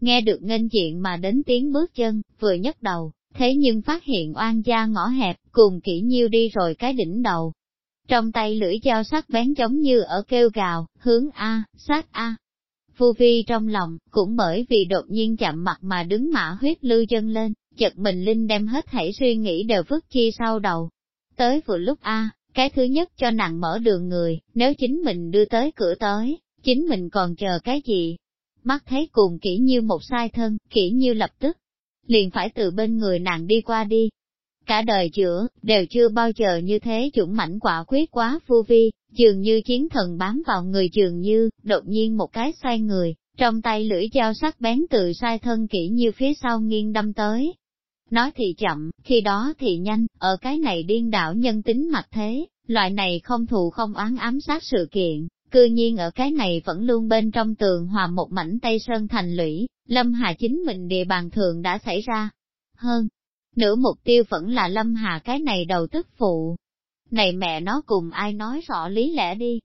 nghe được nghênh diện mà đến tiếng bước chân, vừa nhấc đầu, thế nhưng phát hiện oan gia ngõ hẹp, cùng kỹ nhiêu đi rồi cái đỉnh đầu. Trong tay lưỡi dao sắc bén giống như ở kêu gào, hướng A, sát A. Phu Vi trong lòng, cũng bởi vì đột nhiên chậm mặt mà đứng mã huyết lưu chân lên, chật mình linh đem hết thảy suy nghĩ đều vứt chi sau đầu. Tới vừa lúc A, cái thứ nhất cho nàng mở đường người, nếu chính mình đưa tới cửa tới, chính mình còn chờ cái gì? Mắt thấy cùng kỹ như một sai thân, kỹ như lập tức, liền phải từ bên người nàng đi qua đi. Cả đời giữa, đều chưa bao giờ như thế dũng mãnh quả quyết quá phu vi, dường như chiến thần bám vào người dường như, đột nhiên một cái xoay người, trong tay lưỡi dao sắc bén từ sai thân kỹ như phía sau nghiêng đâm tới. Nói thì chậm, khi đó thì nhanh, ở cái này điên đảo nhân tính mặt thế, loại này không thù không oán ám sát sự kiện, cư nhiên ở cái này vẫn luôn bên trong tường hòa một mảnh Tây Sơn thành lũy, Lâm Hà chính mình địa bàn thường đã xảy ra. Hơn, nửa mục tiêu vẫn là Lâm Hà cái này đầu tức phụ. Này mẹ nó cùng ai nói rõ lý lẽ đi.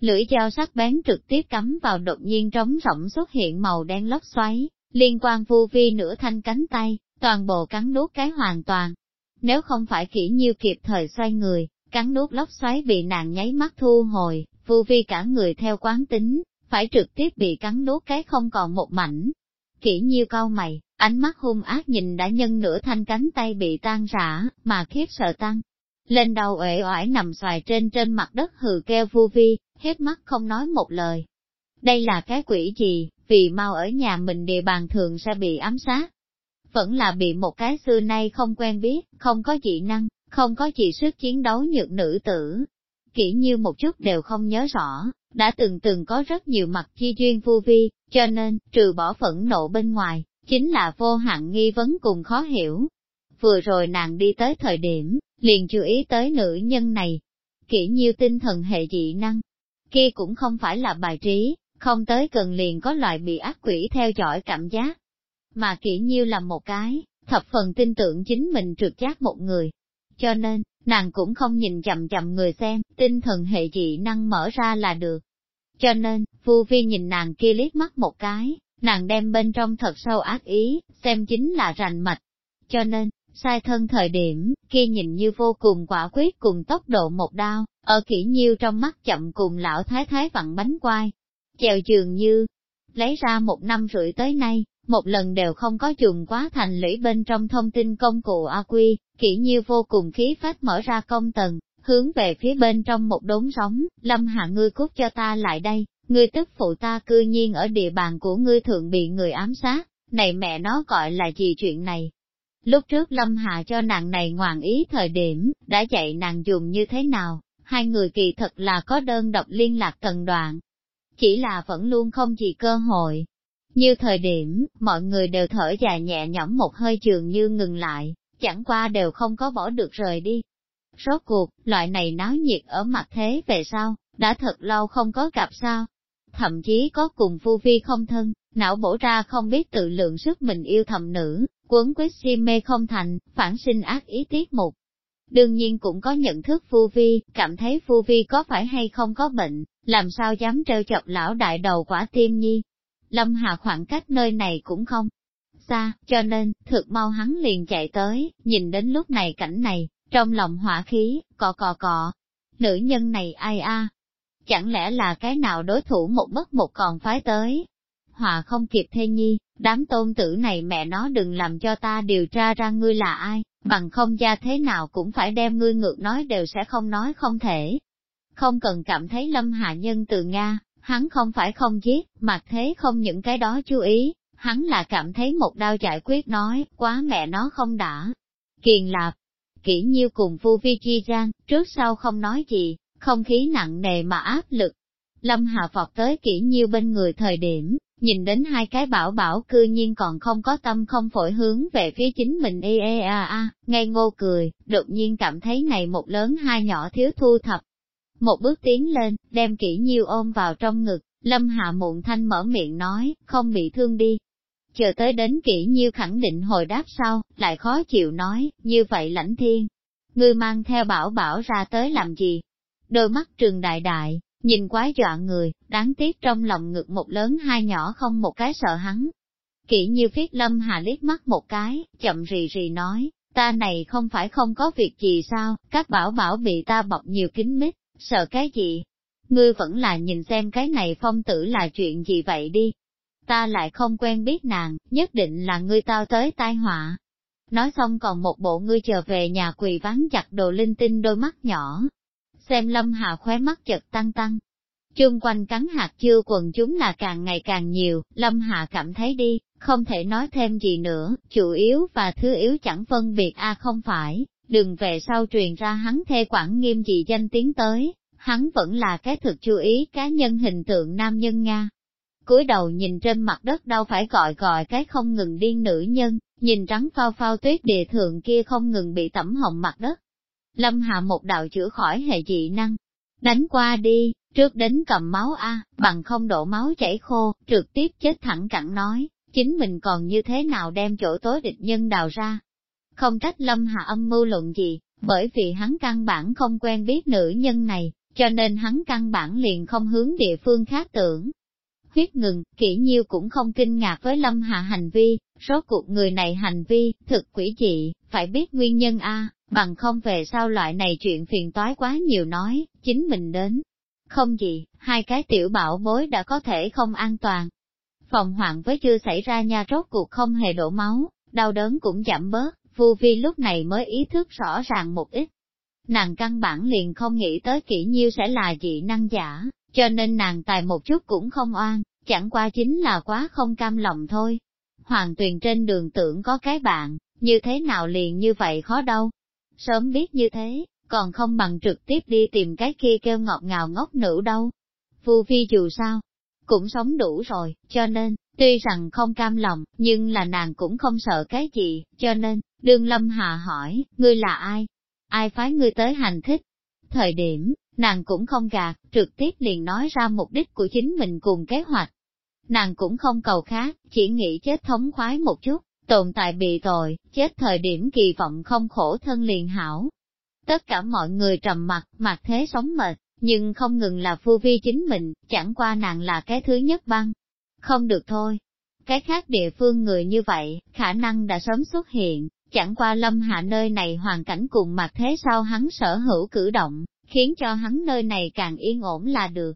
Lưỡi dao sắc bén trực tiếp cắm vào đột nhiên trống rỗng xuất hiện màu đen lốc xoáy, liên quan vu vi nửa thanh cánh tay, toàn bộ cắn nuốt cái hoàn toàn. Nếu không phải kỹ nhiêu kịp thời xoay người, cắn nuốt lốc xoáy bị nàng nháy mắt thu hồi, vu vi cả người theo quán tính, phải trực tiếp bị cắn nốt cái không còn một mảnh. Kỷ nhiêu cao mày, ánh mắt hung ác nhìn đã nhân nửa thanh cánh tay bị tan rã, mà khiếp sợ tăng. Lên đầu uể oải nằm xoài trên trên mặt đất hừ keo vu vi, hết mắt không nói một lời. Đây là cái quỷ gì, vì mau ở nhà mình địa bàn thường sẽ bị ám sát. Vẫn là bị một cái xưa nay không quen biết, không có dị năng, không có gì sức chiến đấu nhược nữ tử. Kỹ như một chút đều không nhớ rõ, đã từng từng có rất nhiều mặt chi duyên vô vi, cho nên, trừ bỏ phẫn nộ bên ngoài, chính là vô hạn nghi vấn cùng khó hiểu. Vừa rồi nàng đi tới thời điểm, liền chú ý tới nữ nhân này. Kỹ nhiêu tinh thần hệ dị năng, kia cũng không phải là bài trí, không tới gần liền có loại bị ác quỷ theo dõi cảm giác. Mà kỹ nhiêu là một cái, thập phần tin tưởng chính mình trực giác một người, cho nên, nàng cũng không nhìn chậm chậm người xem, tinh thần hệ dị năng mở ra là được. Cho nên, Vu Vi nhìn nàng kia liếc mắt một cái, nàng đem bên trong thật sâu ác ý, xem chính là rành mạch. Cho nên, sai thân thời điểm, kia nhìn như vô cùng quả quyết cùng tốc độ một đao, ở kỹ nhiêu trong mắt chậm cùng lão thái thái vặn bánh quai. Chèo trường như, lấy ra một năm rưỡi tới nay, một lần đều không có dùng quá thành lũy bên trong thông tin công cụ A Quy, kỹ nhiêu vô cùng khí phách mở ra công tầng, hướng về phía bên trong một đống sóng, lâm hạ ngươi cút cho ta lại đây, ngươi tức phụ ta cư nhiên ở địa bàn của ngươi thường bị người ám sát, này mẹ nó gọi là gì chuyện này. Lúc trước lâm hạ cho nàng này ngoạn ý thời điểm, đã dạy nàng dùng như thế nào, hai người kỳ thật là có đơn độc liên lạc cần đoạn. Chỉ là vẫn luôn không gì cơ hội, như thời điểm, mọi người đều thở dài nhẹ nhõm một hơi trường như ngừng lại, chẳng qua đều không có bỏ được rời đi. Rốt cuộc, loại này náo nhiệt ở mặt thế về sau, đã thật lâu không có gặp sao. Thậm chí có cùng phu vi không thân, não bổ ra không biết tự lượng sức mình yêu thầm nữ, quấn quyết si mê không thành, phản sinh ác ý tiết mục. Đương nhiên cũng có nhận thức phu vi, cảm thấy phu vi có phải hay không có bệnh, làm sao dám trêu chọc lão đại đầu quả tim nhi, Lâm Hà khoảng cách nơi này cũng không xa, cho nên, thực mau hắn liền chạy tới, nhìn đến lúc này cảnh này, trong lòng hỏa khí, cọ cọ cọ. Nữ nhân này ai a? Chẳng lẽ là cái nào đối thủ một mất một còn phái tới? Hòa không kịp thê nhi, đám tôn tử này mẹ nó đừng làm cho ta điều tra ra ngươi là ai, bằng không gia thế nào cũng phải đem ngươi ngược nói đều sẽ không nói không thể. Không cần cảm thấy lâm hạ nhân từ Nga, hắn không phải không giết, mặc thế không những cái đó chú ý, hắn là cảm thấy một đao giải quyết nói, quá mẹ nó không đã. Kiền lạp, kỹ nhiêu cùng Vu Vi Chi gian trước sau không nói gì, không khí nặng nề mà áp lực. Lâm Hà vọt tới kỹ nhiêu bên người thời điểm, nhìn đến hai cái bảo bảo cư nhiên còn không có tâm không phổi hướng về phía chính mình ê e a a, ngây ngô cười, đột nhiên cảm thấy này một lớn hai nhỏ thiếu thu thập, một bước tiến lên, đem kỹ nhiêu ôm vào trong ngực, lâm hạ muộn thanh mở miệng nói, không bị thương đi. Chờ tới đến kỹ nhiêu khẳng định hồi đáp sau, lại khó chịu nói, như vậy lãnh thiên. Ngươi mang theo bảo bảo ra tới làm gì? Đôi mắt trường đại đại, nhìn quái dọa người, đáng tiếc trong lòng ngực một lớn hai nhỏ không một cái sợ hắn. kỹ như viết lâm hà liếc mắt một cái, chậm rì rì nói, ta này không phải không có việc gì sao, các bảo bảo bị ta bọc nhiều kính mít, sợ cái gì? Ngươi vẫn là nhìn xem cái này phong tử là chuyện gì vậy đi. Ta lại không quen biết nàng, nhất định là ngươi tao tới tai họa. Nói xong còn một bộ ngươi trở về nhà quỳ ván chặt đồ linh tinh đôi mắt nhỏ. Xem lâm hà khóe mắt chật tăng tăng, chung quanh cắn hạt chưa quần chúng là càng ngày càng nhiều, Lâm Hạ cảm thấy đi, không thể nói thêm gì nữa, chủ yếu và thứ yếu chẳng phân biệt a không phải, đừng về sau truyền ra hắn thê quản nghiêm gì danh tiếng tới, hắn vẫn là cái thực chú ý cá nhân hình tượng nam nhân Nga. cúi đầu nhìn trên mặt đất đâu phải gọi gọi cái không ngừng điên nữ nhân, nhìn trắng phao phao tuyết địa thượng kia không ngừng bị tẩm hồng mặt đất. Lâm hạ một đạo chữa khỏi hệ dị năng, đánh qua đi, trước đến cầm máu A, bằng không đổ máu chảy khô, trực tiếp chết thẳng cẳng nói, chính mình còn như thế nào đem chỗ tối địch nhân đào ra. Không trách Lâm Hạ âm mưu luận gì, bởi vì hắn căn bản không quen biết nữ nhân này, cho nên hắn căn bản liền không hướng địa phương khác tưởng. Huyết ngừng, kỹ nhiêu cũng không kinh ngạc với Lâm Hạ hành vi, rốt cuộc người này hành vi, thực quỷ dị, phải biết nguyên nhân A, bằng không về sau loại này chuyện phiền toái quá nhiều nói, chính mình đến. Không gì, hai cái tiểu bảo bối đã có thể không an toàn, Phòng hoạn với chưa xảy ra nha rốt cuộc không hề đổ máu, đau đớn cũng giảm bớt, Vu Vi lúc này mới ý thức rõ ràng một ít. Nàng căn bản liền không nghĩ tới kỹ nhiêu sẽ là dị năng giả, cho nên nàng tài một chút cũng không oan, chẳng qua chính là quá không cam lòng thôi. Hoàng tuyền trên đường tưởng có cái bạn, như thế nào liền như vậy khó đâu. Sớm biết như thế, còn không bằng trực tiếp đi tìm cái kia kêu ngọt ngào ngốc nữ đâu. Vu Vi dù sao, cũng sống đủ rồi, cho nên, tuy rằng không cam lòng, nhưng là nàng cũng không sợ cái gì, cho nên, đương Lâm Hà hỏi, ngươi là ai? Ai phái ngươi tới hành thích? Thời điểm, nàng cũng không gạt, trực tiếp liền nói ra mục đích của chính mình cùng kế hoạch. Nàng cũng không cầu khác, chỉ nghĩ chết thống khoái một chút, tồn tại bị tội, chết thời điểm kỳ vọng không khổ thân liền hảo. Tất cả mọi người trầm mặt, mặt thế sống mệt, nhưng không ngừng là phu vi chính mình, chẳng qua nàng là cái thứ nhất băng. Không được thôi. Cái khác địa phương người như vậy, khả năng đã sớm xuất hiện, chẳng qua lâm hạ nơi này hoàn cảnh cùng mặt thế sau hắn sở hữu cử động, khiến cho hắn nơi này càng yên ổn là được.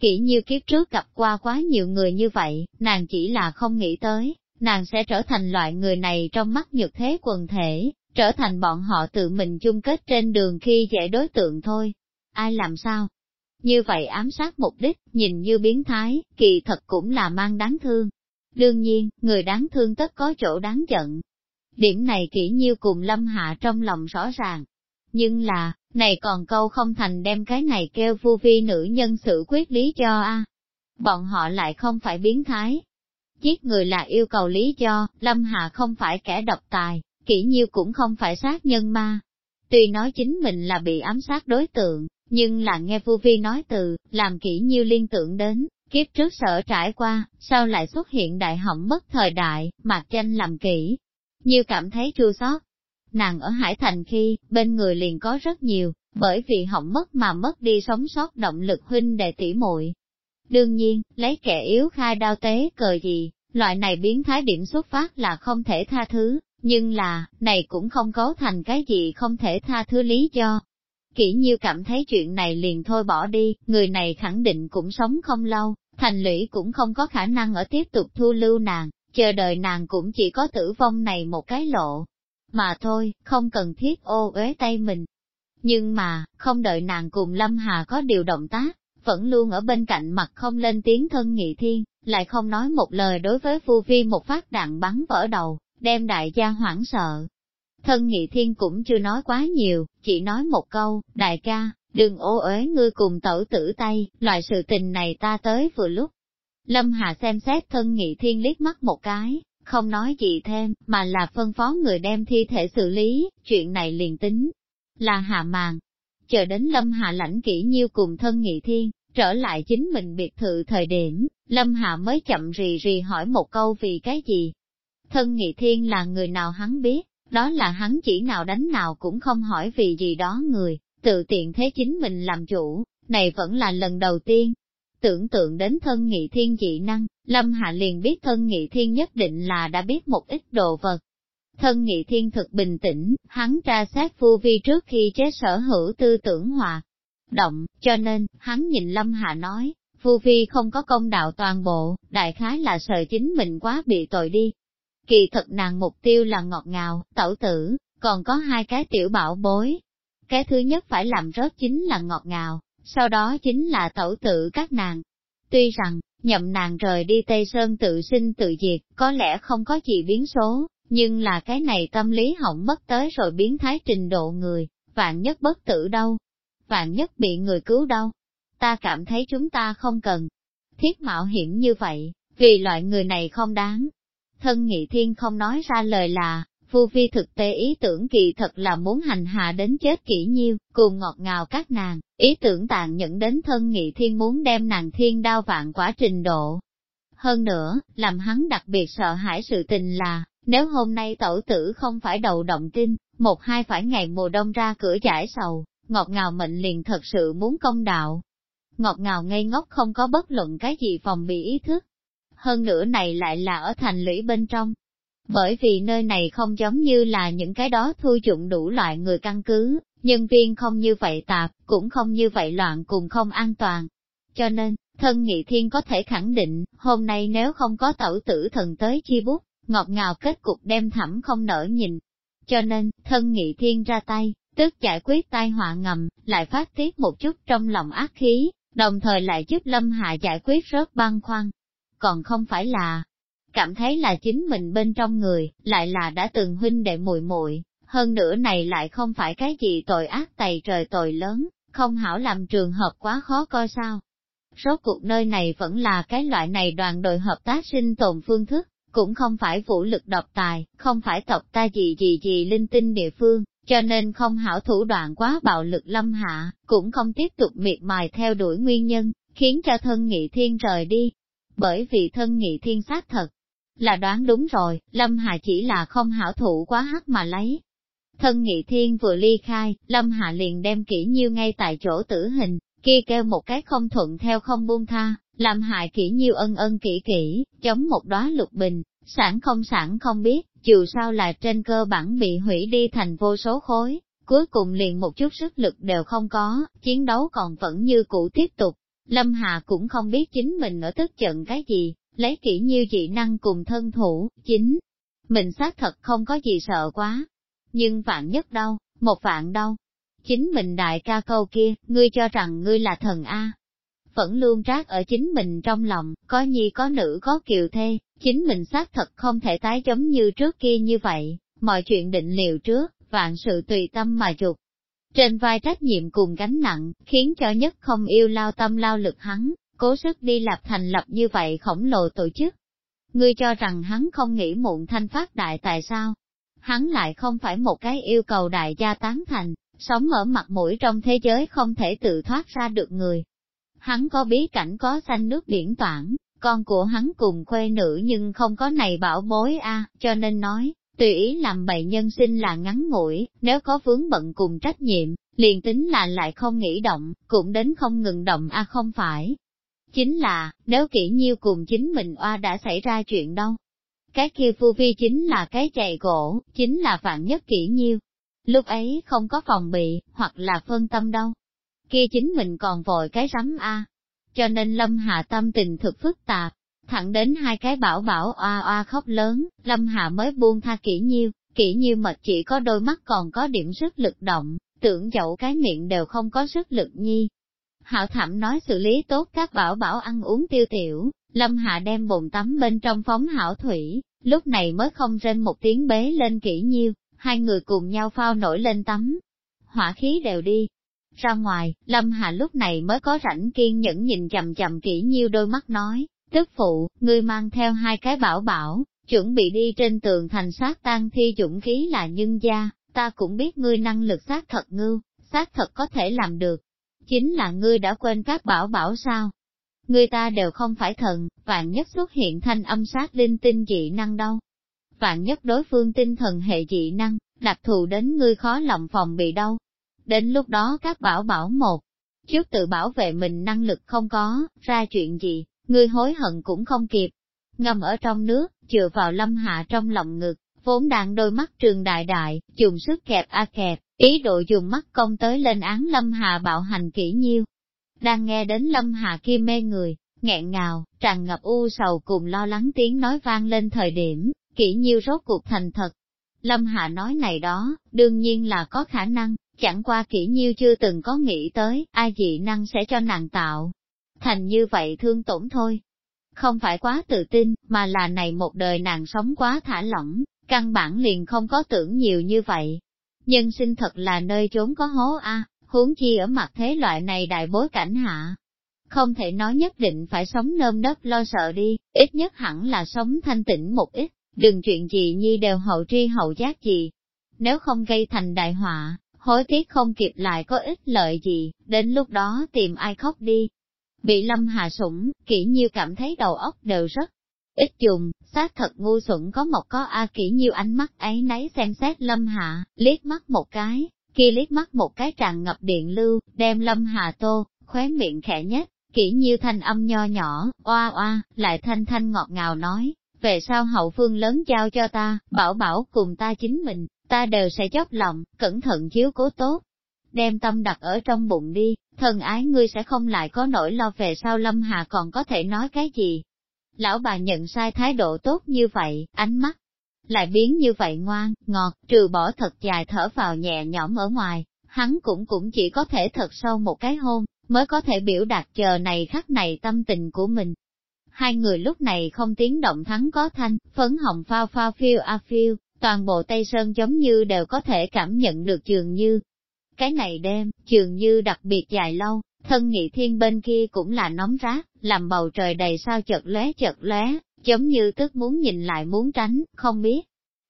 Kỷ như kiếp trước gặp qua quá nhiều người như vậy, nàng chỉ là không nghĩ tới, nàng sẽ trở thành loại người này trong mắt nhược thế quần thể, trở thành bọn họ tự mình chung kết trên đường khi dễ đối tượng thôi ai làm sao? Như vậy ám sát mục đích, nhìn như biến thái, kỳ thật cũng là mang đáng thương. Đương nhiên, người đáng thương tất có chỗ đáng giận. Điểm này kỹ nhiêu cùng lâm hạ trong lòng rõ ràng. Nhưng là, này còn câu không thành đem cái này kêu vu vi nữ nhân sự quyết lý cho a Bọn họ lại không phải biến thái. Giết người là yêu cầu lý do, lâm hạ không phải kẻ độc tài, kỹ nhiêu cũng không phải sát nhân ma. Tuy nói chính mình là bị ám sát đối tượng, nhưng là nghe Vu Vi nói từ, làm kỹ nhiêu liên tưởng đến, kiếp trước sở trải qua, sau lại xuất hiện đại hỏng mất thời đại, mạc tranh làm kỹ. Nhiêu cảm thấy chua xót. Nàng ở Hải Thành khi, bên người liền có rất nhiều, bởi vì hỏng mất mà mất đi sống sót động lực huynh đệ tỷ muội. Đương nhiên, lấy kẻ yếu khai đao tế cờ gì, loại này biến thái điểm xuất phát là không thể tha thứ, nhưng là, này cũng không cấu thành cái gì không thể tha thứ lý do, Kỷ nhiêu cảm thấy chuyện này liền thôi bỏ đi, người này khẳng định cũng sống không lâu, thành lũy cũng không có khả năng ở tiếp tục thu lưu nàng, chờ đợi nàng cũng chỉ có tử vong này một cái lộ. Mà thôi, không cần thiết ô uế tay mình. Nhưng mà, không đợi nàng cùng Lâm Hà có điều động tác, vẫn luôn ở bên cạnh mặt không lên tiếng thân nghị thiên, lại không nói một lời đối với Phu Vi một phát đạn bắn vỡ đầu, đem đại gia hoảng sợ, Thân nghị thiên cũng chưa nói quá nhiều, chỉ nói một câu, đại ca, đừng ô uế ngươi cùng tẩu tử tay, loại sự tình này ta tới vừa lúc. Lâm Hà xem xét thân nghị thiên liếc mắt một cái, không nói gì thêm, mà là phân phó người đem thi thể xử lý, chuyện này liền tính, là hạ màn. Chờ đến Lâm Hà lãnh kỹ nhiêu cùng thân nghị thiên, trở lại chính mình biệt thự thời điểm, Lâm Hà mới chậm rì rì hỏi một câu vì cái gì. Thân nghị thiên là người nào hắn biết, đó là hắn chỉ nào đánh nào cũng không hỏi vì gì đó người, tự tiện thế chính mình làm chủ, này vẫn là lần đầu tiên. Tưởng tượng đến thân nghị thiên dị năng, Lâm Hạ liền biết thân nghị thiên nhất định là đã biết một ít đồ vật. Thân nghị thiên thực bình tĩnh, hắn tra xét phu vi trước khi chế sở hữu tư tưởng hòa động, cho nên, hắn nhìn Lâm Hạ nói, phu vi không có công đạo toàn bộ, đại khái là sợ chính mình quá bị tội đi. Kỳ thật nàng mục tiêu là ngọt ngào, tẩu tử, còn có hai cái tiểu bảo bối. Cái thứ nhất phải làm rớt chính là ngọt ngào, sau đó chính là tẩu tử các nàng. Tuy rằng, nhậm nàng rời đi Tây Sơn tự sinh tự diệt, có lẽ không có gì biến số, nhưng là cái này tâm lý hỏng mất tới rồi biến thái trình độ người, vạn nhất bất tử đâu, vạn nhất bị người cứu đâu. Ta cảm thấy chúng ta không cần thiết mạo hiểm như vậy, vì loại người này không đáng. Thân nghị thiên không nói ra lời là, Phu Phi thực tế ý tưởng kỳ thật là muốn hành hạ đến chết kỹ nhiêu, cùng ngọt ngào các nàng, ý tưởng tàn nhẫn đến thân nghị thiên muốn đem nàng thiên đao vạn quả trình độ. Hơn nữa, làm hắn đặc biệt sợ hãi sự tình là, nếu hôm nay tẩu tử không phải đầu động tin, một hai phải ngày mùa đông ra cửa giải sầu, ngọt ngào mệnh liền thật sự muốn công đạo. Ngọt ngào ngây ngốc không có bất luận cái gì phòng bị ý thức. Hơn nữa này lại là ở thành lũy bên trong, bởi vì nơi này không giống như là những cái đó thu dụng đủ loại người căn cứ, nhân viên không như vậy tạp, cũng không như vậy loạn cùng không an toàn. Cho nên, thân nghị thiên có thể khẳng định, hôm nay nếu không có tẩu tử thần tới chi bút, ngọt ngào kết cục đem thẳm không nở nhìn. Cho nên, thân nghị thiên ra tay, tức giải quyết tai họa ngầm, lại phát tiết một chút trong lòng ác khí, đồng thời lại giúp Lâm Hạ giải quyết rớt băng khoăn. Còn không phải là, cảm thấy là chính mình bên trong người, lại là đã từng huynh đệ muội muội hơn nữa này lại không phải cái gì tội ác tày trời tội lớn, không hảo làm trường hợp quá khó coi sao. Số cuộc nơi này vẫn là cái loại này đoàn đội hợp tác sinh tồn phương thức, cũng không phải vũ lực độc tài, không phải tộc ta gì gì gì linh tinh địa phương, cho nên không hảo thủ đoạn quá bạo lực lâm hạ, cũng không tiếp tục miệt mài theo đuổi nguyên nhân, khiến cho thân nghị thiên rời đi. Bởi vì thân nghị thiên sát thật, là đoán đúng rồi, Lâm Hà chỉ là không hảo thủ quá hắc mà lấy. Thân nghị thiên vừa ly khai, Lâm Hà liền đem kỹ nhiêu ngay tại chỗ tử hình, kia kêu một cái không thuận theo không buông tha, làm hại kỹ nhiêu ân ân kỹ kỹ, chống một đóa lục bình, sản không sản không biết, dù sao là trên cơ bản bị hủy đi thành vô số khối, cuối cùng liền một chút sức lực đều không có, chiến đấu còn vẫn như cũ tiếp tục. Lâm Hà cũng không biết chính mình ở tức giận cái gì, lấy kỹ như dị năng cùng thân thủ, chính. Mình xác thật không có gì sợ quá. Nhưng vạn nhất đâu, một vạn đâu. Chính mình đại ca câu kia, ngươi cho rằng ngươi là thần A. Vẫn luôn rác ở chính mình trong lòng, có nhi có nữ có kiều thê, chính mình xác thật không thể tái giống như trước kia như vậy, mọi chuyện định liệu trước, vạn sự tùy tâm mà dục. Trên vai trách nhiệm cùng gánh nặng, khiến cho nhất không yêu lao tâm lao lực hắn, cố sức đi lập thành lập như vậy khổng lồ tổ chức. Ngươi cho rằng hắn không nghĩ muộn thanh phát đại tại sao? Hắn lại không phải một cái yêu cầu đại gia tán thành, sống ở mặt mũi trong thế giới không thể tự thoát ra được người. Hắn có bí cảnh có xanh nước biển toảng, con của hắn cùng khuê nữ nhưng không có này bảo bối a, cho nên nói, tùy ý làm bậy nhân sinh là ngắn ngủi, nếu có vướng bận cùng trách nhiệm, liền tính là lại không nghĩ động, cũng đến không ngừng động a không phải, Chính là, nếu kỹ nhiêu cùng chính mình oa đã xảy ra chuyện đâu. Cái kia phu vi chính là cái chạy gỗ, chính là vạn nhất kỹ nhiêu. Lúc ấy không có phòng bị, hoặc là phân tâm đâu. Kia chính mình còn vội cái rắm a. Cho nên Lâm Hạ tâm tình thực phức tạp, thẳng đến hai cái bảo bảo oa oa khóc lớn, Lâm Hạ mới buông tha kỹ nhiêu, kỹ nhiêu mật chỉ có đôi mắt còn có điểm sức lực động, tưởng dẫu cái miệng đều không có sức lực nhi, Hạo thẩm nói xử lý tốt các bảo bảo ăn uống tiêu tiểu, Lâm Hạ đem bồn tắm bên trong phóng hảo thủy, lúc này mới không rên một tiếng bế lên kỹ nhiêu, hai người cùng nhau phao nổi lên tắm. Hỏa khí đều đi. Ra ngoài, Lâm Hạ lúc này mới có rảnh kiên nhẫn nhìn chầm chầm kỹ nhiêu đôi mắt nói, tức phụ, ngươi mang theo hai cái bảo bảo, chuẩn bị đi trên tường thành sát tan thi dũng khí là nhân gia, ta cũng biết ngươi năng lực sát thật ngưu, sát thật có thể làm được, chính là ngươi đã quên các bảo bảo sao? Ngươi ta đều không phải thần, vạn nhất xuất hiện thanh âm sát linh tinh dị năng đâu. Vạn nhất đối phương tinh thần hệ dị năng, đặc thù đến ngươi khó lòng phòng bị đâu. Đến lúc đó các bảo bảo một, trước tự bảo vệ mình năng lực không có, ra chuyện gì, ngươi hối hận cũng không kịp, ngâm ở trong nước, chừa vào lâm hạ trong lòng ngực, vốn đang đôi mắt trường đại đại, dùng sức kẹp a kẹp, ý đồ dùng mắt công tới lên án lâm hạ bạo hành kỹ nhiêu. Đang nghe đến lâm hạ kia mê người, nghẹn ngào, tràn ngập u sầu cùng lo lắng tiếng nói vang lên thời điểm, kỹ nhiêu rốt cuộc thành thật. Lâm Hạ nói này đó, đương nhiên là có khả năng, chẳng qua kỹ nhiêu chưa từng có nghĩ tới, ai dị năng sẽ cho nàng tạo. Thành như vậy thương tổn thôi. Không phải quá tự tin, mà là này một đời nàng sống quá thả lỏng, căn bản liền không có tưởng nhiều như vậy. Nhân sinh thật là nơi trốn có hố a, huống chi ở mặt thế loại này đại bối cảnh hạ. Không thể nói nhất định phải sống nơm nớp lo sợ đi, ít nhất hẳn là sống thanh tĩnh một ít, đừng chuyện gì nhi đều hậu tri hậu giác gì. Nếu không gây thành đại họa, hối tiếc không kịp lại có ích lợi gì, đến lúc đó tìm ai khóc đi. Bị lâm hạ sủng, kỹ nhiêu cảm thấy đầu óc đều rất ít dùng, xác thật ngu xuẩn có một có A kỹ nhiêu ánh mắt ấy nấy xem xét lâm hạ, liếc mắt một cái, kia liếc mắt một cái tràn ngập điện lưu, đem lâm hạ tô, khóe miệng khẽ nhất, kỹ nhiêu thanh âm nho nhỏ, oa oa, lại thanh thanh ngọt ngào nói, về sau hậu phương lớn giao cho ta, bảo bảo cùng ta chính mình, ta đều sẽ chóp lòng, cẩn thận chiếu cố tốt. Đem tâm đặt ở trong bụng đi, thần ái ngươi sẽ không lại có nỗi lo về sau Lâm Hà còn có thể nói cái gì. Lão bà nhận sai thái độ tốt như vậy, ánh mắt lại biến như vậy ngoan, ngọt, trừ bỏ thật dài thở vào nhẹ nhõm ở ngoài, hắn cũng cũng chỉ có thể thật sâu một cái hôn, mới có thể biểu đạt chờ này khắc này tâm tình của mình. Hai người lúc này không tiếng động thắng có thanh, phấn hồng phao phao phiêu a phiêu, toàn bộ Tây Sơn giống như đều có thể cảm nhận được dường như. Cái này đêm, trường như đặc biệt dài lâu, thân nghị thiên bên kia cũng là nóng rát, làm bầu trời đầy sao chật lóe chật lóe, giống như tức muốn nhìn lại muốn tránh, không biết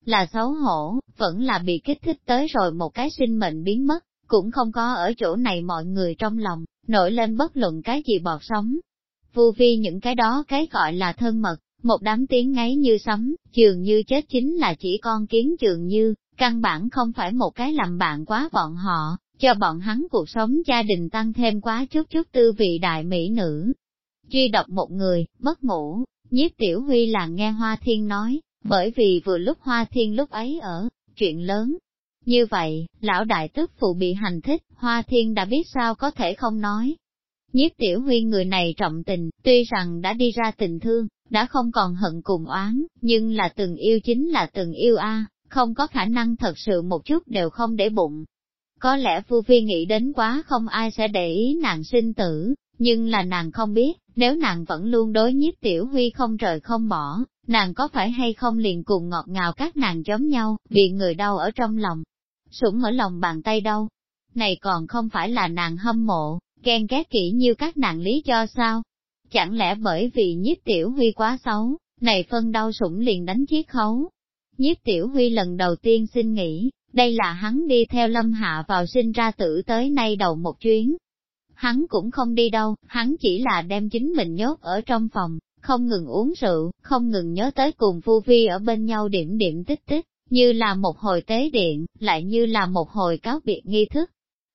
là xấu hổ, vẫn là bị kích thích tới rồi một cái sinh mệnh biến mất, cũng không có ở chỗ này mọi người trong lòng, nổi lên bất luận cái gì bọt sóng, Vu vi những cái đó cái gọi là thân mật, một đám tiếng ngáy như sấm, dường như chết chính là chỉ con kiến dường như, căn bản không phải một cái làm bạn quá bọn họ, cho bọn hắn cuộc sống gia đình tăng thêm quá chút chút tư vị đại mỹ nữ. Duy độc một người, mất ngủ, nhiếp tiểu huy là nghe Hoa Thiên nói, bởi vì vừa lúc Hoa Thiên lúc ấy ở, chuyện lớn. Như vậy, lão đại tức phụ bị hành thích, Hoa Thiên đã biết sao có thể không nói. Nhiếp tiểu huy người này trọng tình, tuy rằng đã đi ra tình thương, đã không còn hận cùng oán, nhưng là từng yêu chính là từng yêu a, không có khả năng thật sự một chút đều không để bụng. Có lẽ Phu Phi nghĩ đến quá không ai sẽ để ý nàng sinh tử, nhưng là nàng không biết, nếu nàng vẫn luôn đối nhiếp tiểu huy không rời không bỏ, nàng có phải hay không liền cùng ngọt ngào các nàng giống nhau, bị người đau ở trong lòng, sủng ở lòng bàn tay đâu. Này còn không phải là nàng hâm mộ, ghen ghét kỹ như các nàng lý cho sao? Chẳng lẽ bởi vì nhiếp tiểu huy quá xấu, này phân đau sủng liền đánh chiếc khấu. Nhiếp tiểu huy lần đầu tiên xin nghỉ, đây là hắn đi theo lâm hạ vào sinh ra tử tới nay đầu một chuyến. Hắn cũng không đi đâu, hắn chỉ là đem chính mình nhốt ở trong phòng, không ngừng uống rượu, không ngừng nhớ tới cùng phu vi ở bên nhau điểm điểm tích tích, như là một hồi tế điện, lại như là một hồi cáo biệt nghi thức.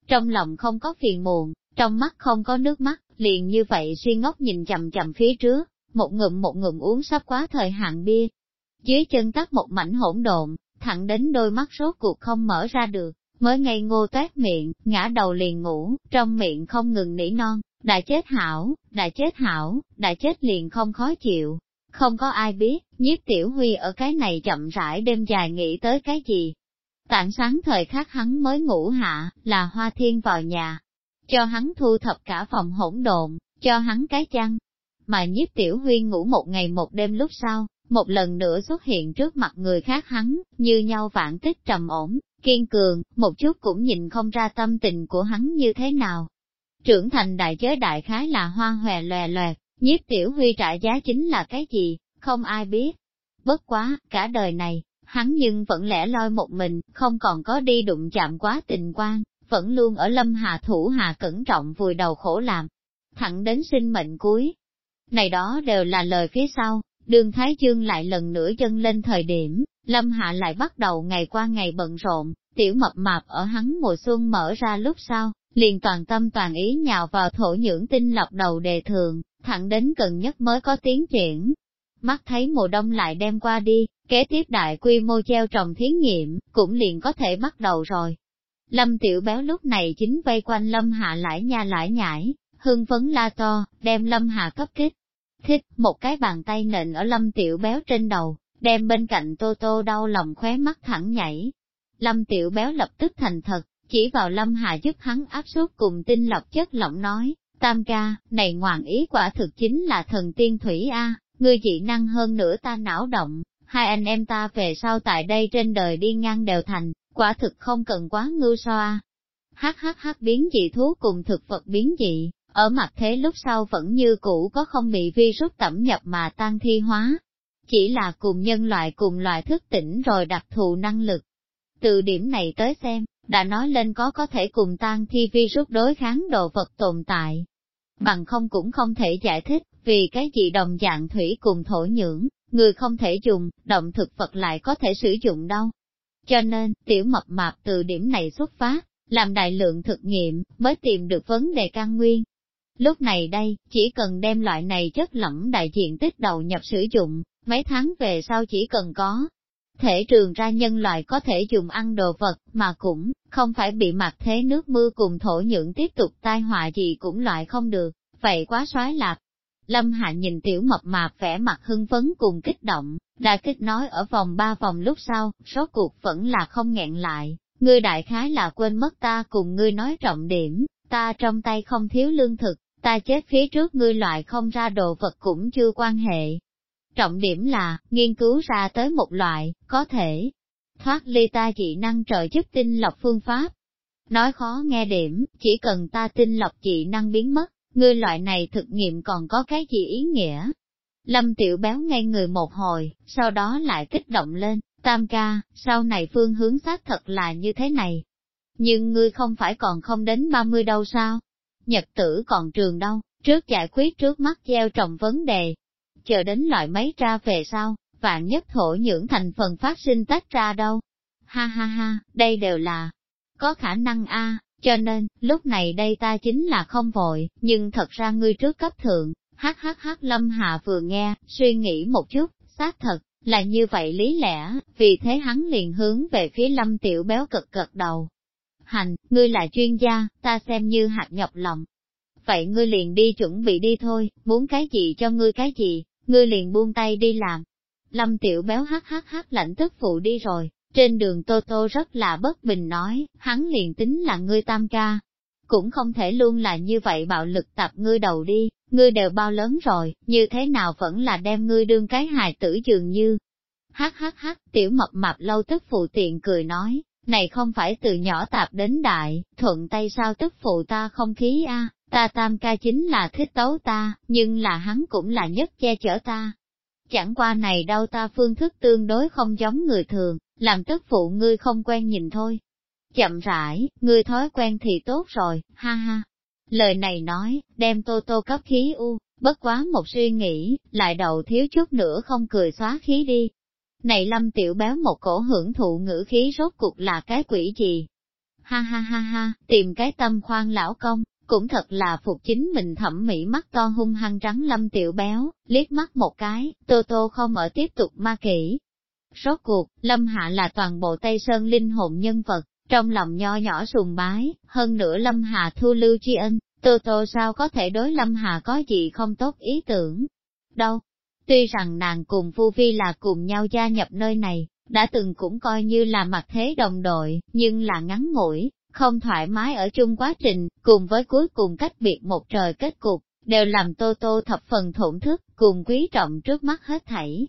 Trong lòng không có phiền muộn, trong mắt không có nước mắt, liền như vậy suy ngốc nhìn chầm chầm phía trước, một ngụm một ngụm uống sắp quá thời hạn bia. Dưới chân tắt một mảnh hỗn độn, thẳng đến đôi mắt rốt cuộc không mở ra được, mới ngây ngô toát miệng, ngã đầu liền ngủ, trong miệng không ngừng nỉ non, đã chết hảo, đã chết hảo, đã chết liền không khó chịu. Không có ai biết, nhiếp tiểu huy ở cái này chậm rãi đêm dài nghĩ tới cái gì. Tạng sáng thời khắc hắn mới ngủ hạ, là hoa thiên vào nhà, cho hắn thu thập cả phòng hỗn độn, cho hắn cái chăn. Mà nhiếp tiểu huy ngủ một ngày một đêm lúc sau, một lần nữa xuất hiện trước mặt người khác hắn, như nhau vạn tích trầm ổn, kiên cường, một chút cũng nhìn không ra tâm tình của hắn như thế nào. Trưởng thành đại giới đại khái là hoa hòe lòe loẹt, nhiếp tiểu huy trả giá chính là cái gì, không ai biết. Bất quá, cả đời này, hắn nhưng vẫn lẻ loi một mình, không còn có đi đụng chạm quá tình quan, vẫn luôn ở lâm hà thủ hà cẩn trọng vùi đầu khổ làm, thẳng đến sinh mệnh cuối. Này đó đều là lời phía sau, đường Thái Dương lại lần nữa chân lên thời điểm, lâm hạ lại bắt đầu ngày qua ngày bận rộn, tiểu mập mạp ở hắn mùa xuân mở ra lúc sau, liền toàn tâm toàn ý nhào vào thổ nhưỡng tinh lọc đầu đề thường, thẳng đến cần nhất mới có tiến triển. mắt thấy mùa đông lại đem qua đi, kế tiếp đại quy mô treo trồng thí nghiệm, cũng liền có thể bắt đầu rồi. Lâm tiểu béo lúc này chính vây quanh lâm hạ lãi nha lãi nhãi, hưng phấn la to, đem lâm hạ cấp kích. Thích, một cái bàn tay nện ở lâm tiểu béo trên đầu, đem bên cạnh tô tô đau lòng khóe mắt thẳng nhảy. Lâm tiểu béo lập tức thành thật, chỉ vào lâm hà giúp hắn áp suất cùng tinh lọc chất lỏng nói, tam ca, này ngoạn ý quả thực chính là thần tiên thủy A, ngươi dị năng hơn nữa ta não động, hai anh em ta về sau tại đây trên đời đi ngang đều thành, quả thực không cần quá ngưu so A. Hát hát hát biến dị thú cùng thực vật biến dị, ở mặt thế lúc sau vẫn như cũ có không bị virus tẩm nhập mà tan thi hóa. Chỉ là cùng nhân loại cùng loại thức tỉnh rồi đặc thù năng lực. Từ điểm này tới xem, đã nói lên có có thể cùng tan thi virus đối kháng đồ vật tồn tại. Bằng không cũng không thể giải thích, vì cái gì đồng dạng thủy cùng thổ nhưỡng, người không thể dùng, động thực vật lại có thể sử dụng đâu. Cho nên, tiểu mập mạp từ điểm này xuất phát, làm đại lượng thực nghiệm, mới tìm được vấn đề căn nguyên. Lúc này đây, chỉ cần đem loại này chất lỏng đại diện tích đầu nhập sử dụng, mấy tháng về sau chỉ cần có thể trường ra nhân loại có thể dùng ăn đồ vật, mà cũng không phải bị mặt thế nước mưa cùng thổ nhưỡng tiếp tục tai họa gì cũng loại không được, vậy quá xoái lạc. Lâm Hạ nhìn tiểu mập mạp vẻ mặt hưng phấn cùng kích động, đã kích nói ở vòng ba vòng lúc sau, số cuộc vẫn là không nghẹn lại, ngươi đại khái là quên mất ta cùng ngươi nói trọng điểm, ta trong tay không thiếu lương thực, ta chết phía trước ngươi loại không ra đồ vật cũng chưa quan hệ, Trọng điểm là, nghiên cứu ra tới một loại, có thể thoát ly ta dị năng trợ giúp tinh lọc phương pháp. Nói khó nghe điểm, chỉ cần ta tinh lọc dị năng biến mất, ngươi loại này thực nghiệm còn có cái gì ý nghĩa? Lâm tiểu béo ngay người một hồi, sau đó lại kích động lên, tam ca, sau này phương hướng xác thật là như thế này. Nhưng ngươi không phải còn không đến 30 đâu sao? Nhật tử còn trường đâu, trước giải quyết trước mắt gieo trồng vấn đề, chờ đến loại mấy ra về sau, vạn nhất thổ nhưỡng thành phần phát sinh tách ra đâu. Ha ha ha, đây đều là có khả năng a, cho nên, lúc này đây ta chính là không vội, nhưng thật ra ngươi trước cấp thượng, hát hát hát lâm hạ vừa nghe, suy nghĩ một chút, xác thật, là như vậy lý lẽ, vì thế hắn liền hướng về phía lâm tiểu béo cực cực đầu. Hành, ngươi là chuyên gia, ta xem như hạt nhọc lòng. Vậy ngươi liền đi chuẩn bị đi thôi, muốn cái gì cho ngươi cái gì, ngươi liền buông tay đi làm. Lâm tiểu béo hắc hắc hắc lạnh tức phụ đi rồi, trên đường Tô Tô rất là bất bình nói, hắn liền tính là ngươi tam ca. Cũng không thể luôn là như vậy bạo lực tập ngươi đầu đi, ngươi đều bao lớn rồi, như thế nào vẫn là đem ngươi đương cái hài tử dường như. Hắc hắc hắc, tiểu mập mạp lâu tức phụ tiện cười nói, này không phải từ nhỏ tạp đến đại, thuận tay sao tức phụ ta không khí a Ta tam ca chính là thích tấu ta, nhưng là hắn cũng là nhất che chở ta. Chẳng qua này đâu ta phương thức tương đối không giống người thường, làm tức phụ ngươi không quen nhìn thôi. Chậm rãi, ngươi thói quen thì tốt rồi, ha ha. Lời này nói, đem tô tô cấp khí u, bất quá một suy nghĩ, lại đầu thiếu chút nữa không cười xóa khí đi. Này lâm tiểu béo một cổ hưởng thụ ngữ khí rốt cuộc là cái quỷ gì? Ha ha ha ha, tìm cái tâm khoan lão công, cũng thật là phục chính mình thẩm mỹ mắt to hung hăng trắng lâm tiểu béo, liếc mắt một cái, tô tô không ở tiếp tục ma kỹ. Rốt cuộc, lâm hạ là toàn bộ Tây Sơn linh hồn nhân vật, trong lòng nho nhỏ sùng bái, hơn nữa lâm hạ thu lưu tri ân, tô tô sao có thể đối lâm hạ có gì không tốt ý tưởng. Đâu, tuy rằng nàng cùng Phu Vi là cùng nhau gia nhập nơi này, đã từng cũng coi như là mặt thế đồng đội, nhưng là ngắn ngủi, không thoải mái ở chung quá trình, cùng với cuối cùng cách biệt một trời kết cục, đều làm Tô Tô thập phần thổn thức, cùng quý trọng trước mắt hết thảy.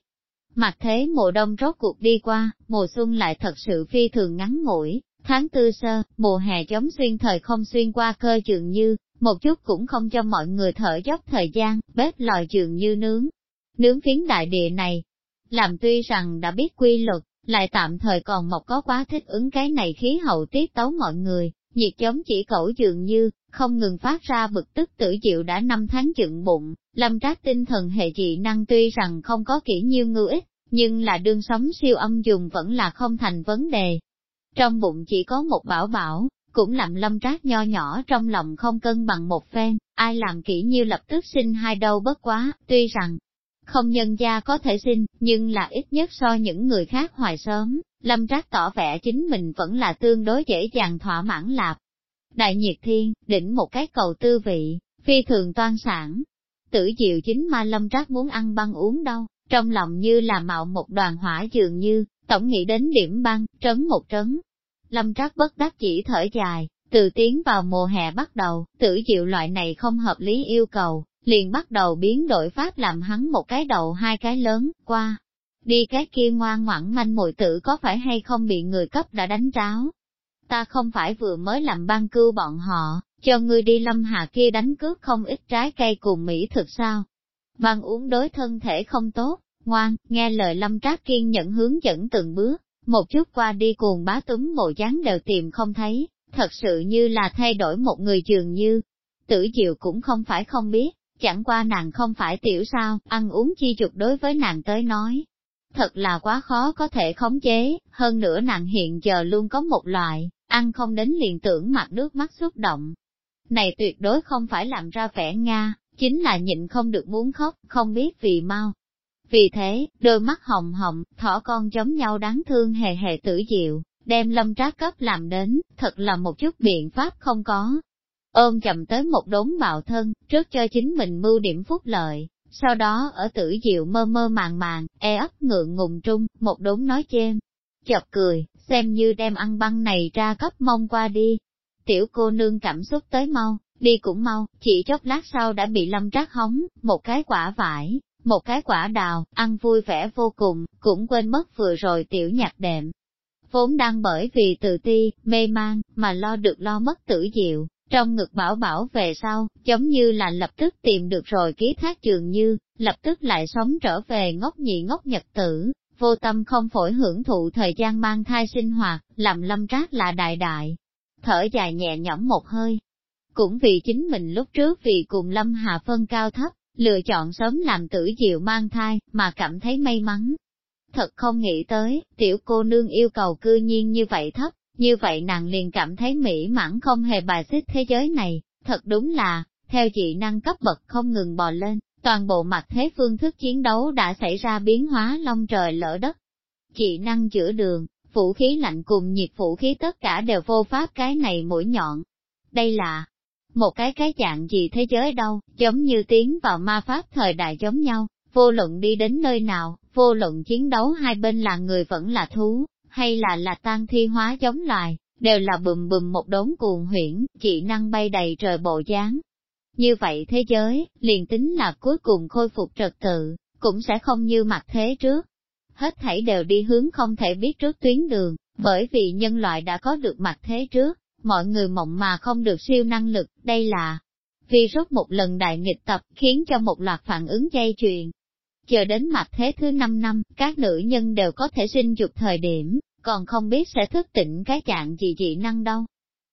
Mặt thế mùa đông rốt cuộc đi qua, mùa xuân lại thật sự phi thường ngắn ngủi, tháng tư sơ, mùa hè giống xuyên thời không xuyên qua cơ dường như, một chút cũng không cho mọi người thở dốc thời gian, bếp lò dường như nướng. Nướng phiến đại địa này, làm tuy rằng đã biết quy luật, lại tạm thời còn một có quá thích ứng cái này khí hậu tiết tấu mọi người, nhiệt giống chỉ cẩu dường như, không ngừng phát ra bực tức tử diệu đã năm tháng dựng bụng, lâm trác tinh thần hệ dị năng tuy rằng không có kỹ nhiêu ngư ích, nhưng là đương sống siêu âm dùng vẫn là không thành vấn đề. Trong bụng chỉ có một bảo bảo, cũng làm lâm trác nho nhỏ trong lòng không cân bằng một phen, ai làm kỹ như lập tức sinh hai đâu bất quá, tuy rằng không nhân gia có thể xin nhưng là ít nhất so những người khác hoài sớm, lâm trác tỏ vẻ chính mình vẫn là tương đối dễ dàng thỏa mãn lạp. Đại nhiệt thiên, đỉnh một cái cầu tư vị, phi thường toan sản. Tử diệu chính mà lâm trác muốn ăn băng uống đâu, trong lòng như là mạo một đoàn hỏa dường như, tổng nghĩ đến điểm băng, trấn một trấn. Lâm trác bất đắc chỉ thở dài, từ tiến vào mùa hè bắt đầu, tử diệu loại này không hợp lý yêu cầu, liền bắt đầu biến đổi pháp làm hắn một cái đầu hai cái lớn, qua. Đi cái kia ngoan ngoãn manh mùi tử có phải hay không bị người cấp đã đánh tráo? Ta không phải vừa mới làm ban cưu bọn họ, cho ngươi đi lâm hà kia đánh cướp không ít trái cây cùng Mỹ thực sao? Văn uống đối thân thể không tốt, ngoan, nghe lời lâm trác kiên nhận hướng dẫn từng bước, một chút qua đi cuồng bá túm bộ dáng đều tìm không thấy, thật sự như là thay đổi một người dường như. Tử diệu cũng không phải không biết, chẳng qua nàng không phải tiểu sao, ăn uống chi dục đối với nàng tới nói. Thật là quá khó có thể khống chế, hơn nữa nàng hiện giờ luôn có một loại, ăn không đến liền tưởng mặt nước mắt xúc động. Này tuyệt đối không phải làm ra vẻ Nga, chính là nhịn không được muốn khóc, không biết vì mau. Vì thế, đôi mắt hồng hồng, thỏ con giống nhau đáng thương hề hề tử diệu, đem lâm trác cấp làm đến, thật là một chút biện pháp không có. Ôm chậm tới một đốn bạo thân, trước cho chính mình mưu điểm phúc lợi, sau đó ở tử diệu mơ mơ màng màng, e ấp ngượng ngùng trung, một đốn nói chêm. Chọc cười, xem như đem ăn băng này ra cấp mong qua đi. Tiểu cô nương cảm xúc tới mau, đi cũng mau, chỉ chốc lát sau đã bị lâm trác hóng, một cái quả vải, một cái quả đào, ăn vui vẻ vô cùng, cũng quên mất vừa rồi tiểu nhạc đệm, vốn đang bởi vì tự ti, mê mang, mà lo được lo mất tử diệu, trong ngực bảo bảo về sau, giống như là lập tức tìm được rồi ký thác trường như, lập tức lại sống trở về ngốc nhị ngốc nhật tử, vô tâm không phổi hưởng thụ thời gian mang thai sinh hoạt, làm lâm trác là đại đại. Thở dài nhẹ nhõm một hơi. Cũng vì chính mình lúc trước vì cùng lâm hà phân cao thấp, lựa chọn sớm làm tử diệu mang thai, mà cảm thấy may mắn, thật không nghĩ tới, tiểu cô nương yêu cầu cư nhiên như vậy thấp, như vậy nàng liền cảm thấy mỹ mãn không hề bài xích thế giới này, thật đúng là, theo chị năng cấp bậc không ngừng bò lên, toàn bộ mặt thế phương thức chiến đấu đã xảy ra biến hóa long trời lỡ đất. Chị năng giữa đường, vũ khí lạnh cùng nhiệt vũ khí tất cả đều vô pháp cái này mũi nhọn. Đây là một cái cái dạng gì thế giới đâu, giống như tiến vào ma pháp thời đại giống nhau, vô luận đi đến nơi nào, vô luận chiến đấu hai bên là người vẫn là thú, hay là là tan thi hóa giống loài, đều là bùm bùm một đống cuồng huyễn, chỉ năng bay đầy trời bộ dáng. Như vậy thế giới, liền tính là cuối cùng khôi phục trật tự, cũng sẽ không như mặt thế trước. Hết thảy đều đi hướng không thể biết trước tuyến đường, bởi vì nhân loại đã có được mặt thế trước, mọi người mộng mà không được siêu năng lực, đây là vì một lần đại nghịch tập khiến cho một loạt phản ứng dây chuyền, chờ đến mặt thế thứ 5 năm, các nữ nhân đều có thể sinh dục thời điểm, còn không biết sẽ thức tỉnh cái trạng gì dị năng đâu.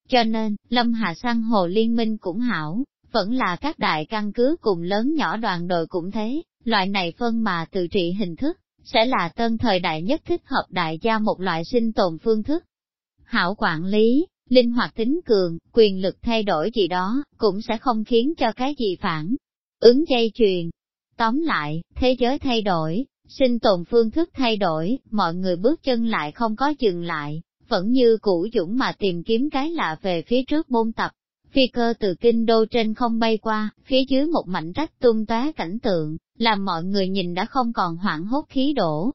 Cho nên, Lâm Hà Sang Hồ Liên minh cũng hảo, vẫn là các đại căn cứ cùng lớn nhỏ đoàn đội cũng thế, loại này phân mà tự trị hình thức, sẽ là tân thời đại nhất thích hợp đại gia một loại sinh tồn phương thức. Hảo quản lý, linh hoạt tính cường, quyền lực thay đổi gì đó, cũng sẽ không khiến cho cái gì phản. Ứng dây chuyền, Tóm lại, thế giới thay đổi, sinh tồn phương thức thay đổi, mọi người bước chân lại không có dừng lại, vẫn như cũ dũng mà tìm kiếm cái lạ về phía trước môn tập. Phi cơ từ kinh đô trên không bay qua, phía dưới một mảnh rách tung tóe cảnh tượng, làm mọi người nhìn đã không còn hoảng hốt khí đổ.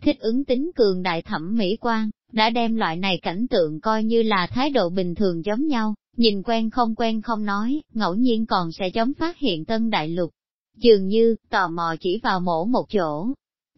Thích ứng tính cường đại thẩm mỹ quan, đã đem loại này cảnh tượng coi như là thái độ bình thường giống nhau, nhìn quen không quen không nói, ngẫu nhiên còn sẽ giống phát hiện tân đại lục, dường như, tò mò chỉ vào mổ một chỗ.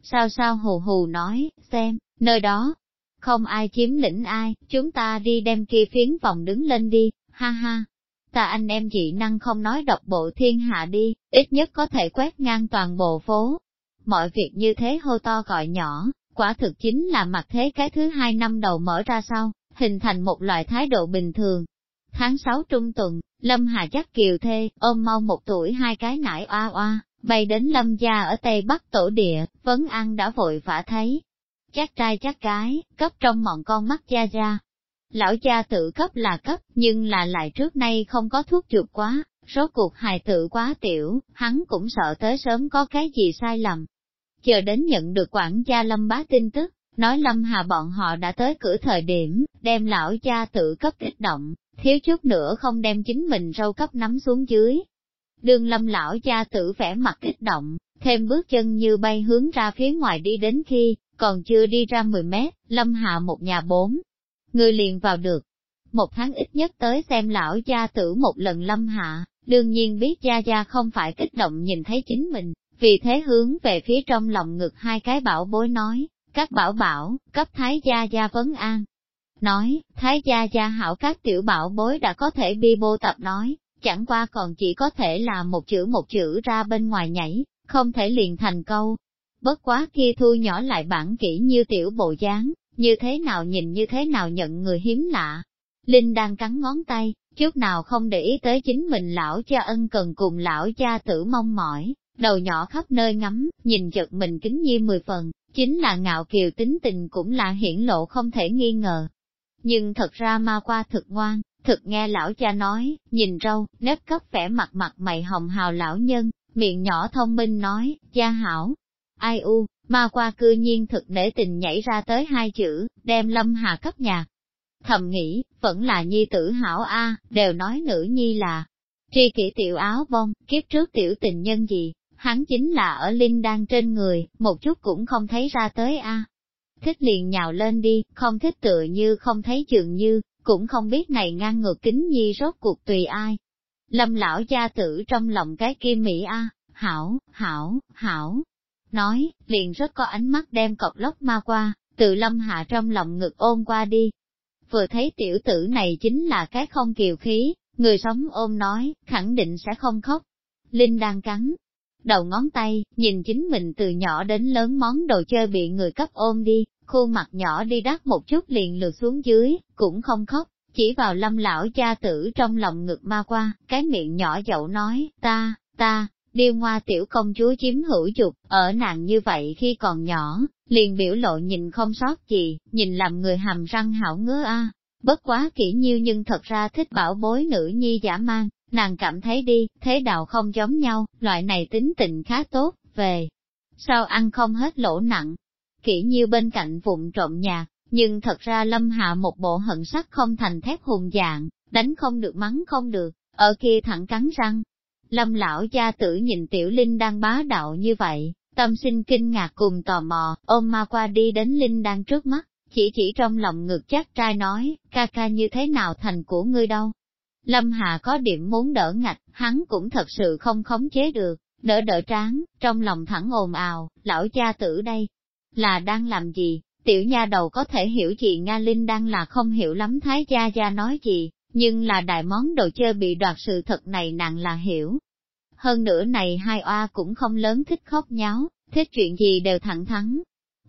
Sao sao hù hù nói, xem, nơi đó, không ai chiếm lĩnh ai, chúng ta đi đem kia phiến vòng đứng lên đi, ha ha. Ta anh em dị năng không nói độc bộ thiên hạ đi, ít nhất có thể quét ngang toàn bộ phố. Mọi việc như thế hô to gọi nhỏ, quả thực chính là mặt thế cái thứ hai năm đầu mở ra sau, hình thành một loại thái độ bình thường. Tháng 6 trung tuần, Lâm Hà chắc kiều thê, ôm mau một tuổi hai cái nải oa oa, bay đến Lâm gia ở Tây Bắc tổ địa, vấn an đã vội vã thấy. Chắc trai chắc cái, cấp trong mọn con mắt cha ra. Lão cha tự cấp là cấp, nhưng là lại trước nay không có thuốc chuột quá, rốt cuộc hài tự quá tiểu, hắn cũng sợ tới sớm có cái gì sai lầm. Chờ đến nhận được quản gia Lâm bá tin tức, nói Lâm Hà bọn họ đã tới cửa thời điểm, đem lão cha tự cấp kích động, thiếu chút nữa không đem chính mình râu cấp nắm xuống dưới. Đường Lâm lão cha tử vẻ mặt kích động, thêm bước chân như bay hướng ra phía ngoài đi đến khi, còn chưa đi ra 10 mét, Lâm Hạ một nhà bốn. Người liền vào được. Một tháng ít nhất tới xem lão gia tử một lần Lâm Hạ, đương nhiên biết gia gia không phải kích động nhìn thấy chính mình, vì thế hướng về phía trong lòng ngực hai cái bảo bối nói, các bảo bảo, cấp thái gia gia vấn an. Nói, thái gia gia hảo các tiểu bảo bối đã có thể bi bô tập nói, chẳng qua còn chỉ có thể là một chữ một chữ ra bên ngoài nhảy, không thể liền thành câu. Bất quá kia thu nhỏ lại bản kỹ như tiểu bộ dáng, như thế nào nhìn như thế nào nhận người hiếm lạ. Linh đang cắn ngón tay, chút nào không để ý tới chính mình lão cha ân cần cùng lão cha tử mong mỏi, đầu nhỏ khắp nơi ngắm, nhìn giật mình kính nhi mười phần, chính là ngạo kiều tính tình cũng là hiển lộ không thể nghi ngờ. Nhưng thật ra ma qua thực ngoan, thực nghe lão cha nói, nhìn râu, nếp cấp vẻ mặt mặt mày hồng hào lão nhân, miệng nhỏ thông minh nói, cha hảo. Ai u, ma qua cư nhiên thực để tình nhảy ra tới hai chữ, đem lâm hà cấp nhạc. Thầm nghĩ, vẫn là nhi tử hảo a, đều nói nữ nhi là tri kỷ tiểu áo bông, kiếp trước tiểu tình nhân gì, hắn chính là ở linh đang trên người, một chút cũng không thấy ra tới a. Thích liền nhào lên đi, không thích tựa như không thấy trường như, cũng không biết này ngang ngược kính nhi rốt cuộc tùy ai. Lâm lão gia tử trong lòng cái kia mỹ a, hảo, hảo, hảo. Nói, liền rất có ánh mắt đem cọc lóc ma qua, tự lâm hạ trong lòng ngực ôm qua đi. Vừa thấy tiểu tử này chính là cái không kiều khí, người sống ôm nói, khẳng định sẽ không khóc. Linh đang cắn, đầu ngón tay, nhìn chính mình từ nhỏ đến lớn món đồ chơi bị người cấp ôm đi, khuôn mặt nhỏ đi đắt một chút liền lượt xuống dưới, cũng không khóc, chỉ vào lâm lão cha tử trong lòng ngực ma qua, cái miệng nhỏ dậu nói, ta, ta, điêu ngoa tiểu công chúa chiếm hữu dục, ở nàng như vậy khi còn nhỏ, liền biểu lộ nhìn không sót gì, nhìn làm người hàm răng hảo ngứa a. Bất quá kỹ nhiêu nhưng thật ra thích bảo bối nữ nhi giả mang, nàng cảm thấy đi, thế đạo không giống nhau, loại này tính tình khá tốt, về. Sao ăn không hết lỗ nặng? Kỹ nhiêu bên cạnh vụn trộm nhạc, nhưng thật ra lâm hạ một bộ hận sắc không thành thép hùng dạng, đánh không được mắng không được, ở kia thẳng cắn răng. Lâm lão gia tử nhìn tiểu linh đang bá đạo như vậy, tâm sinh kinh ngạc cùng tò mò, ôm ma qua đi đến linh đang trước mắt, chỉ chỉ trong lòng ngực chắc trai nói, ca ca như thế nào thành của ngươi đâu. Lâm Hà có điểm muốn đỡ ngạch, hắn cũng thật sự không khống chế được, đỡ đỡ tráng, trong lòng thẳng ồn ào, lão cha tử đây, là đang làm gì, tiểu nha đầu có thể hiểu chị Nga Linh đang là không hiểu lắm Thái Gia Gia nói gì, nhưng là đại món đồ chơi bị đoạt sự thật này nặng là hiểu. Hơn nữa này hai oa cũng không lớn thích khóc nháo, thích chuyện gì đều thẳng thắn.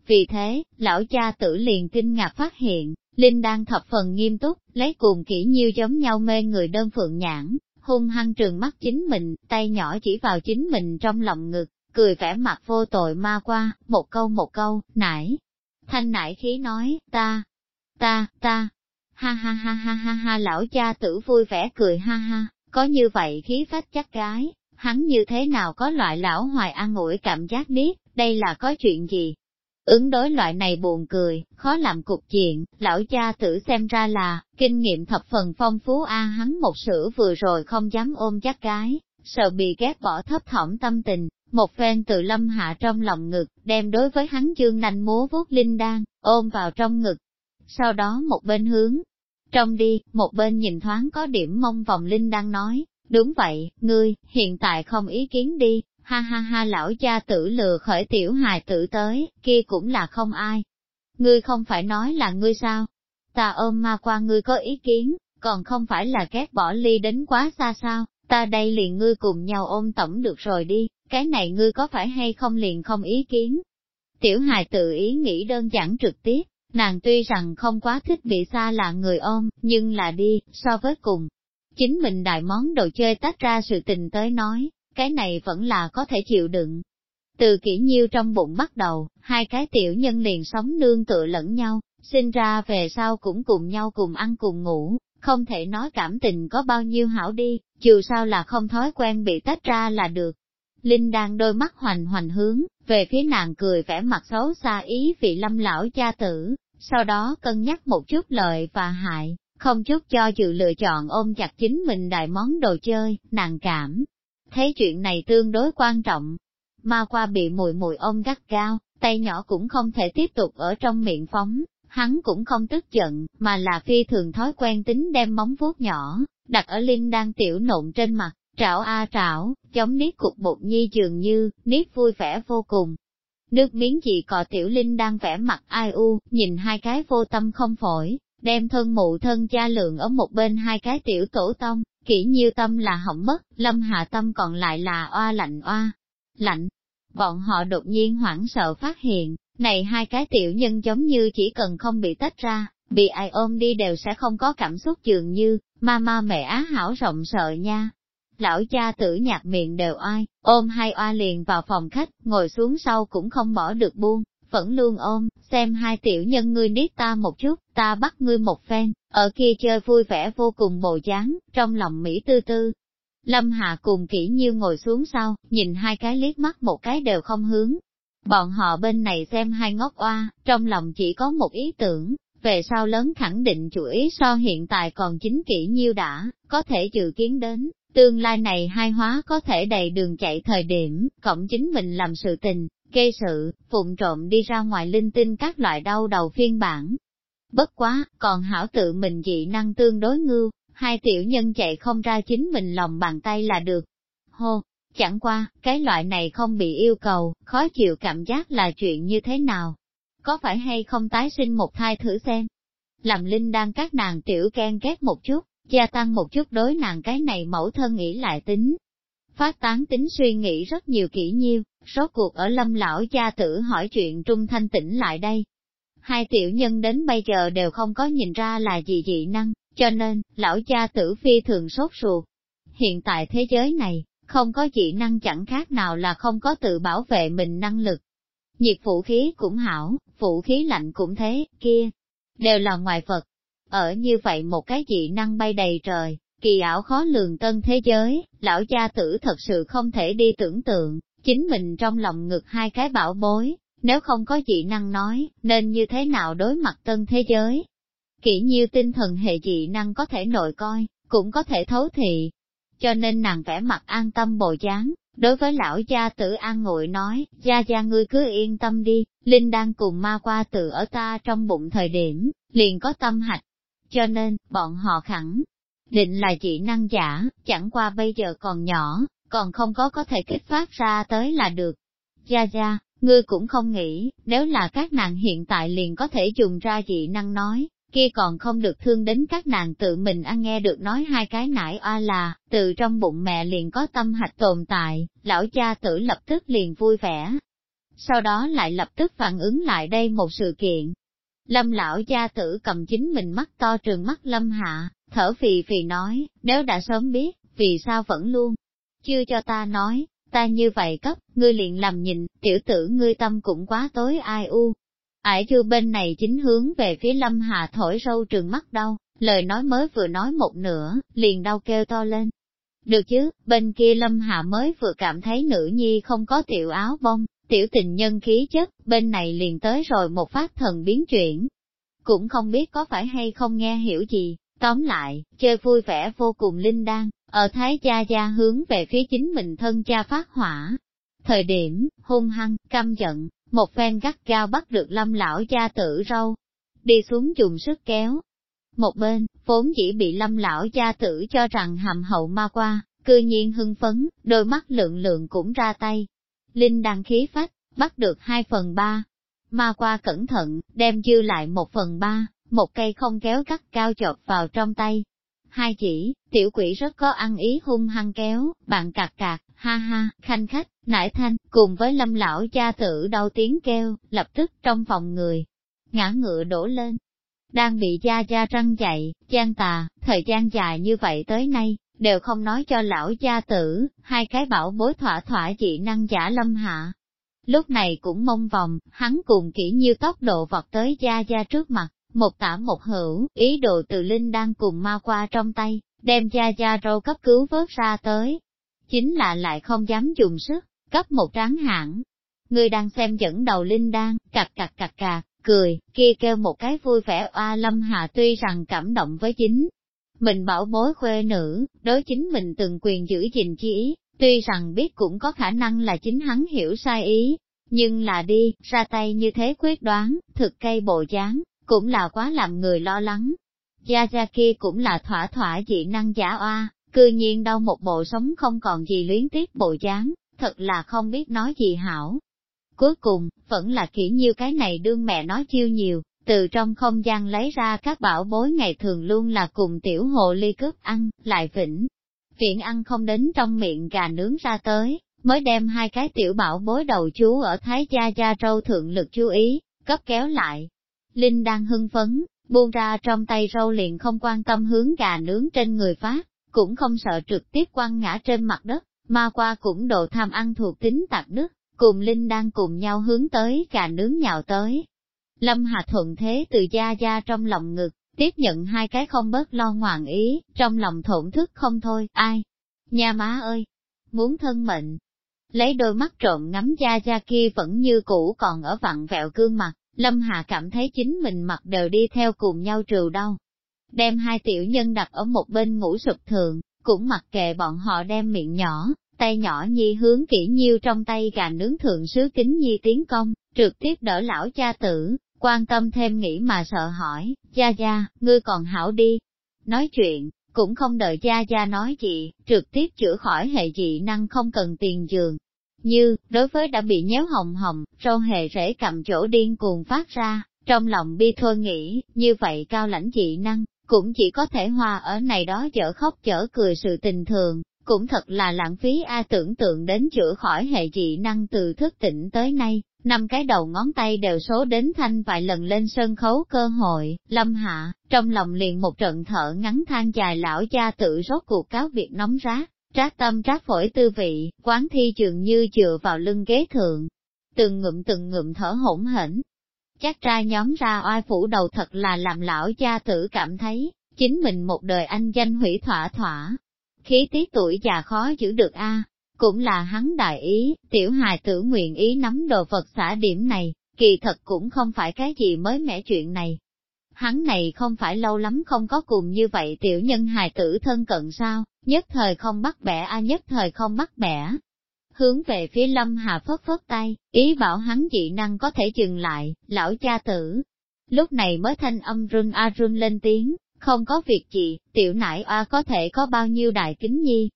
Vì thế, lão cha tử liền kinh ngạc phát hiện, Linh đang thập phần nghiêm túc, lấy cùng kỹ nhiêu giống nhau mê người đơn phượng nhãn, hung hăng trường mắt chính mình, tay nhỏ chỉ vào chính mình trong lòng ngực, cười vẻ mặt vô tội ma qua, một câu một câu, nải. Thanh nải khí nói, ta, ta, ta, ha ha ha ha ha ha lão cha tử vui vẻ cười ha ha, có như vậy khí phách chắc gái, hắn như thế nào có loại lão hoài an ủi cảm giác biết, đây là có chuyện gì, Ứng đối loại này buồn cười, khó làm cục diện, lão cha tử xem ra là, kinh nghiệm thập phần phong phú a hắn một sử vừa rồi không dám ôm chắc gái, sợ bị ghét bỏ thấp thỏm tâm tình, một phen tự lâm hạ trong lòng ngực, đem đối với hắn chương nành múa vuốt linh đan, ôm vào trong ngực. Sau đó một bên hướng, trong đi, một bên nhìn thoáng có điểm mong vòng linh đang nói, đúng vậy, ngươi, hiện tại không ý kiến đi, Ha ha ha lão cha tử lừa khởi tiểu hài tử tới, kia cũng là không ai. Ngươi không phải nói là ngươi sao? Ta ôm ma qua ngươi có ý kiến, còn không phải là ghét bỏ ly đến quá xa sao, ta đây liền ngươi cùng nhau ôm tổng được rồi đi, cái này ngươi có phải hay không liền không ý kiến. Tiểu hài tự ý nghĩ đơn giản trực tiếp, nàng tuy rằng không quá thích bị xa là người ôm, nhưng là đi, so với cùng. Chính mình đại món đồ chơi tách ra sự tình tới nói, cái này vẫn là có thể chịu đựng. Từ kỹ nhiêu trong bụng bắt đầu, hai cái tiểu nhân liền sống nương tựa lẫn nhau, sinh ra về sau cũng cùng nhau cùng ăn cùng ngủ, không thể nói cảm tình có bao nhiêu hảo đi, dù sao là không thói quen bị tách ra là được. Linh đang đôi mắt hoành hoành hướng, về phía nàng cười vẻ mặt xấu xa ý vị lâm lão cha tử, sau đó cân nhắc một chút lợi và hại, không chút cho dự lựa chọn ôm chặt chính mình đại món đồ chơi, nàng cảm. Thấy chuyện này tương đối quan trọng, ma qua bị mùi mùi ôm gắt cao, tay nhỏ cũng không thể tiếp tục ở trong miệng phóng, hắn cũng không tức giận, mà là phi thường thói quen tính đem móng vuốt nhỏ, đặt ở Linh đang tiểu nộn trên mặt, trảo a trảo, chống niết cục bột nhi dường như, niết vui vẻ vô cùng. Nước miếng gì cò tiểu Linh đang vẽ mặt ai u, nhìn hai cái vô tâm không phổi, đem thân mụ thân cha lượng ở một bên hai cái tiểu tổ tông, kỹ nhiêu tâm là hỏng mất, lâm hạ tâm còn lại là oa lạnh oa. Lạnh, bọn họ đột nhiên hoảng sợ phát hiện, này hai cái tiểu nhân giống như chỉ cần không bị tách ra, bị ai ôm đi đều sẽ không có cảm xúc dường như, ma ma mẹ á hảo rộng sợ nha. Lão cha tử nhạt miệng đều oai, ôm hai oa liền vào phòng khách, ngồi xuống sau cũng không bỏ được buông, vẫn luôn ôm, xem hai tiểu nhân ngươi niết ta một chút, ta bắt ngươi một phen, ở kia chơi vui vẻ vô cùng bồ dáng, trong lòng Mỹ tư tư. Lâm Hạ cùng kỹ nhiêu ngồi xuống sau, nhìn hai cái liếc mắt một cái đều không hướng, Bọn họ bên này xem hai ngốc oa, trong lòng chỉ có một ý tưởng, về sau lớn khẳng định chủ ý so hiện tại còn chính kỹ nhiêu đã, có thể dự kiến đến, tương lai này hai hóa có thể đầy đường chạy thời điểm, cộng chính mình làm sự tình, gây sự, phụng trộm đi ra ngoài linh tinh các loại đau đầu phiên bản. Bất quá, còn hảo tự mình dị năng tương đối ngưu, hai tiểu nhân chạy không ra chính mình lòng bàn tay là được. Hô, Chẳng qua, cái loại này không bị yêu cầu, khó chịu cảm giác là chuyện như thế nào? Có phải hay không tái sinh một thai thử xem? Làm Linh đang các nàng tiểu ghen ghét một chút, gia tăng một chút đối nàng cái này mẫu thân nghĩ lại tính. Phát tán tính suy nghĩ rất nhiều kỹ nhiêu, số cuộc ở lâm lão gia tử hỏi chuyện trung thanh tĩnh lại đây. Hai tiểu nhân đến bây giờ đều không có nhìn ra là gì dị năng, cho nên, lão gia tử phi thường sốt ruột. Hiện tại thế giới này, không có dị năng chẳng khác nào là không có tự bảo vệ mình năng lực. Nhiệt vũ khí cũng hảo, vũ khí lạnh cũng thế, kia, đều là ngoài vật. Ở như vậy một cái dị năng bay đầy trời, kỳ ảo khó lường tân thế giới, lão gia tử thật sự không thể đi tưởng tượng, chính mình trong lòng ngực hai cái bảo bối, nếu không có dị năng nói, nên như thế nào đối mặt tân thế giới. kỷ nhiêu tinh thần hệ dị năng có thể nội coi, cũng có thể thấu thị, cho nên nàng vẻ mặt an tâm bồi dáng. Đối với lão gia tử an ngụy nói, gia gia ngươi cứ yên tâm đi, Linh đang cùng ma qua tự ở ta trong bụng thời điểm, liền có tâm hạch. Cho nên, bọn họ khẳng định là chỉ năng giả, chẳng qua bây giờ còn nhỏ, còn không có có thể kích phát ra tới là được. Gia gia, ngươi cũng không nghĩ, nếu là các nàng hiện tại liền có thể dùng ra dị năng nói, kia còn không được thương đến các nàng tự mình ăn nghe được nói hai cái nải oa là, từ trong bụng mẹ liền có tâm hạch tồn tại, lão cha tử lập tức liền vui vẻ. Sau đó lại lập tức phản ứng lại đây một sự kiện. Lâm lão cha tử cầm chính mình mắt to trường mắt lâm hạ, thở phì phì nói, nếu đã sớm biết, vì sao vẫn luôn, chưa cho ta nói, ta như vậy cấp, ngươi liền làm nhìn, tiểu tử ngươi tâm cũng quá tối ai u, Ải chưa bên này chính hướng về phía lâm hà thổi sâu trường mắt đau, lời nói mới vừa nói một nửa, liền đau kêu to lên. Được chứ, bên kia lâm hà mới vừa cảm thấy nữ nhi không có tiểu áo bông, tiểu tình nhân khí chất, bên này liền tới rồi một phát thần biến chuyển. Cũng không biết có phải hay không nghe hiểu gì, tóm lại, chơi vui vẻ vô cùng linh đan, ở Thái cha Gia hướng về phía chính mình thân cha phát hỏa. Thời điểm, hung hăng, căm giận, một phen gắt gao bắt được lâm lão gia tử râu, đi xuống dùng sức kéo. Một bên, vốn chỉ bị lâm lão gia tử cho rằng hàm hậu ma qua, cư nhiên hưng phấn, đôi mắt lượng lượng cũng ra tay. Linh đăng khí phách, bắt được hai phần ba. Ma qua cẩn thận, đem dư lại một phần ba, một cây không kéo cắt cao chọt vào trong tay. Hai chỉ, tiểu quỷ rất có ăn ý hung hăng kéo, bạn cạc cạc, ha ha, khanh khách, nải thanh, cùng với lâm lão cha tử đau tiếng kêu, lập tức trong phòng người, ngã ngựa đổ lên. Đang bị cha cha răng dậy, gian tà, thời gian dài như vậy tới nay, đều không nói cho lão cha tử, hai cái bảo bối thỏa thỏa dị năng giả lâm hạ. Lúc này cũng mong vòng, hắn cùng kỹ như tốc độ vọt tới gia gia trước mặt, một tả một hữu, ý đồ từ Linh đang cùng ma qua trong tay, đem cha cha râu cấp cứu vớt ra tới. Chính là lại không dám dùng sức, cấp một tráng hãng. Người đang xem dẫn đầu Linh đang, cạc cạc cạc cạc, cười, kia kêu một cái vui vẻ oa lâm hạ tuy rằng cảm động với chính. Mình bảo bối khuê nữ, đối chính mình từng quyền giữ gìn chi ý, tuy rằng biết cũng có khả năng là chính hắn hiểu sai ý, nhưng là đi, ra tay như thế quyết đoán, thực cây bộ dáng, cũng là quá làm người lo lắng. Gia Gia kia cũng là thỏa thỏa dị năng giả oa, cư nhiên đau một bộ sống không còn gì luyến tiếc bộ dáng, thật là không biết nói gì hảo. Cuối cùng, vẫn là kỹ nhiêu cái này đương mẹ nói chiêu nhiều, từ trong không gian lấy ra các bảo bối ngày thường luôn là cùng tiểu hồ ly cướp ăn, lại vĩnh. Viện ăn không đến trong miệng gà nướng ra tới, mới đem hai cái tiểu bảo bối đầu chú ở Thái Gia Gia Râu thượng lực chú ý, cấp kéo lại. Linh đang hưng phấn, buông ra trong tay râu liền không quan tâm hướng gà nướng trên người phát, cũng không sợ trực tiếp quăng ngã trên mặt đất, ma qua cũng độ tham ăn thuộc tính tạc đức, cùng Linh đang cùng nhau hướng tới gà nướng nhào tới. Lâm Hà thuận thế từ gia gia trong lòng ngực, tiếp nhận hai cái không bớt lo ngoạn ý, trong lòng thổn thức không thôi, ai? Nhà má ơi! Muốn thân mệnh, lấy đôi mắt trộm ngắm Gia Gia kia vẫn như cũ còn ở vặn vẹo gương mặt, Lâm Hà cảm thấy chính mình mặt đều đi theo cùng nhau trừ đau. Đem hai tiểu nhân đặt ở một bên ngủ sụp thường, cũng mặc kệ bọn họ đem miệng nhỏ, tay nhỏ nhi hướng kỹ nhiêu trong tay gà nướng thượng sứ kính nhi tiến công, trực tiếp đỡ lão cha tử, quan tâm thêm nghĩ mà sợ hỏi, Gia Gia, ngươi còn hảo đi. Nói chuyện, cũng không đợi Gia Gia nói gì, trực tiếp chữa khỏi hệ dị năng không cần tiền giường. Như, đối với đã bị nhéo hồng hồng, râu hề rễ cầm chỗ điên cuồng phát ra, trong lòng bi thôi nghĩ, như vậy cao lãnh dị năng, cũng chỉ có thể hòa ở này đó chở khóc chở cười sự tình thường, cũng thật là lãng phí a tưởng tượng đến chữa khỏi hệ dị năng từ thức tỉnh tới nay, năm cái đầu ngón tay đều số đến thanh vài lần lên sân khấu cơ hội, lâm hạ, trong lòng liền một trận thở ngắn than dài lão cha tự rốt cuộc cáo việc nóng rát, trát tâm trát phổi tư vị, quán thi trường như dựa vào lưng ghế thượng, từng ngụm từng ngụm thở hỗn hển. Chắc ra nhóm ra oai phủ đầu thật là làm lão cha tử cảm thấy, chính mình một đời anh danh hủy thỏa thỏa. Khí tiết tuổi già khó giữ được a cũng là hắn đại ý, tiểu hài tử nguyện ý nắm đồ vật xã điểm này, kỳ thật cũng không phải cái gì mới mẻ chuyện này. Hắn này không phải lâu lắm không có cùng như vậy tiểu nhân hài tử thân cận sao, nhất thời không bắt bẻ a nhất thời không bắt bẻ. Hướng về phía lâm hà phất phất tay, ý bảo hắn dị năng có thể dừng lại, lão cha tử. Lúc này mới thanh âm run a run lên tiếng, không có việc gì, tiểu nải a có thể có bao nhiêu đại kính nhi,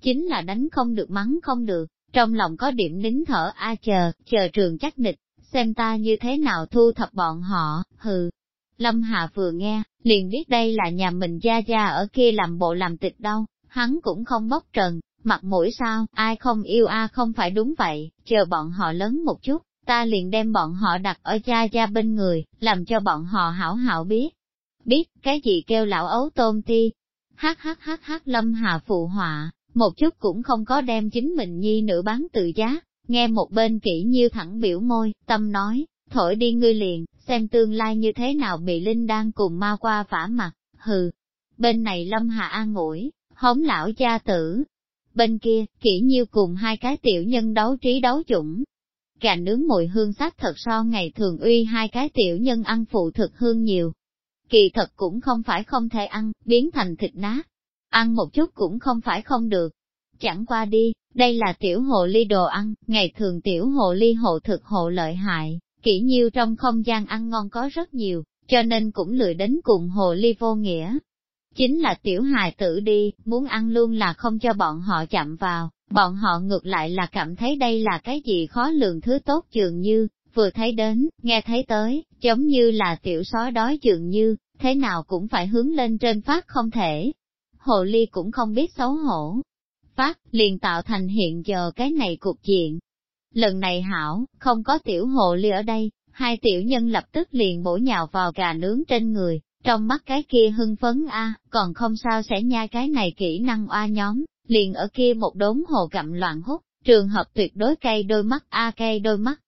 chính là đánh không được mắng không được, trong lòng có điểm nín thở a chờ, chờ trường chắc nịch, xem ta như thế nào thu thập bọn họ, hừ. Lâm hà vừa nghe, liền biết đây là nhà mình gia gia ở kia làm bộ làm tịch đâu, hắn cũng không bóc trần, mặt mũi sao, ai không yêu a không phải đúng vậy, chờ bọn họ lớn một chút, ta liền đem bọn họ đặt ở cha gia bên người, làm cho bọn họ hảo hảo biết. Biết, cái gì kêu lão ấu tôm ti. Hát hát hát hát lâm hà phụ họa, một chút cũng không có đem chính mình nhi nữ bán tự giá, nghe một bên kỹ nhiêu thẳng biểu môi, tâm nói, thổi đi ngươi liền, xem tương lai như thế nào bị Linh đang cùng ma qua phả mặt, hừ. Bên này Lâm Hà an ngủi, hống lão cha tử. Bên kia, kỹ nhiêu cùng hai cái tiểu nhân đấu trí đấu chủng. Gà nướng mùi hương sắc thật so ngày thường uy hai cái tiểu nhân ăn phụ thực hương nhiều. Kỳ thật cũng không phải không thể ăn, biến thành thịt nát, ăn một chút cũng không phải không được. Chẳng qua đi, đây là tiểu hồ ly đồ ăn, ngày thường tiểu hồ ly hộ thực hộ lợi hại, kỹ nhiêu trong không gian ăn ngon có rất nhiều, cho nên cũng lười đến cùng hồ ly vô nghĩa. Chính là tiểu hài tử đi, muốn ăn luôn là không cho bọn họ chạm vào, bọn họ ngược lại là cảm thấy đây là cái gì khó lường thứ tốt dường như, vừa thấy đến, nghe thấy tới, giống như là tiểu sói đói dường như, thế nào cũng phải hướng lên trên phát không thể, hồ ly cũng không biết xấu hổ. Phát, liền tạo thành hiện giờ cái này cục diện. Lần này hảo, không có tiểu hồ ly ở đây, hai tiểu nhân lập tức liền bổ nhào vào gà nướng trên người, trong mắt cái kia hưng phấn a, còn không sao sẽ nhai cái này kỹ năng oa nhóm, liền ở kia một đống hồ gặm loạn hút, trường hợp tuyệt đối cây đôi mắt a cây đôi mắt.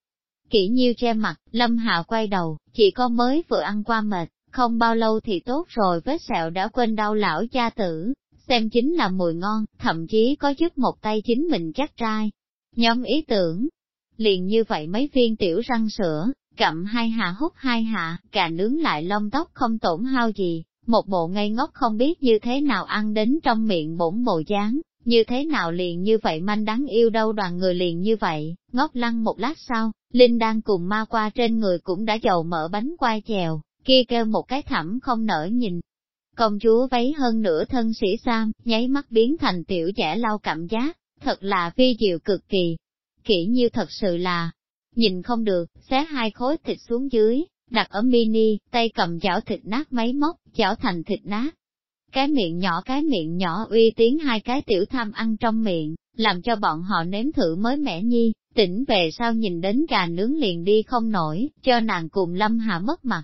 Kỹ nhiêu che mặt, lâm hạ quay đầu, chỉ có mới vừa ăn qua mệt, Không bao lâu thì tốt rồi vết sẹo đã quên đau lão cha tử, xem chính là mùi ngon, thậm chí có giúp một tay chính mình chắc trai. Nhóm ý tưởng, liền như vậy mấy viên tiểu răng sữa, cặm hai hạ hút hai hạ, cà nướng lại lông tóc không tổn hao gì, một bộ ngây ngốc không biết như thế nào ăn đến trong miệng bổn bộ dáng, như thế nào liền như vậy manh đáng yêu đâu đoàn người liền như vậy, ngốc lăng một lát sau, Linh đang cùng ma qua trên người cũng đã dầu mỡ bánh quai chèo, kia kêu một cái thẳm không nở nhìn. Công chúa váy hơn nửa thân sĩ sam, nháy mắt biến thành tiểu trẻ lau cảm giác, thật là vi diệu cực kỳ. Kỹ như thật sự là, nhìn không được, xé hai khối thịt xuống dưới, đặt ở mini, tay cầm chảo thịt nát máy móc, chảo thành thịt nát. Cái miệng nhỏ cái miệng nhỏ uy tiến hai cái tiểu tham ăn trong miệng, làm cho bọn họ nếm thử mới mẻ nhi, tỉnh về sau nhìn đến gà nướng liền đi không nổi, cho nàng cùng lâm hạ mất mặt.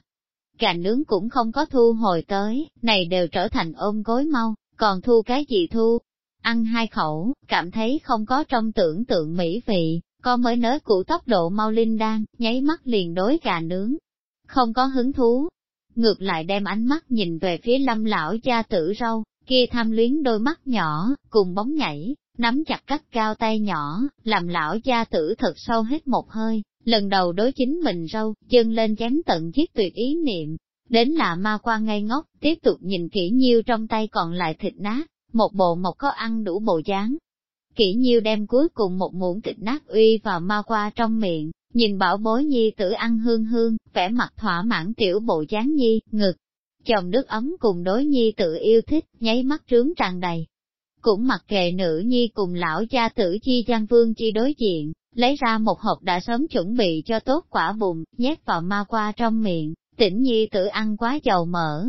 Gà nướng cũng không có thu hồi tới, này đều trở thành ôm gối mau, còn thu cái gì thu? Ăn hai khẩu, cảm thấy không có trong tưởng tượng mỹ vị, có mới nới cụ tốc độ mau linh đan, nháy mắt liền đối gà nướng. Không có hứng thú, ngược lại đem ánh mắt nhìn về phía lâm lão cha tử râu, kia tham luyến đôi mắt nhỏ, cùng bóng nhảy, nắm chặt cắt cao tay nhỏ, làm lão cha tử thật sâu hết một hơi, lần đầu đối chính mình râu, chân lên chém tận giết tuyệt ý niệm. Đến là ma quan ngây ngốc, tiếp tục nhìn kỹ nhiêu trong tay còn lại thịt nát, một bộ một có ăn đủ bộ dáng, Kỷ nhiêu đem cuối cùng một muỗng thịt nát uy vào ma qua trong miệng, nhìn bảo bối nhi tử ăn hương hương, vẻ mặt thỏa mãn tiểu bộ dáng nhi, ngực. Chồng nước ấm cùng đối nhi tự yêu thích, nháy mắt trướng tràn đầy. Cũng mặc kệ nữ nhi cùng lão cha tử chi giang vương chi đối diện, lấy ra một hộp đã sớm chuẩn bị cho tốt quả bùn, nhét vào ma qua trong miệng, tỉnh nhi tử ăn quá dầu mỡ.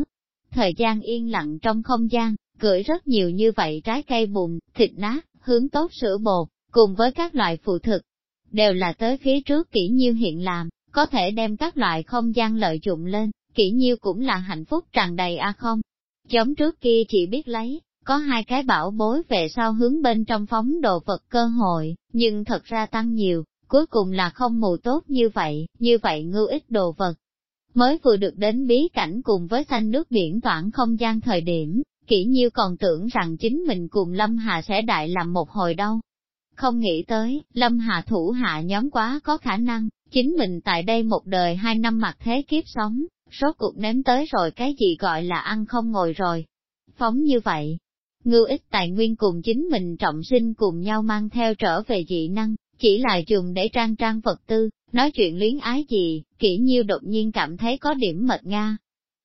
Thời gian yên lặng trong không gian, gửi rất nhiều như vậy trái cây bùn, thịt nát, hướng tốt sữa bột, cùng với các loại phụ thực, đều là tới phía trước kỹ nhiêu hiện làm, có thể đem các loại không gian lợi dụng lên, kỹ nhiêu cũng là hạnh phúc tràn đầy a không. Giống trước kia chỉ biết lấy, có hai cái bảo bối về sau hướng bên trong phóng đồ vật cơ hội, nhưng thật ra tăng nhiều, cuối cùng là không mù tốt như vậy, như vậy ngưu ít đồ vật. Mới vừa được đến bí cảnh cùng với xanh nước biển toảng không gian thời điểm, Kỷ nhiêu còn tưởng rằng chính mình cùng Lâm Hà sẽ đại làm một hồi đâu. Không nghĩ tới, Lâm Hà thủ hạ nhóm quá có khả năng, chính mình tại đây một đời hai năm mặt thế kiếp sống, rốt cuộc nếm tới rồi cái gì gọi là ăn không ngồi rồi. Phóng như vậy, ngưu ích tài nguyên cùng chính mình trọng sinh cùng nhau mang theo trở về dị năng, chỉ là dùng để trang trang vật tư, nói chuyện luyến ái gì, kỹ nhiêu đột nhiên cảm thấy có điểm mệt nga.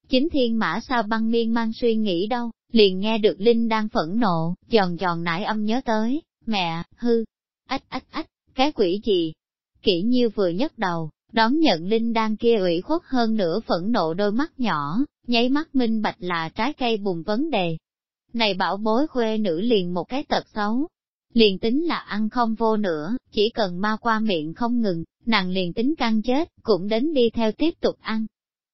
Chính thiên mã sao băng miên mang suy nghĩ đâu, liền nghe được Linh đang phẫn nộ, giòn giòn nải âm nhớ tới, mẹ, hư, ách ách ách, cái quỷ gì? Kỷ nhiêu vừa nhấc đầu, đón nhận Linh đang kia ủy khuất hơn nữa phẫn nộ đôi mắt nhỏ, nháy mắt minh bạch là trái cây bùng vấn đề. Này bảo bối khuê nữ liền một cái tật xấu, liền tính là ăn không vô nữa, chỉ cần ma qua miệng không ngừng, nàng liền tính căng chết, cũng đến đi theo tiếp tục ăn.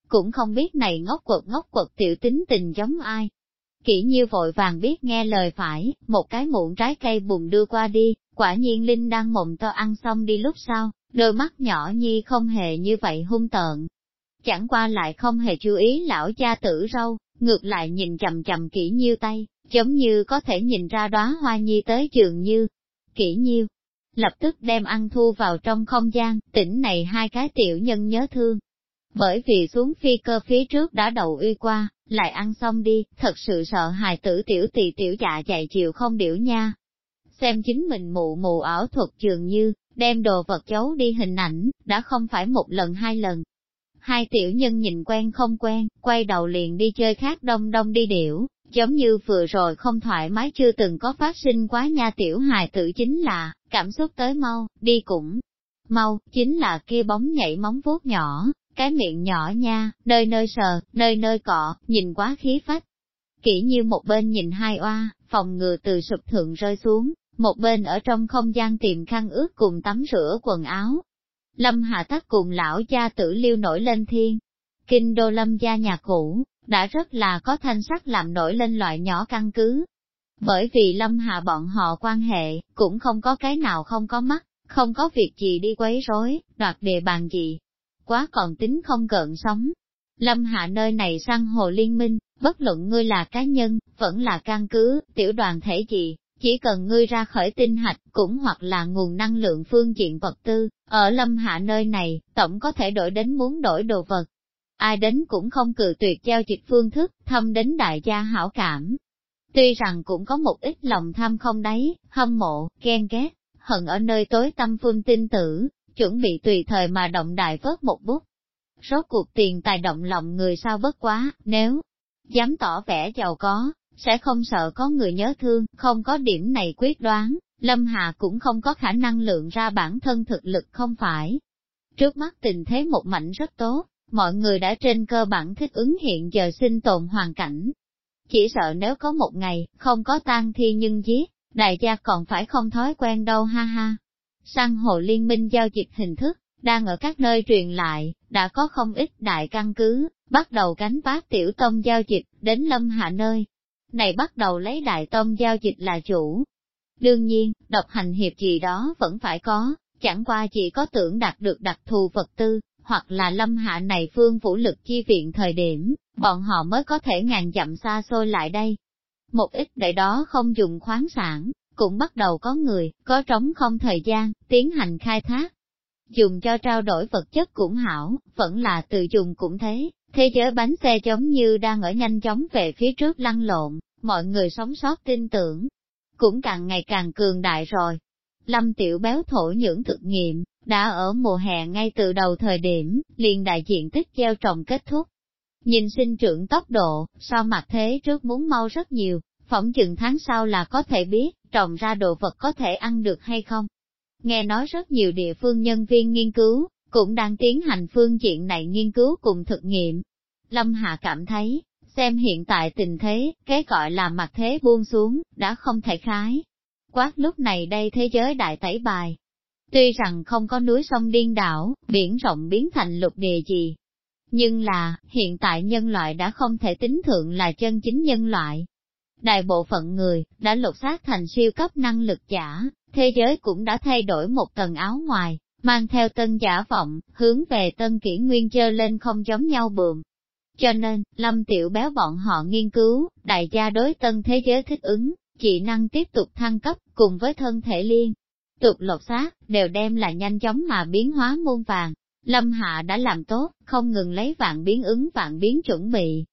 Cũng không biết này ngốc quật ngốc quật tiểu tính tình giống ai, Kỷ nhiêu vội vàng biết nghe lời phải, một cái muỗng trái cây bùng đưa qua đi, quả nhiên Linh đang mộng to ăn xong đi lúc sau, đôi mắt nhỏ nhi không hề như vậy hung tợn. Chẳng qua lại không hề chú ý lão cha tử râu, ngược lại nhìn chầm chầm kỹ nhiêu tay, giống như có thể nhìn ra đóa hoa nhi tới trường như. Kỹ nhiêu, lập tức đem ăn thu vào trong không gian, tỉnh này hai cái tiểu nhân nhớ thương. Bởi vì xuống phi cơ phía trước đã đầu uy qua, lại ăn xong đi, thật sự sợ hài tử tiểu tỳ tiểu dạ dày chịu không điểu nha. Xem chính mình mụ mụ ảo thuật trường như, đem đồ vật giấu đi hình ảnh, đã không phải một lần hai lần. Hai tiểu nhân nhìn quen không quen, quay đầu liền đi chơi khác đông đông đi điểu, giống như vừa rồi không thoải mái chưa từng có phát sinh quá nha tiểu hài tử chính là, cảm xúc tới mau, đi cũng mau, chính là kia bóng nhảy móng vuốt nhỏ, cái miệng nhỏ nha, nơi nơi sờ, nơi nơi cọ, nhìn quá khí phách. Kỹ như một bên nhìn hai oa, phòng ngừa từ sụp thượng rơi xuống, một bên ở trong không gian tìm khăn ướt cùng tắm rửa quần áo. Lâm Hạ Tắc cùng lão cha tử liêu nổi lên thiên. Kinh đô lâm gia nhà cũ, đã rất là có thanh sắc làm nổi lên loại nhỏ căn cứ. Bởi vì lâm hạ bọn họ quan hệ, cũng không có cái nào không có mắt, không có việc gì đi quấy rối, đoạt địa bàn gì, quá còn tính không gợn sóng. Lâm hạ nơi này sang hồ liên minh, bất luận ngươi là cá nhân, vẫn là căn cứ, tiểu đoàn thể gì, chỉ cần ngươi ra khởi tinh hạch, cũng hoặc là nguồn năng lượng phương diện vật tư, ở lâm hạ nơi này, tổng có thể đổi đến muốn đổi đồ vật. Ai đến cũng không cự tuyệt giao dịch phương thức, thâm đến đại gia hảo cảm. Tuy rằng cũng có một ít lòng tham không đáy, hâm mộ, ghen ghét, hận ở nơi tối tâm phương tin tử, chuẩn bị tùy thời mà động đại vớt một bút. Rốt cuộc tiền tài động lòng người sao bất quá, nếu dám tỏ vẻ giàu có, sẽ không sợ có người nhớ thương, không có điểm này quyết đoán, Lâm Hà cũng không có khả năng lượng ra bản thân thực lực không phải. Trước mắt tình thế một mảnh rất tốt, mọi người đã trên cơ bản thích ứng hiện giờ sinh tồn hoàn cảnh. Chỉ sợ nếu có một ngày, không có tan thi nhưng giết, đại gia còn phải không thói quen đâu ha ha. Sang hồ liên minh giao dịch hình thức, đang ở các nơi truyền lại, đã có không ít đại căn cứ, bắt đầu cánh bác tiểu tông giao dịch, đến lâm hạ nơi. Này bắt đầu lấy đại tông giao dịch là chủ. Đương nhiên, độc hành hiệp gì đó vẫn phải có, chẳng qua chỉ có tưởng đạt được đặc thù vật tư, hoặc là lâm hạ này phương vũ lực chi viện thời điểm, bọn họ mới có thể ngàn dặm xa xôi lại đây. Một ít đại đó không dùng khoáng sản, cũng bắt đầu có người, có trống không thời gian, tiến hành khai thác. Dùng cho trao đổi vật chất cũng hảo, vẫn là tự dùng cũng thế, thế giới bánh xe giống như đang ở nhanh chóng về phía trước lăn lộn, mọi người sống sót tin tưởng, cũng càng ngày càng cường đại rồi. Lâm tiểu béo thổ nhưỡng thực nghiệm, đã ở mùa hè ngay từ đầu thời điểm, liền đại diện tích gieo trồng kết thúc. Nhìn sinh trưởng tốc độ, so mặt thế trước muốn mau rất nhiều, phỏng chừng tháng sau là có thể biết, trồng ra đồ vật có thể ăn được hay không. Nghe nói rất nhiều địa phương nhân viên nghiên cứu, cũng đang tiến hành phương diện này nghiên cứu cùng thực nghiệm. Lâm Hạ cảm thấy, xem hiện tại tình thế, cái gọi là mặt thế buông xuống, đã không thể khái. Quát lúc này đây thế giới đại tẩy bài. Tuy rằng không có núi sông điên đảo, biển rộng biến thành lục địa gì. Nhưng là, hiện tại nhân loại đã không thể tính thượng là chân chính nhân loại, Đại bộ phận người, đã lột xác thành siêu cấp năng lực giả, thế giới cũng đã thay đổi một tầng áo ngoài, mang theo tân giả vọng, hướng về tân kỷ nguyên chơ lên không giống nhau bườm. Cho nên, lâm tiểu béo bọn họ nghiên cứu, đại gia đối tân thế giới thích ứng, chỉ năng tiếp tục thăng cấp, cùng với thân thể liên. Tục lột xác, đều đem là nhanh chóng mà biến hóa muôn vàng. Lâm Hạ đã làm tốt, không ngừng lấy vạn biến ứng vạn biến chuẩn bị,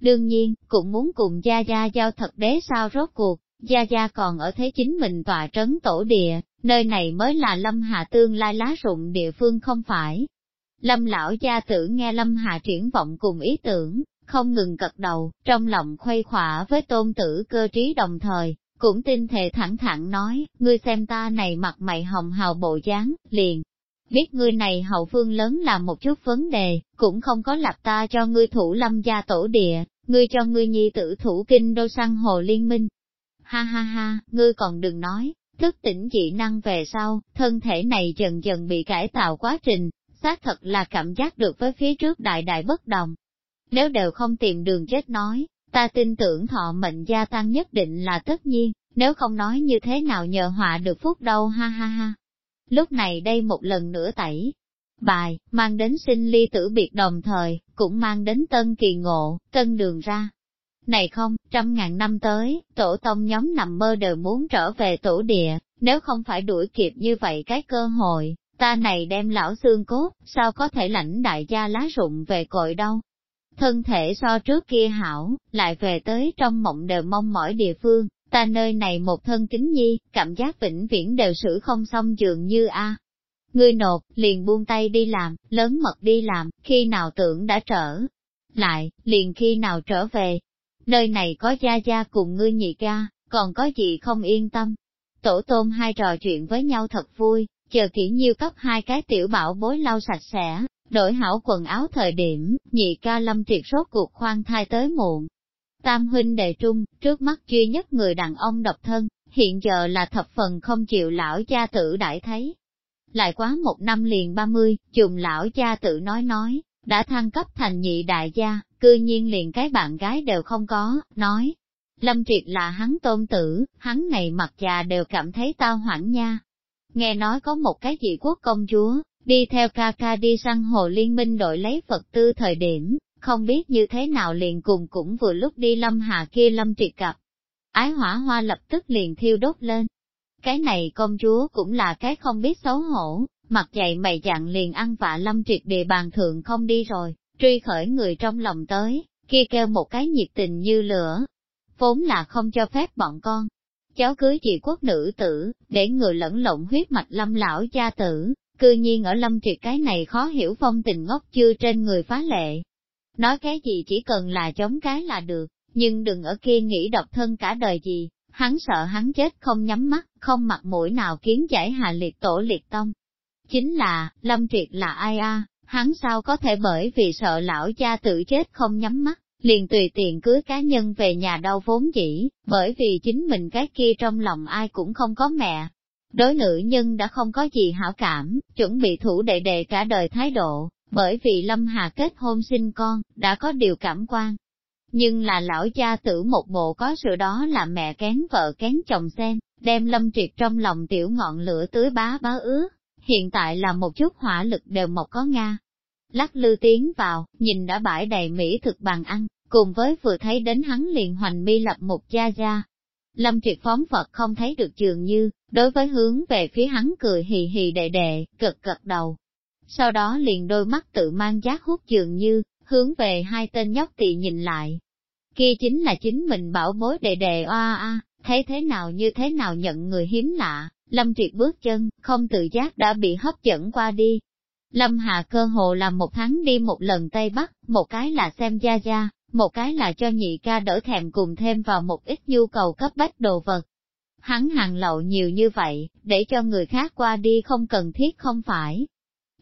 Đương nhiên, cũng muốn cùng Gia Gia giao thật đế sao rốt cuộc, Gia Gia còn ở thế chính mình tòa trấn tổ địa, nơi này mới là Lâm Hạ tương lai lá rụng địa phương không phải. Lâm lão gia tử nghe Lâm Hạ triển vọng cùng ý tưởng, không ngừng cật đầu, trong lòng khuây khỏa với tôn tử cơ trí đồng thời, cũng tin thề thẳng thẳng nói, ngươi xem ta này mặt mày hồng hào bộ dáng, liền. Biết ngươi này hậu phương lớn là một chút vấn đề, cũng không có lập ta cho ngươi thủ lâm gia tổ địa, ngươi cho ngươi nhi tử thủ kinh đô sang hồ liên minh. Ha ha ha, ngươi còn đừng nói, thức tỉnh dị năng về sau, thân thể này dần dần bị cải tạo quá trình, xác thật là cảm giác được với phía trước đại đại bất đồng. Nếu đều không tìm đường chết nói, ta tin tưởng thọ mệnh gia tăng nhất định là tất nhiên, nếu không nói như thế nào nhờ họa được phúc đâu ha ha ha. Lúc này đây một lần nữa tẩy, bài, mang đến sinh ly tử biệt đồng thời, cũng mang đến tân kỳ ngộ, tân đường ra. Này không, trăm ngàn năm tới, tổ tông nhóm nằm mơ đều muốn trở về tổ địa, nếu không phải đuổi kịp như vậy cái cơ hội, ta này đem lão xương cốt, sao có thể lãnh đại gia lá rụng về cội đâu. Thân thể so trước kia hảo, lại về tới trong mộng đều mong mỏi địa phương, ta nơi này một thân kính nhi, cảm giác vĩnh viễn đều xử không xong dường như a Ngươi nộp, liền buông tay đi làm, lớn mật đi làm, khi nào tưởng đã trở lại, liền khi nào trở về. Nơi này có gia gia cùng ngươi nhị ca, còn có gì không yên tâm. Tổ tôm hai trò chuyện với nhau thật vui, chờ kỹ nhiêu cấp hai cái tiểu bảo bối lau sạch sẽ, đổi hảo quần áo thời điểm, nhị ca lâm triệt rốt cuộc khoan thai tới muộn. Tam huynh đệ trung, trước mắt duy nhất người đàn ông độc thân, hiện giờ là thập phần không chịu lão gia tử đại thấy, lại quá một năm liền ba mươi, trùng lão cha tự nói nói, đã thăng cấp thành nhị đại gia, cư nhiên liền cái bạn gái đều không có, nói. Lâm Triệt là hắn tôn tử, hắn này mặt già đều cảm thấy tao hoảng nha. Nghe nói có một cái dị quốc công chúa, đi theo ca ca đi săn hồ liên minh đội lấy Phật tư thời điểm, không biết như thế nào liền cùng cũng vừa lúc đi lâm hà kia lâm triệt cặp. Ái hỏa hoa lập tức liền thiêu đốt lên. Cái này công chúa cũng là cái không biết xấu hổ, mặt dậy mày dặn liền ăn vạ lâm triệt địa bàn thượng không đi rồi, truy khởi người trong lòng tới, kia kêu một cái nhiệt tình như lửa. Vốn là không cho phép bọn con. Cháu cưới chị quốc nữ tử, để người lẫn lộn huyết mạch lâm lão cha tử, cư nhiên ở lâm triệt cái này khó hiểu phong tình ngốc chưa trên người phá lệ. Nói cái gì chỉ cần là chống cái là được, nhưng đừng ở kia nghĩ độc thân cả đời gì, hắn sợ hắn chết không nhắm mắt, không mặt mũi nào kiến giải hạ liệt tổ liệt tông. Chính là, Lâm Triệt là ai a? hắn sao có thể bởi vì sợ lão cha tự chết không nhắm mắt, liền tùy tiện cưới cá nhân về nhà đau vốn dĩ, bởi vì chính mình cái kia trong lòng ai cũng không có mẹ. Đối nữ nhân đã không có gì hảo cảm, chuẩn bị thủ đệ đệ cả đời thái độ, bởi vì Lâm Hà kết hôn sinh con, đã có điều cảm quan. Nhưng là lão cha tử một bộ có sự đó là mẹ kén vợ kén chồng xem, đem Lâm Triệt trong lòng tiểu ngọn lửa tưới bá bá ứa hiện tại là một chút hỏa lực đều mọc có Nga. Lắc lư tiến vào, nhìn đã bãi đầy mỹ thực bàn ăn, cùng với vừa thấy đến hắn liền hoành mi lập một gia gia. Lâm triệt phóng Phật không thấy được trường như, đối với hướng về phía hắn cười hì hì đệ đệ, cực cực đầu. Sau đó liền đôi mắt tự mang giác hút dường như, hướng về hai tên nhóc tỳ nhìn lại. Kia chính là chính mình bảo bối đệ đệ oa a, thấy thế nào như thế nào nhận người hiếm lạ, Lâm Triệt bước chân, không tự giác đã bị hấp dẫn qua đi. Lâm Hà cơ hồ làm một tháng đi một lần Tây Bắc, một cái là xem gia gia, một cái là cho nhị ca đỡ thèm cùng thêm vào một ít nhu cầu cấp bách đồ vật. Hắn hàng lậu nhiều như vậy, để cho người khác qua đi không cần thiết không phải.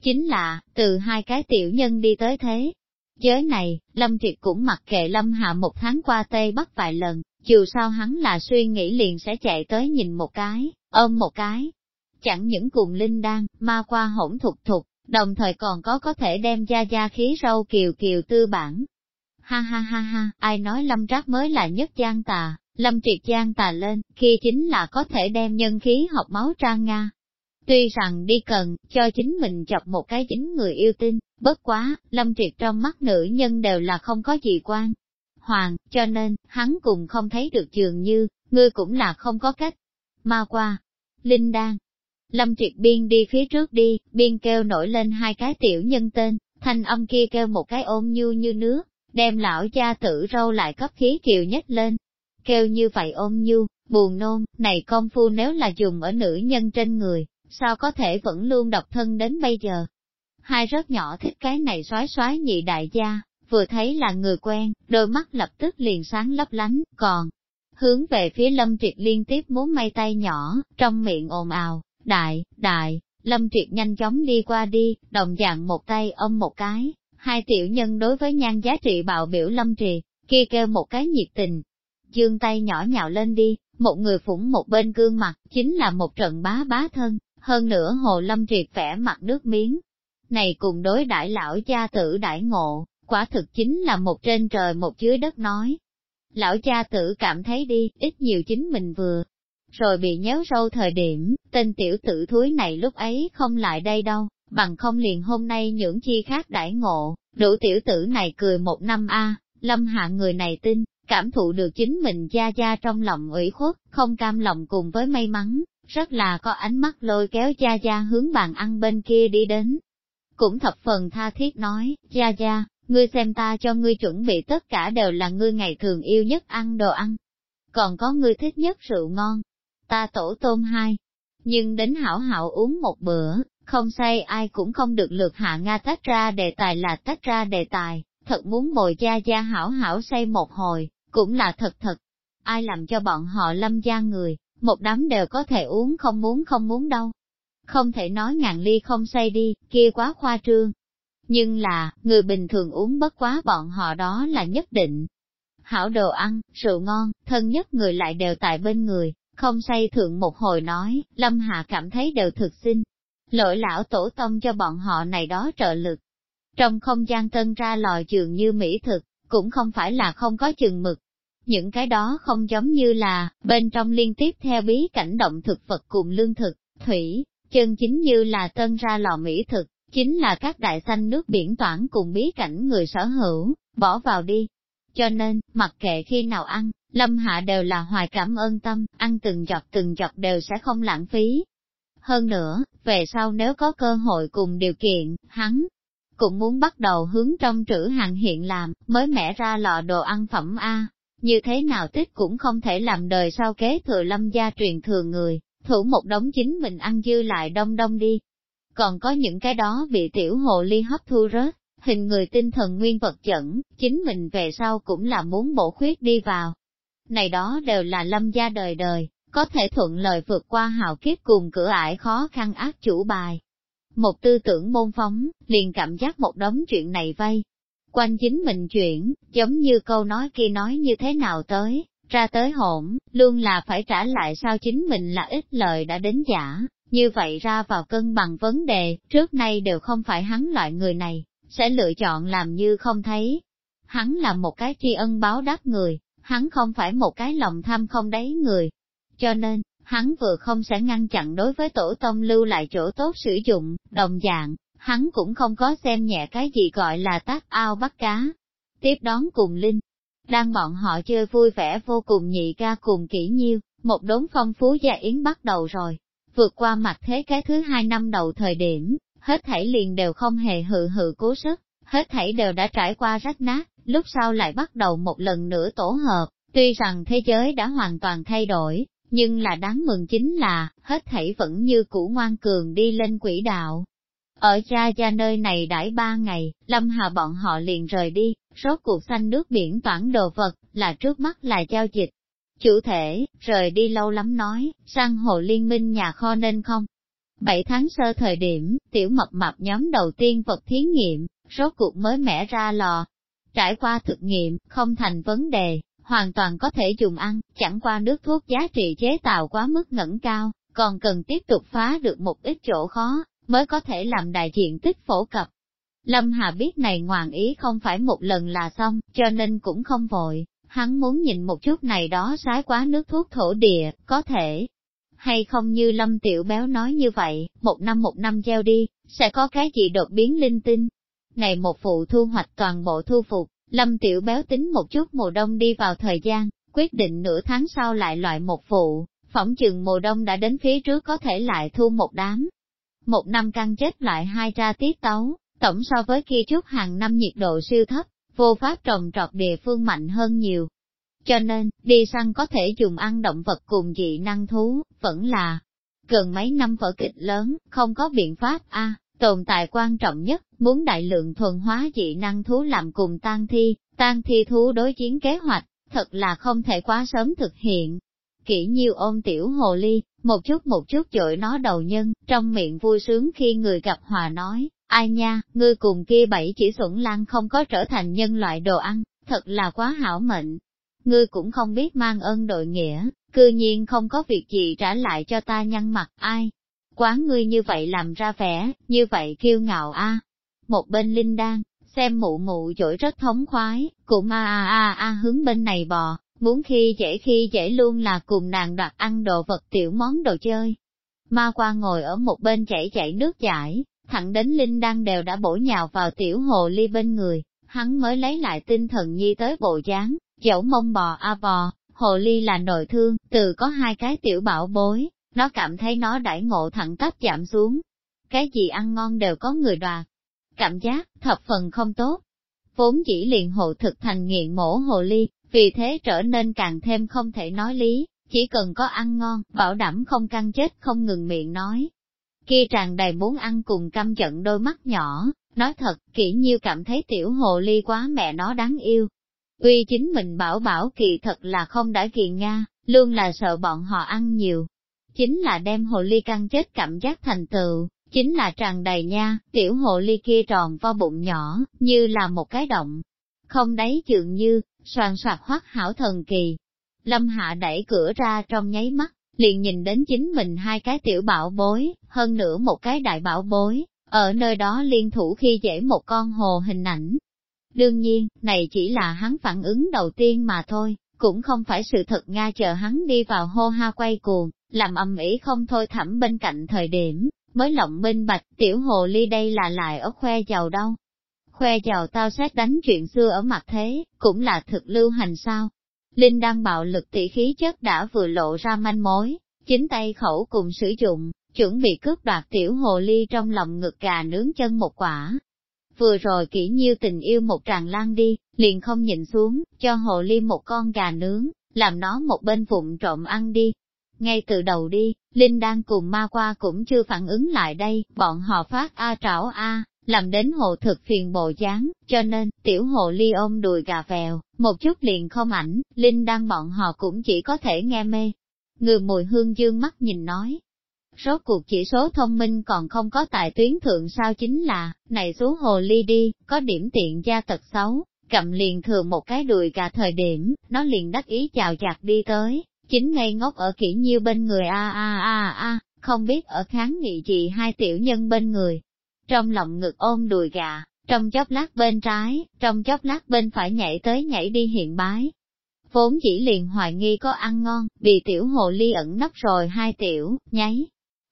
Chính là, từ hai cái tiểu nhân đi tới thế. Giới này, Lâm Triệt cũng mặc kệ Lâm Hạ một tháng qua Tây Bắc vài lần, dù sao hắn là suy nghĩ liền sẽ chạy tới nhìn một cái, ôm một cái. Chẳng những cùng Linh Đan, ma qua hỗn thục thục, đồng thời còn có có thể đem ra da khí râu kiều kiều tư bản. Ha ha ha ha, ai nói lâm trác mới là nhất gian tà, lâm triệt gian tà lên, khi chính là có thể đem nhân khí học máu trang Nga. Tuy rằng đi cần, cho chính mình chọc một cái chính người yêu tin, bất quá, lâm triệt trong mắt nữ nhân đều là không có gì quan. Hoàng, cho nên, hắn cùng không thấy được trường như, ngươi cũng là không có cách. Ma qua, Linh Đan. Lâm Triệt Biên đi phía trước đi, Biên kêu nổi lên hai cái tiểu nhân tên, thanh âm kia kêu một cái ôm nhu như nước, đem lão cha tử râu lại cấp khí kiều nhất lên. Kêu như vậy ôm nhu, buồn nôn, này công phu nếu là dùng ở nữ nhân trên người, sao có thể vẫn luôn độc thân đến bây giờ. Hai rất nhỏ thích cái này xoái xoái nhị đại gia, vừa thấy là người quen, đôi mắt lập tức liền sáng lấp lánh, còn hướng về phía Lâm Triệt liên tiếp muốn may tay nhỏ, trong miệng ồn ào, đại, đại, Lâm Triệt nhanh chóng đi qua đi, đồng dạng một tay ôm một cái, hai tiểu nhân đối với nhan giá trị bạo biểu Lâm Triệt, kia kêu một cái nhiệt tình. Dương tay nhỏ nhào lên đi, một người phủng một bên gương mặt, chính là một trận bá bá thân, hơn nữa hồ Lâm Triệt vẽ mặt nước miếng. Này cùng đối đãi lão cha tử đại ngộ, quả thực chính là một trên trời một dưới đất nói, Lão cha tử cảm thấy đi, ít nhiều chính mình vừa. Rồi bị nhéo sâu thời điểm, tên tiểu tử thúi này lúc ấy không lại đây đâu, bằng không liền hôm nay những chi khác đãi ngộ, đủ tiểu tử này cười một năm a lâm hạ người này tin, cảm thụ được chính mình gia gia trong lòng ủy khuất, không cam lòng cùng với may mắn, rất là có ánh mắt lôi kéo gia gia hướng bàn ăn bên kia đi đến. Cũng thập phần tha thiết nói, gia gia, ngươi xem ta cho ngươi chuẩn bị tất cả đều là ngươi ngày thường yêu nhất ăn đồ ăn. Còn có ngươi thích nhất rượu ngon, ta tổ tôm hai. Nhưng đến hảo hảo uống một bữa, không say ai cũng không được lượt hạ Nga tách ra đề tài là tách ra đề tài, thật muốn bồi gia gia hảo hảo say một hồi, cũng là thật thật. Ai làm cho bọn họ lâm gia người, một đám đều có thể uống không muốn không muốn đâu. Không thể nói ngàn ly không say đi, kia quá khoa trương, nhưng là, người bình thường uống bất quá bọn họ đó là nhất định. Hảo đồ ăn, rượu ngon, thân nhất người lại đều tại bên người, không say thượng một hồi nói, Lâm Hạ cảm thấy đều thực xin. Lỗi lão tổ tông cho bọn họ này đó trợ lực. Trong không gian tân ra lò trường như mỹ thực, cũng không phải là không có chừng mực. Những cái đó không giống như là, bên trong liên tiếp theo bí cảnh động thực vật cùng lương thực, thủy, chân chính như là tân ra lò mỹ thực, chính là các đại xanh nước biển toản cùng bí cảnh người sở hữu, bỏ vào đi. Cho nên, mặc kệ khi nào ăn, Lâm Hạ đều là hoài cảm ơn tâm, ăn từng giọt từng giọt đều sẽ không lãng phí. Hơn nữa, về sau nếu có cơ hội cùng điều kiện, hắn cũng muốn bắt đầu hướng trong trữ hàng hiện làm, mới mẻ ra lọ đồ ăn phẩm A. Như thế nào tích cũng không thể làm đời sau kế thừa lâm gia truyền thừa người, thủ một đống chính mình ăn dư lại đông đông đi. Còn có những cái đó bị tiểu hồ ly hấp thu rớt, hình người tinh thần nguyên vật chẩn, chính mình về sau cũng là muốn bổ khuyết đi vào. Này đó đều là lâm gia đời đời, có thể thuận lời vượt qua hào kiếp cùng cửa ải khó khăn ác chủ bài. Một tư tưởng môn phóng, liền cảm giác một đống chuyện này vây. Quanh chính mình chuyển, giống như câu nói kia nói như thế nào tới, ra tới hỗn, luôn là phải trả lại sao chính mình là ít lời đã đến giả, như vậy ra vào cân bằng vấn đề, trước nay đều không phải hắn loại người này, sẽ lựa chọn làm như không thấy. Hắn là một cái tri ân báo đáp người, hắn không phải một cái lòng tham không đáy người. Cho nên, hắn vừa không sẽ ngăn chặn đối với tổ tông lưu lại chỗ tốt sử dụng, đồng dạng, hắn cũng không có xem nhẹ cái gì gọi là tác ao bắt cá. Tiếp đón cùng Linh, đang bọn họ chơi vui vẻ vô cùng nhị ca cùng kỹ nhiêu, một đốn phong phú gia yến bắt đầu rồi. Vượt qua mặt thế cái thứ hai năm đầu thời điểm, hết thảy liền đều không hề hự hự cố sức, hết thảy đều đã trải qua rách nát, lúc sau lại bắt đầu một lần nữa tổ hợp, tuy rằng thế giới đã hoàn toàn thay đổi, nhưng là đáng mừng chính là, hết thảy vẫn như cũ ngoan cường đi lên quỹ đạo. Ở cha cha nơi này đãi ba ngày, Lâm Hà bọn họ liền rời đi, rốt cuộc xanh nước biển toản đồ vật, là trước mắt là giao dịch. Chủ thể, rời đi lâu lắm nói, sang hồ liên minh nhà kho nên không? Bảy tháng sơ thời điểm, tiểu mập mập nhóm đầu tiên vật thí nghiệm, rốt cuộc mới mẻ ra lò. Trải qua thực nghiệm, không thành vấn đề, hoàn toàn có thể dùng ăn, chẳng qua nước thuốc giá trị chế tạo quá mức ngẩng cao, còn cần tiếp tục phá được một ít chỗ khó, mới có thể làm đại diện tích phổ cập. Lâm Hà biết này ngoạn ý không phải một lần là xong, cho nên cũng không vội, hắn muốn nhìn một chút này đó sái quá nước thuốc thổ địa, có thể, hay không như Lâm Tiểu Béo nói như vậy, một năm một năm gieo đi, sẽ có cái gì đột biến linh tinh. Này một vụ thu hoạch toàn bộ thu phục, Lâm Tiểu Béo tính một chút mùa đông đi vào thời gian, quyết định nửa tháng sau lại loại một vụ, phỏng chừng mùa đông đã đến phía trước có thể lại thu một đám. Một năm căn chết lại hai ra tiết tấu, tổng so với kia trước hàng năm nhiệt độ siêu thấp, vô pháp trồng trọt địa phương mạnh hơn nhiều. Cho nên, đi săn có thể dùng ăn động vật cùng dị năng thú, vẫn là gần mấy năm vở kịch lớn, không có biện pháp a Tồn tại quan trọng nhất, muốn đại lượng thuần hóa dị năng thú làm cùng tan thi, tan thi thú đối chiến kế hoạch, thật là không thể quá sớm thực hiện. Kỹ nhiêu ôm tiểu hồ ly, một chút một chút chội nó đầu nhân, trong miệng vui sướng khi người gặp hòa nói, ai nha, ngươi cùng kia bảy chỉ xuẩn lan không có trở thành nhân loại đồ ăn, thật là quá hảo mệnh. Ngươi cũng không biết mang ơn đội nghĩa, cư nhiên không có việc gì trả lại cho ta nhăn mặt ai, quá ngươi như vậy làm ra vẻ, như vậy kiêu ngạo a. Một bên Linh Đan, xem mụ mụ dỗi rất thống khoái, cũng a a a a hướng bên này bò, muốn khi dễ khi dễ luôn là cùng nàng đoạt ăn đồ vật tiểu món đồ chơi. Ma qua ngồi ở một bên chảy chảy nước chảy, thẳng đến Linh đăng đều đã bổ nhào vào tiểu hồ ly bên người, hắn mới lấy lại tinh thần nhi tới bộ dáng, dẫu mông bò a bò, hồ ly là nội thương, từ có hai cái tiểu bảo bối, nó cảm thấy nó đãi ngộ thẳng tắp giảm xuống. Cái gì ăn ngon đều có người đoạt. Cảm giác, thập phần không tốt. Vốn chỉ liền hộ thực thành nghiện mổ hồ ly, vì thế trở nên càng thêm không thể nói lý, chỉ cần có ăn ngon, bảo đảm không căng chết không ngừng miệng nói. Kia tràn đầy muốn ăn cùng căm giận đôi mắt nhỏ, nói thật, kỹ nhiêu cảm thấy tiểu hồ ly quá mẹ nó đáng yêu. Uy chính mình bảo bảo kỳ thật là không đã kỳ Nga, luôn là sợ bọn họ ăn nhiều, chính là đem hồ ly căng chết cảm giác thành tựu, chính là tràn đầy nha, tiểu hồ ly kia tròn vo bụng nhỏ, như là một cái động. Không đáy dường như, soàn soạt hoắc hảo thần kỳ. Lâm Hạ đẩy cửa ra trong nháy mắt, liền nhìn đến chính mình hai cái tiểu bảo bối, hơn nữa một cái đại bảo bối, ở nơi đó liên thủ khi dễ một con hồ hình ảnh. Đương nhiên, này chỉ là hắn phản ứng đầu tiên mà thôi, cũng không phải sự thật Nga chờ hắn đi vào hô ha quay cuồng, làm âm ỉ không thôi thẳm bên cạnh thời điểm, mới lộng minh bạch, tiểu hồ ly đây là lại ở khoe giàu đâu. Khoe giàu tao xét đánh chuyện xưa ở mặt thế, cũng là thực lưu hành sao. Linh đang bạo lực tỷ khí chất đã vừa lộ ra manh mối, chính tay khẩu cùng sử dụng, chuẩn bị cướp đoạt tiểu hồ ly trong lòng ngực gà nướng chân một quả. Vừa rồi kỹ nhiêu tình yêu một tràng lan đi, liền không nhìn xuống, cho hồ ly một con gà nướng, làm nó một bên vụn trộm ăn đi. Ngay từ đầu đi, Linh đang cùng ma qua cũng chưa phản ứng lại đây, bọn họ phát A trảo A, làm đến hồ thực phiền bộ dáng, cho nên, tiểu hồ ly ôm đùi gà vèo, một chút liền không ảnh, Linh đang bọn họ cũng chỉ có thể nghe mê. Người mùi hương dương mắt nhìn nói, Rốt cuộc chỉ số thông minh còn không có tài tuyến thượng sao chính là, này số hồ ly đi, có điểm tiện gia tật xấu, cầm liền thường một cái đùi gà thời điểm, nó liền đắc ý chào chạc đi tới, chính ngay ngốc ở kỹ nhiêu bên người a a a a, không biết ở kháng nghị gì hai tiểu nhân bên người. Trong lòng ngực ôm đùi gà, trong chốc lát bên trái, trong chốc lát bên phải nhảy tới nhảy đi hiện bái. Vốn chỉ liền hoài nghi có ăn ngon, vì tiểu hồ ly ẩn nấp rồi hai tiểu, nháy,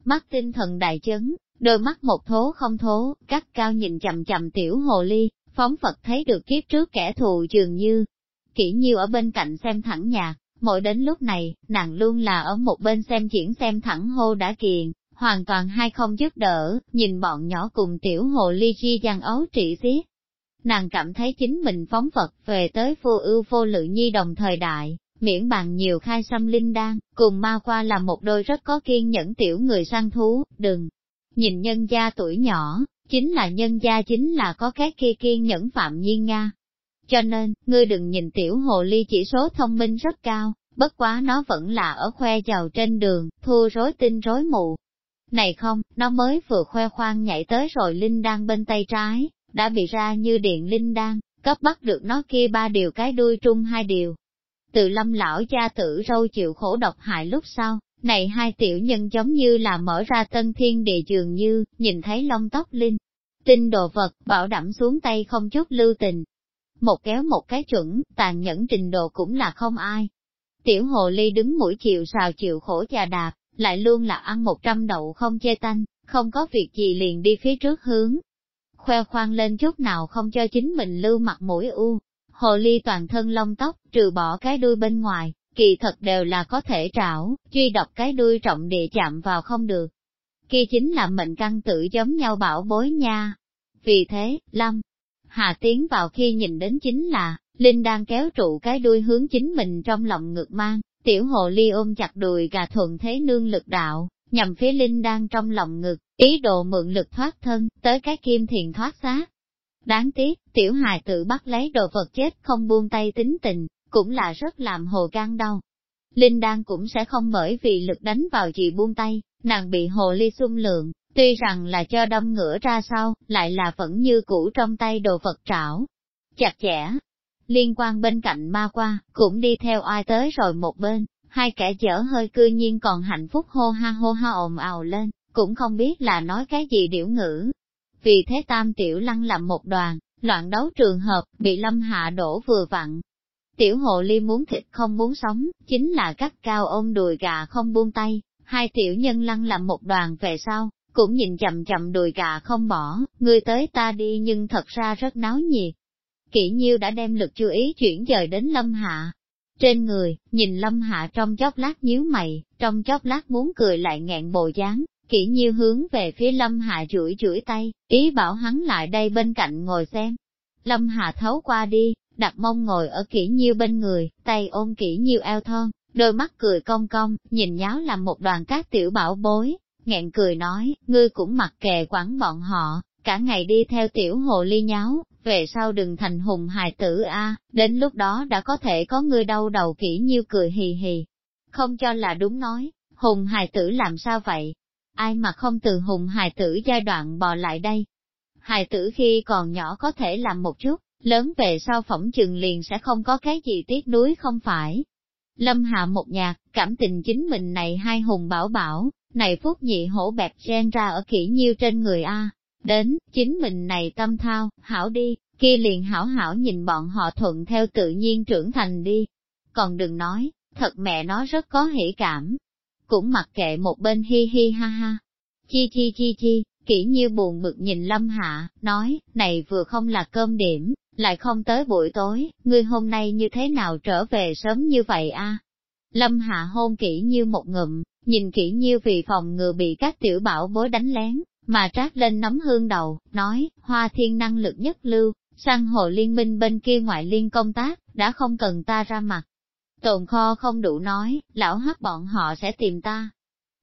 mắt tinh thần đại chấn, đôi mắt một thố không thố, cắt cao nhìn chầm chầm tiểu hồ ly, phóng Phật thấy được kiếp trước kẻ thù dường như. Kỹ nhiêu ở bên cạnh xem thẳng nhạc, mỗi đến lúc này, nàng luôn là ở một bên xem diễn xem thẳng hô đã kiền, hoàn toàn hay không giúp đỡ, nhìn bọn nhỏ cùng tiểu hồ ly chi giang ấu trị xiết. Nàng cảm thấy chính mình phóng Phật về tới vô ưu vô lự nhi đồng thời đại, miễn bàn nhiều khai xâm linh đan, cùng ma qua là một đôi rất có kiên nhẫn tiểu người săn thú, đừng nhìn nhân gia tuổi nhỏ, chính là nhân gia chính là có cái kia kiên nhẫn phạm nhiên Nga. Cho nên, ngươi đừng nhìn tiểu hồ ly chỉ số thông minh rất cao, bất quá nó vẫn là ở khoe giàu trên đường, thua rối tinh rối mù. Này không, nó mới vừa khoe khoang nhảy tới rồi Linh Đan bên tay trái, đã bị ra như điện Linh Đan, cấp bắt được nó kia ba điều cái đuôi trung hai điều, từ lâm lão gia tử râu chịu khổ độc hại lúc sau, này hai tiểu nhân giống như là mở ra tân thiên địa dường như, nhìn thấy lông tóc linh. Tinh đồ vật, bảo đảm xuống tay không chút lưu tình. Một kéo một cái chuẩn, tàn nhẫn trình độ cũng là không ai. Tiểu hồ ly đứng mũi chịu sào chịu khổ chà đạp, lại luôn là ăn một trăm đậu không chê tanh, không có việc gì liền đi phía trước hướng. Khoe khoang lên chút nào không cho chính mình lưu mặt mũi u, Hồ ly toàn thân lông tóc, trừ bỏ cái đuôi bên ngoài, kỳ thật đều là có thể trảo, truy độc cái đuôi trọng địa chạm vào không được. Kia chính là mệnh căn tự giống nhau bảo bối nha. Vì thế, Lâm, Hà tiến vào khi nhìn đến chính là, Linh đang kéo trụ cái đuôi hướng chính mình trong lòng ngực mang, tiểu hồ ly ôm chặt đùi gà thuận thế nương lực đạo, nhằm phía Linh đang trong lòng ngực, ý đồ mượn lực thoát thân, tới cái kim thiền thoát xác. Đáng tiếc, tiểu hài tự bắt lấy đồ vật chết không buông tay tính tình, cũng là rất làm hồ gan đau. Linh Đan cũng sẽ không bởi vì lực đánh vào chị buông tay, nàng bị hồ ly xung lượng, tuy rằng là cho đâm ngửa ra sau, lại là vẫn như cũ trong tay đồ vật trảo. Chặt chẽ, liên quan bên cạnh ma qua, cũng đi theo ai tới rồi một bên, hai kẻ chở hơi cư nhiên còn hạnh phúc hô ha hô ha ồn ào lên, cũng không biết là nói cái gì điểu ngữ, vì thế tam tiểu lăng làm một đoàn, loạn đấu trường hợp, bị lâm hạ đổ vừa vặn. Tiểu hồ ly muốn thịt không muốn sống, chính là cắt cao ôm đùi gà không buông tay, hai tiểu nhân lăng làm một đoàn về sau, cũng nhìn chậm chậm đùi gà không bỏ, người tới ta đi nhưng thật ra rất náo nhiệt. Kỷ nhiêu đã đem lực chú ý chuyển dời đến lâm hạ. Trên người, nhìn lâm hạ trong chốc lát nhíu mày, trong chốc lát muốn cười lại nghẹn bồ dáng, Kỷ nhiêu hướng về phía Lâm Hạ chuỗi chuỗi tay, ý bảo hắn lại đây bên cạnh ngồi xem. Lâm Hạ thấu qua đi, đặt mông ngồi ở kỹ nhiêu bên người, tay ôm kỹ nhiêu eo thon, đôi mắt cười cong cong, nhìn nháo làm một đoàn các tiểu bảo bối, nghẹn cười nói, ngươi cũng mặc kệ quản bọn họ, cả ngày đi theo tiểu hồ ly nháo, về sau đừng thành hùng hài tử a, đến lúc đó đã có thể có người đau đầu kỹ nhiêu cười hì hì. Không cho là đúng nói, hùng hài tử làm sao vậy, ai mà không từ hùng hài tử giai đoạn bò lại đây. Hài tử khi còn nhỏ có thể làm một chút, lớn về sau phỏng chừng liền sẽ không có cái gì tiếc nuối không phải. Lâm hạ một nhạc, cảm tình chính mình này hai hùng bảo bảo, này phúc nhị hổ bẹp gen ra ở kỹ nhiêu trên người A. Đến, chính mình này tâm thao, hảo đi, kia liền hảo hảo nhìn bọn họ thuận theo tự nhiên trưởng thành đi. Còn đừng nói, thật mẹ nó rất có hỷ cảm, cũng mặc kệ một bên hi hi ha ha. Chi chi chi chi, kỹ như buồn bực nhìn Lâm Hạ, nói, này vừa không là cơm điểm, lại không tới buổi tối, ngươi hôm nay như thế nào trở về sớm như vậy a? Lâm Hạ hôn kỹ như một ngụm, nhìn kỹ như vì phòng ngừa bị các tiểu bảo bối đánh lén, mà trát lên nắm hương đầu, nói, hoa thiên năng lực nhất lưu, sang hồ liên minh bên kia ngoại liên công tác, đã không cần ta ra mặt. Tồn kho không đủ nói, lão hắc bọn họ sẽ tìm ta.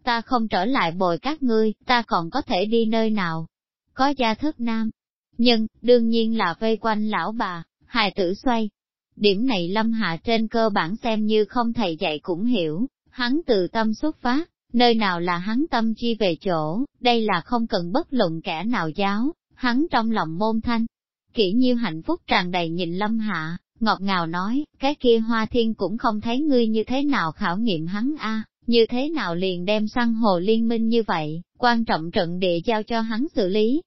Ta không trở lại bồi các ngươi, ta còn có thể đi nơi nào. Có gia thất nam. Nhưng, đương nhiên là vây quanh lão bà, hài tử xoay. Điểm này lâm hạ trên cơ bản xem như không thầy dạy cũng hiểu, hắn từ tâm xuất phát, nơi nào là hắn tâm chi về chỗ, đây là không cần bất luận kẻ nào giáo, hắn trong lòng môn thanh. Kỷ nhiêu hạnh phúc tràn đầy nhìn lâm hạ, ngọt ngào nói, cái kia hoa thiên cũng không thấy ngươi như thế nào khảo nghiệm hắn a như thế nào liền đem săn hồ liên minh như vậy, quan trọng trận địa giao cho hắn xử lý.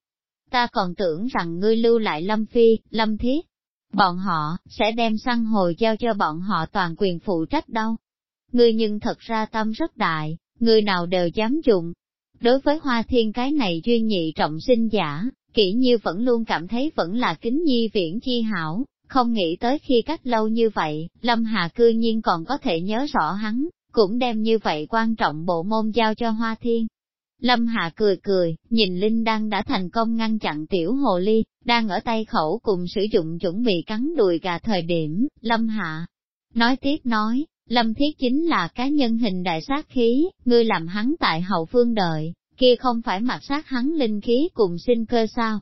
Ta còn tưởng rằng ngươi lưu lại lâm phi, lâm thiết, bọn họ, sẽ đem săn hồ giao cho bọn họ toàn quyền phụ trách đâu. Ngươi nhưng thật ra tâm rất đại, người nào đều dám dùng. Đối với hoa thiên cái này duy nhị trọng sinh giả, kỹ như vẫn luôn cảm thấy vẫn là kính nhi viễn chi hảo, không nghĩ tới khi cách lâu như vậy, Lâm Hà cư nhiên còn có thể nhớ rõ hắn, cũng đem như vậy quan trọng bộ môn giao cho Hoa Thiên. Lâm Hà cười cười, nhìn Linh Đăng đã thành công ngăn chặn tiểu hồ ly, đang ở tay khẩu cùng sử dụng chuẩn bị cắn đùi gà thời điểm, Lâm Hạ. Nói tiếp nói, Lâm Thiết chính là cá nhân hình đại sát khí, ngươi làm hắn tại hậu phương đợi, kia không phải mặt sát hắn linh khí cùng sinh cơ sao.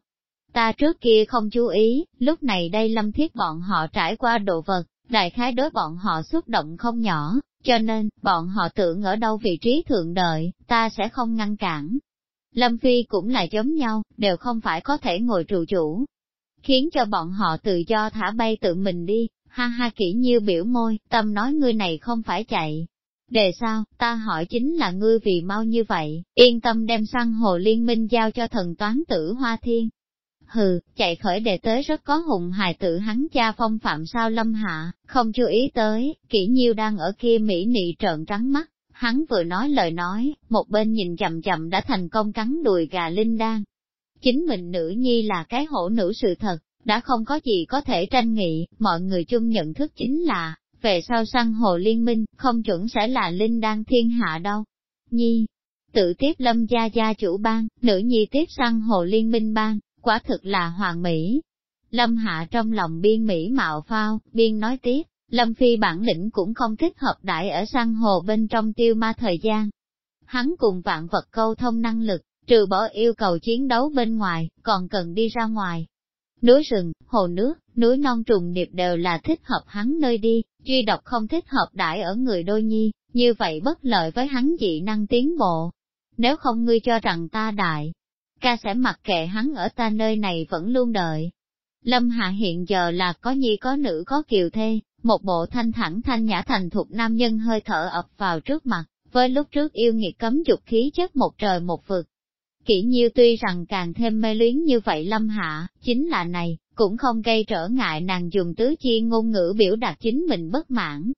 Ta trước kia không chú ý, lúc này đây Lâm Thiết bọn họ trải qua độ vật, đại khái đối bọn họ xúc động không nhỏ, cho nên, bọn họ tưởng ở đâu vị trí thượng đợi, ta sẽ không ngăn cản. Lâm Phi cũng là giống nhau, đều không phải có thể ngồi trụ chủ. Khiến cho bọn họ tự do thả bay tự mình đi, ha ha kỹ như biểu môi, tâm nói ngươi này không phải chạy. Đề sao, ta hỏi chính là ngươi vì mau như vậy, yên tâm đem săn hồ liên minh giao cho thần toán tử Hoa Thiên, hừ, chạy khởi đề tới rất có hùng hài tử hắn cha phong phạm sao lâm hạ, không chú ý tới, kỹ nhiêu đang ở kia mỹ nị trợn trắng mắt, hắn vừa nói lời nói, một bên nhìn chậm chậm đã thành công cắn đùi gà linh đan. Chính mình nữ nhi là cái hổ nữ sự thật, đã không có gì có thể tranh nghị, mọi người chung nhận thức chính là, về sau săn hồ liên minh, không chuẩn sẽ là linh đan thiên hạ đâu. Nhi, tự tiếp lâm gia gia chủ ban, nữ nhi tiếp săn hồ liên minh ban, quả thực là hoàng mỹ. Lâm Hạ trong lòng biên mỹ mạo phao, biên nói tiếp, Lâm Phi bản lĩnh cũng không thích hợp đại ở săn hồ bên trong tiêu ma thời gian. Hắn cùng vạn vật câu thông năng lực, trừ bỏ yêu cầu chiến đấu bên ngoài, còn cần đi ra ngoài. Núi rừng, hồ nước, núi non trùng điệp đều là thích hợp hắn nơi đi, duy độc không thích hợp đại ở người đôi nhi, như vậy bất lợi với hắn dị năng tiến bộ. Nếu không ngươi cho rằng ta đại, ca sẽ mặc kệ hắn ở ta nơi này vẫn luôn đợi. Lâm Hạ hiện giờ là có nhi có nữ có kiều thê, một bộ thanh thẳng thanh nhã thành thục nam nhân hơi thở ập vào trước mặt, với lúc trước yêu nghiệt cấm dục khí chất một trời một vực. Kỷ nhiêu tuy rằng càng thêm mê luyến như vậy Lâm Hạ, chính là này, cũng không gây trở ngại nàng dùng tứ chi ngôn ngữ biểu đạt chính mình bất mãn.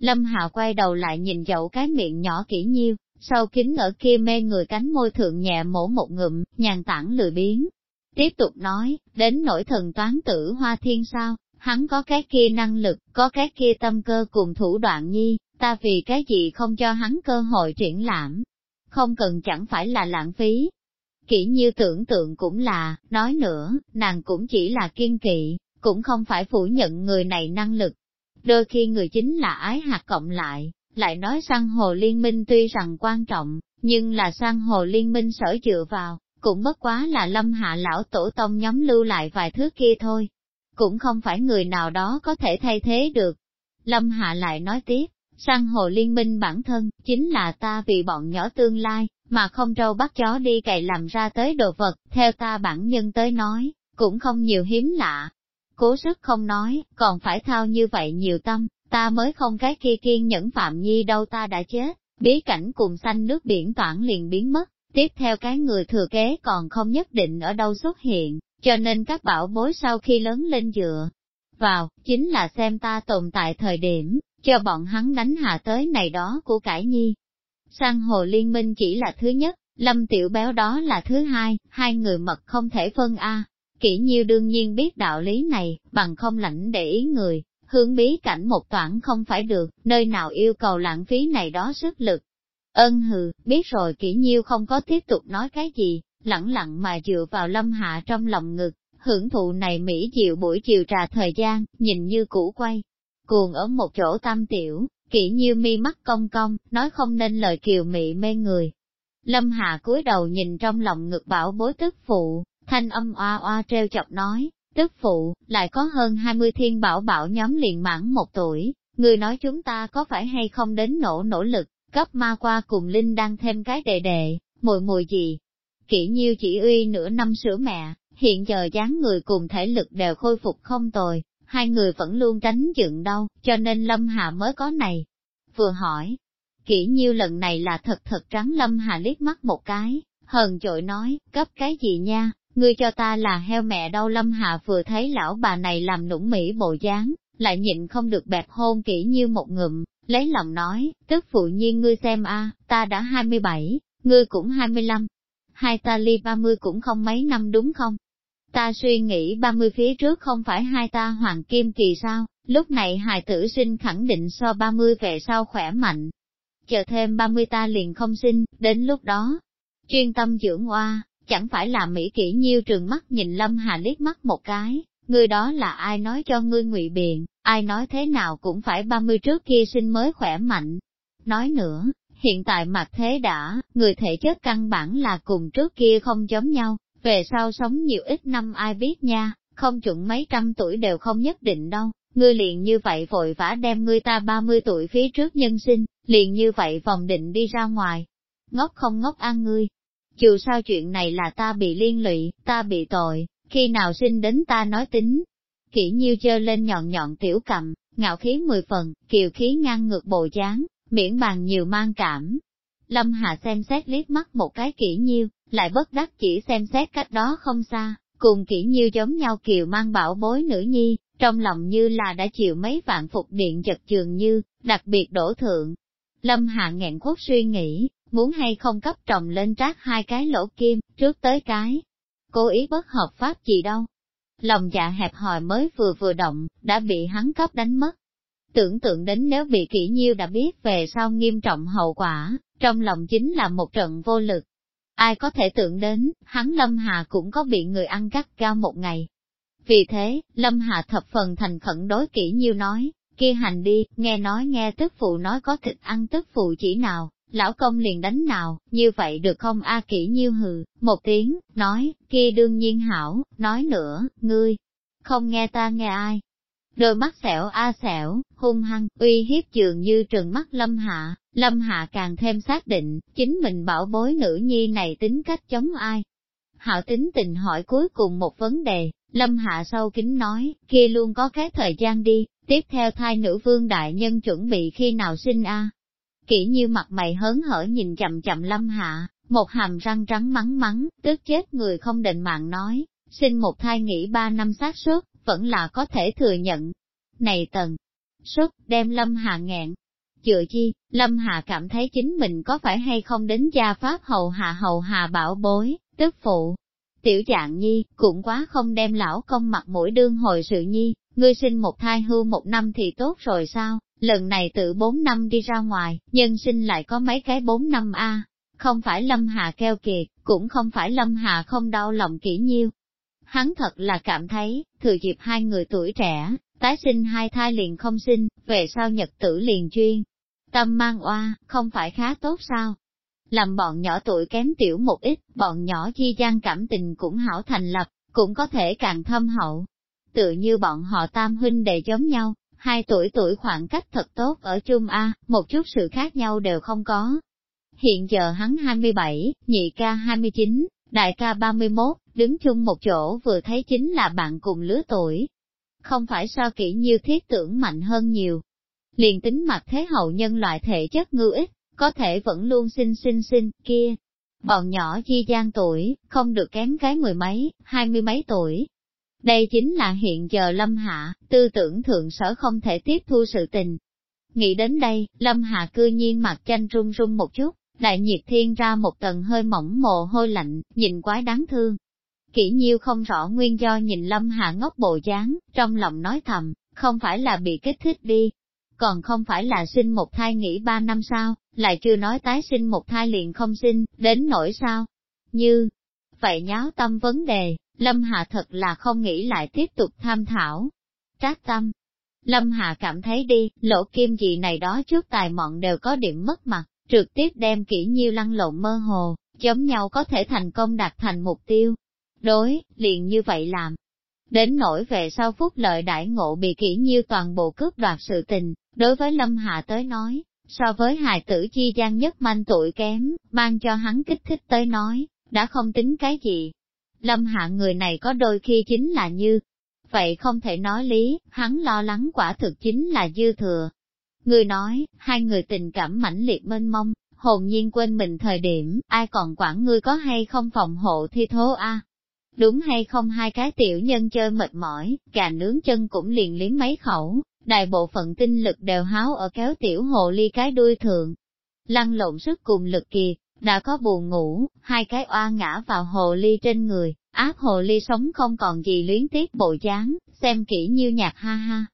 Lâm Hạ quay đầu lại nhìn dậu cái miệng nhỏ kỹ nhiêu, sau kính ở kia mê người cánh môi thượng nhẹ mổ một ngụm, nhàn tản lười biến. Tiếp tục nói, đến nỗi thần toán tử hoa thiên sao, hắn có cái kia năng lực, có cái kia tâm cơ cùng thủ đoạn nhi, ta vì cái gì không cho hắn cơ hội triển lãm. Không cần chẳng phải là lãng phí. Kỹ như tưởng tượng cũng là, nói nữa, nàng cũng chỉ là kiên kỵ, cũng không phải phủ nhận người này năng lực. Đôi khi người chính là ái hạt cộng lại, lại nói sang hồ liên minh tuy rằng quan trọng, nhưng là sang hồ liên minh sở dựa vào, cũng bất quá là lâm hạ lão tổ tông nhóm lưu lại vài thứ kia thôi. Cũng không phải người nào đó có thể thay thế được. Lâm hạ lại nói tiếp, sang hồ liên minh bản thân, chính là ta vì bọn nhỏ tương lai, mà không trâu bắt chó đi cày làm ra tới đồ vật, theo ta bản nhân tới nói, cũng không nhiều hiếm lạ. Cố sức không nói, còn phải thao như vậy nhiều tâm, ta mới không cái kia kiên nhẫn phạm nhi đâu ta đã chết, bí cảnh cùng xanh nước biển toản liền biến mất, tiếp theo cái người thừa kế còn không nhất định ở đâu xuất hiện, cho nên các bảo bối sau khi lớn lên dựa vào, chính là xem ta tồn tại thời điểm, cho bọn hắn đánh hạ tới này đó của cải nhi. Sang hồ liên minh chỉ là thứ nhất, Lâm tiểu béo đó là thứ hai, hai người mật không thể phân A. Kỷ nhiêu đương nhiên biết đạo lý này, bằng không lãnh để ý người, hướng bí cảnh một toản không phải được, nơi nào yêu cầu lãng phí này đó sức lực. Ân hừ, biết rồi kỹ nhiêu không có tiếp tục nói cái gì, lẳng lặng mà dựa vào lâm hạ trong lòng ngực, hưởng thụ này Mỹ chiều buổi chiều trà thời gian, nhìn như cũ quay. Cuồng ở một chỗ tam tiểu, kỹ nhiêu mi mắt cong cong, nói không nên lời kiều mị mê người. Lâm Hạ cúi đầu nhìn trong lòng ngực bảo bối tức phụ, thanh âm oa oa treo chọc nói, tức phụ, lại có hơn 20 thiên bảo bảo nhóm liền mãn một tuổi, người nói chúng ta có phải hay không đến nổ nỗ lực, cấp ma qua cùng Linh đang thêm cái đề đề, mùi mùi gì. Kỷ nhiêu chỉ uy nửa năm sữa mẹ, hiện giờ dáng người cùng thể lực đều khôi phục không tồi, hai người vẫn luôn tránh dựng đâu, cho nên Lâm Hà mới có này. Vừa hỏi, kỹ nhiêu lần này là thật thật trắng Lâm Hà liếc mắt một cái, hờn dội nói, cấp cái gì nha, ngươi cho ta là heo mẹ đâu Lâm Hà vừa thấy lão bà này làm nũng mỹ bộ dáng, lại nhịn không được bẹp hôn kỹ nhiêu một ngụm, lấy lòng nói, tức phụ nhiên ngươi xem a, ta đã 27, ngươi cũng 25, hai ta ly 30 cũng không mấy năm đúng không? Ta suy nghĩ 30 phía trước không phải hai ta hoàng kim kỳ sao, lúc này hài tử sinh khẳng định so 30 về sau khỏe mạnh. Chờ thêm 30 ta liền không sinh, đến lúc đó, chuyên tâm dưỡng oa, chẳng phải là Mỹ kỹ nhiêu trường mắt nhìn Lâm Hà liếc mắt một cái, người đó là ai nói cho ngươi ngụy biện, ai nói thế nào cũng phải 30 trước kia sinh mới khỏe mạnh. Nói nữa, hiện tại mặt thế đã, người thể chất căn bản là cùng trước kia không giống nhau, về sau sống nhiều ít năm ai biết nha, không chuẩn mấy trăm tuổi đều không nhất định đâu, ngươi liền như vậy vội vã đem ngươi ta 30 tuổi phía trước nhân sinh, liền như vậy vòng định đi ra ngoài. Ngốc không ngốc ăn ngươi. Dù sao chuyện này là ta bị liên lụy, ta bị tội, khi nào sinh đến ta nói tính. Kỷ nhiêu chơ lên nhọn nhọn tiểu cầm, ngạo khí mười phần, kiều khí ngang ngược bồ dáng, miễn bàn nhiều mang cảm. Lâm Hà xem xét liếc mắt một cái kỹ nhiêu, lại bất đắc chỉ xem xét cách đó không xa, cùng kỹ như giống nhau kiều mang bảo bối nữ nhi, trong lòng như là đã chịu mấy vạn phục điện chật trường như, đặc biệt đổ thượng. Lâm Hạ nghẹn khuất suy nghĩ, muốn hay không cấp trồng lên trát hai cái lỗ kim, trước tới cái. Cố ý bất hợp pháp gì đâu. Lòng dạ hẹp hòi mới vừa vừa động, đã bị hắn cấp đánh mất. Tưởng tượng đến nếu bị kỹ nhiêu đã biết về sau nghiêm trọng hậu quả, trong lòng chính là một trận vô lực. Ai có thể tưởng đến, hắn Lâm Hà cũng có bị người ăn cắt cao một ngày. Vì thế, Lâm Hà thập phần thành khẩn đối kỹ nhiêu nói, kia hành đi, nghe nói nghe tức phụ nói có thịt ăn tức phụ chỉ nào, lão công liền đánh nào, như vậy được không A kỹ nhiêu hừ, một tiếng, nói, kia đương nhiên hảo, nói nữa, ngươi, không nghe ta nghe ai. Đôi mắt xẻo a xẻo, hung hăng, uy hiếp dường như trừng mắt lâm hạ, lâm hạ càng thêm xác định, chính mình bảo bối nữ nhi này tính cách chống ai. Hảo tính tình hỏi cuối cùng một vấn đề, lâm hạ sâu kính nói, kia luôn có cái thời gian đi, tiếp theo thai nữ vương đại nhân chuẩn bị khi nào sinh a? Kỹ như mặt mày hớn hở nhìn chậm chậm lâm hạ, một hàm răng trắng mắng mắng, tức chết người không định mạng nói, sinh một thai nghỉ ba năm sát suất, vẫn là có thể thừa nhận. Này tần, sức đem lâm hạ nghẹn. chừa chi, lâm hạ cảm thấy chính mình có phải hay không đến gia pháp hầu hạ hầu hạ bảo bối, tức phụ. Tiểu dạng nhi, cũng quá không đem lão công mặt mũi đương hồi sự nhi, ngươi sinh một thai hưu một năm thì tốt rồi sao, lần này tự bốn năm đi ra ngoài, nhân sinh lại có mấy cái bốn năm a không phải lâm hà keo kiệt, cũng không phải lâm hà không đau lòng kỹ nhiêu. Hắn thật là cảm thấy, thừa dịp hai người tuổi trẻ, tái sinh hai thai liền không sinh, về sau nhật tử liền chuyên. Tâm mang oa, không phải khá tốt sao? Làm bọn nhỏ tuổi kém tiểu một ít, bọn nhỏ chi gian cảm tình cũng hảo thành lập, cũng có thể càng thâm hậu. Tự như bọn họ tam huynh đệ giống nhau, hai tuổi tuổi khoảng cách thật tốt ở chung A, một chút sự khác nhau đều không có. Hiện giờ hắn 27, nhị ca 29, đại ca 31, đứng chung một chỗ vừa thấy chính là bạn cùng lứa tuổi. Không phải so kỹ như thiết tưởng mạnh hơn nhiều. Liền tính mặt thế hậu nhân loại thể chất ngư ích, có thể vẫn luôn sinh sinh sinh, kia. Bọn nhỏ chi gian tuổi, không được kém cái mười mấy, hai mươi mấy tuổi, đây chính là hiện giờ Lâm Hạ, tư tưởng thượng sở không thể tiếp thu sự tình. Nghĩ đến đây, Lâm Hạ cư nhiên mặt tranh run run một chút, đại nhiệt thiên ra một tầng hơi mỏng mồ hôi lạnh, nhìn quái đáng thương. Kỷ nhiêu không rõ nguyên do nhìn lâm hạ ngốc bộ dáng, trong lòng nói thầm, không phải là bị kích thích đi, còn không phải là sinh một thai nghỉ ba năm sao, lại chưa nói tái sinh một thai liền không sinh, đến nỗi sao. Như, vậy nháo tâm vấn đề, Lâm Hạ thật là không nghĩ lại tiếp tục tham thảo. Trác tâm, Lâm Hạ cảm thấy đi, lỗ kim gì này đó trước tài mọn đều có điểm mất mặt, trực tiếp đem kỹ nhiêu lăn lộn mơ hồ, giống nhau có thể thành công đạt thành mục tiêu. Đối, liền như vậy làm. Đến nỗi về sau phút lợi đại ngộ bị kỹ nhiêu toàn bộ cướp đoạt sự tình, đối với Lâm Hạ tới nói, so với hài tử chi gian nhất manh tuổi kém, mang cho hắn kích thích tới nói, đã không tính cái gì. Lâm Hạ người này có đôi khi chính là như, vậy không thể nói lý, hắn lo lắng quả thực chính là dư thừa. Người nói, hai người tình cảm mãnh liệt mênh mông, hồn nhiên quên mình thời điểm, ai còn quản ngươi có hay không phòng hộ thi thố a Đúng hay không hai cái tiểu nhân chơi mệt mỏi, gà nướng chân cũng liền liếm mấy khẩu, đại bộ phận tinh lực đều háo ở kéo tiểu hồ ly cái đuôi thượng. Lăn lộn sức cùng lực kiệt, đã có buồn ngủ, hai cái oa ngã vào hồ ly trên người, áp hồ ly sống không còn gì luyến tiếc bộ dáng, xem kỹ như nhạc ha ha.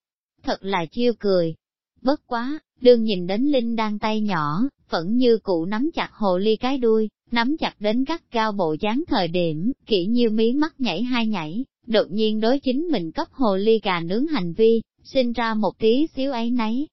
Thật là chiêu cười. Bất quá, đương nhìn đến Linh đang tay nhỏ, vẫn như cụ nắm chặt hồ ly cái đuôi, nắm chặt đến gắt cao bộ dáng thời điểm, kỹ như mí mắt nhảy hai nhảy, đột nhiên đối chính mình cấp hồ ly gà nướng hành vi, sinh ra một tí xíu ấy nấy.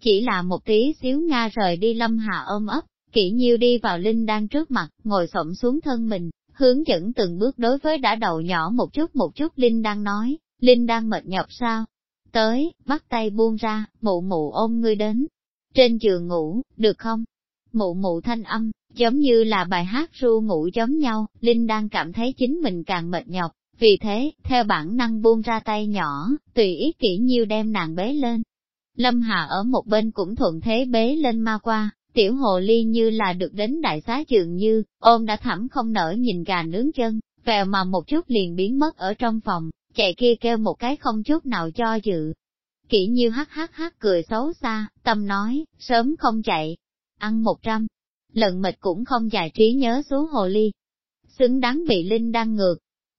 Chỉ là một tí xíu Nga rời đi lâm hạ ôm ấp, kỹ nhiêu đi vào Linh đang trước mặt, ngồi xổm xuống thân mình, hướng dẫn từng bước đối với đã đầu nhỏ một chút một chút Linh đang nói, Linh đang mệt nhọc sao? Tới, bắt tay buông ra, mụ mụ ôm ngươi đến. Trên giường ngủ, được không? Mụ mụ thanh âm, giống như là bài hát ru ngủ giống nhau, Linh đang cảm thấy chính mình càng mệt nhọc, vì thế, theo bản năng buông ra tay nhỏ, tùy ý kỹ nhiêu đem nàng bế lên. Lâm Hà ở một bên cũng thuận thế bế lên ma qua, tiểu hồ ly như là được đến đại xá trường như, ôm đã thẳm không nở nhìn gà nướng chân, vèo mà một chút liền biến mất ở trong phòng, chạy kia kêu một cái không chút nào cho dự. Kỷ như hắc hắc hắc cười xấu xa, tâm nói, sớm không chạy, ăn một trăm, lần mệt cũng không giải trí nhớ số hồ ly. Xứng đáng bị Linh đang ngược,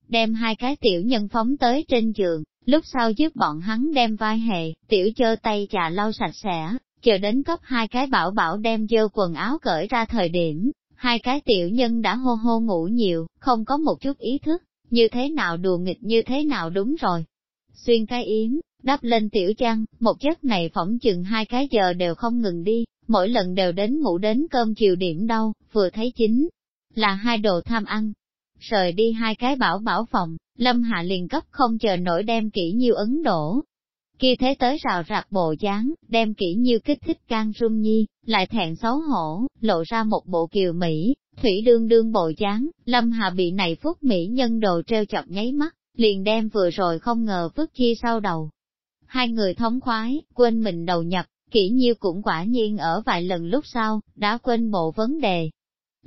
đem hai cái tiểu nhân phóng tới trên giường, lúc sau giúp bọn hắn đem vai hệ, tiểu chơ tay trà lau sạch sẽ, chờ đến cấp hai cái bảo bảo đem dơ quần áo cởi ra thời điểm, hai cái tiểu nhân đã hô hô ngủ nhiều, không có một chút ý thức, như thế nào đùa nghịch như thế nào đúng rồi. Xuyên cái yếm, đắp lên tiểu chăn, một giấc này phỏng chừng hai cái giờ đều không ngừng đi, mỗi lần đều đến ngủ đến cơm chiều điểm đâu, vừa thấy chính là hai đồ tham ăn, rời đi hai cái bảo bảo phòng, Lâm Hạ liền cấp không chờ nổi đem kỹ nhiêu ấn đổ. Kia thế tới rào rạc bộ dáng, đem kỹ nhiêu kích thích can rung nhi, lại thẹn xấu hổ, lộ ra một bộ kiều Mỹ, thủy đương đương bội chán, Lâm Hà bị này phúc Mỹ nhân đồ treo chọc nháy mắt, liền đem vừa rồi không ngờ vứt chi sau đầu. Hai người thống khoái, quên mình đầu nhập, kỹ nhiêu cũng quả nhiên ở vài lần lúc sau, đã quên bộ vấn đề,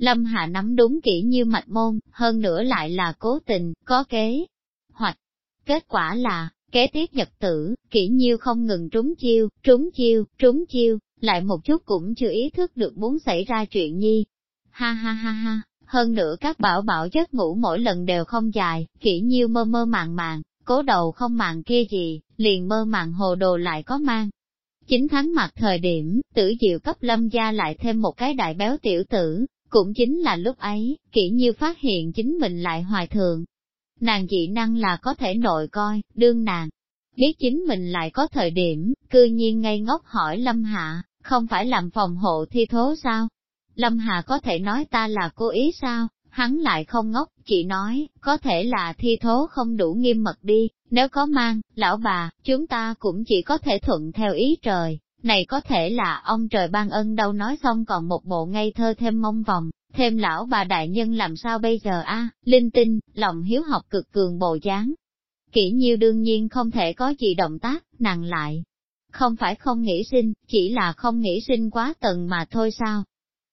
Lâm Hà nắm đúng kỹ nhiêu mạch môn, hơn nữa lại là cố tình, có kế. Hoặc, kết quả là, kế tiếp nhật tử, kỹ nhiêu không ngừng trúng chiêu, trúng chiêu, trúng chiêu, lại một chút cũng chưa ý thức được muốn xảy ra chuyện nhi. Ha ha ha ha, hơn nữa các bảo bảo giấc ngủ mỗi lần đều không dài, kỹ nhiêu mơ mơ màng màng, cố đầu không màng kia gì, liền mơ màng hồ đồ lại có mang. Chính tháng mặt thời điểm, tử diệu cấp lâm gia lại thêm một cái đại béo tiểu tử, cũng chính là lúc ấy, kỹ như phát hiện chính mình lại hoài thường. Nàng dị năng là có thể nội coi, đương nàng. Biết chính mình lại có thời điểm, cư nhiên ngây ngốc hỏi Lâm Hạ, không phải làm phòng hộ thi thố sao? Lâm Hà có thể nói ta là cố ý sao? Hắn lại không ngốc, chỉ nói, có thể là thi thố không đủ nghiêm mật đi, nếu có mang, lão bà, chúng ta cũng chỉ có thể thuận theo ý trời, này có thể là ông trời ban ân đâu nói xong còn một bộ ngây thơ thêm mong vòng, thêm lão bà đại nhân làm sao bây giờ a linh tinh, lòng hiếu học cực cường bồ dáng. Kỷ nhiêu đương nhiên không thể có gì động tác, nặng lại. Không phải không nghĩ sinh, chỉ là không nghĩ sinh quá tần mà thôi sao.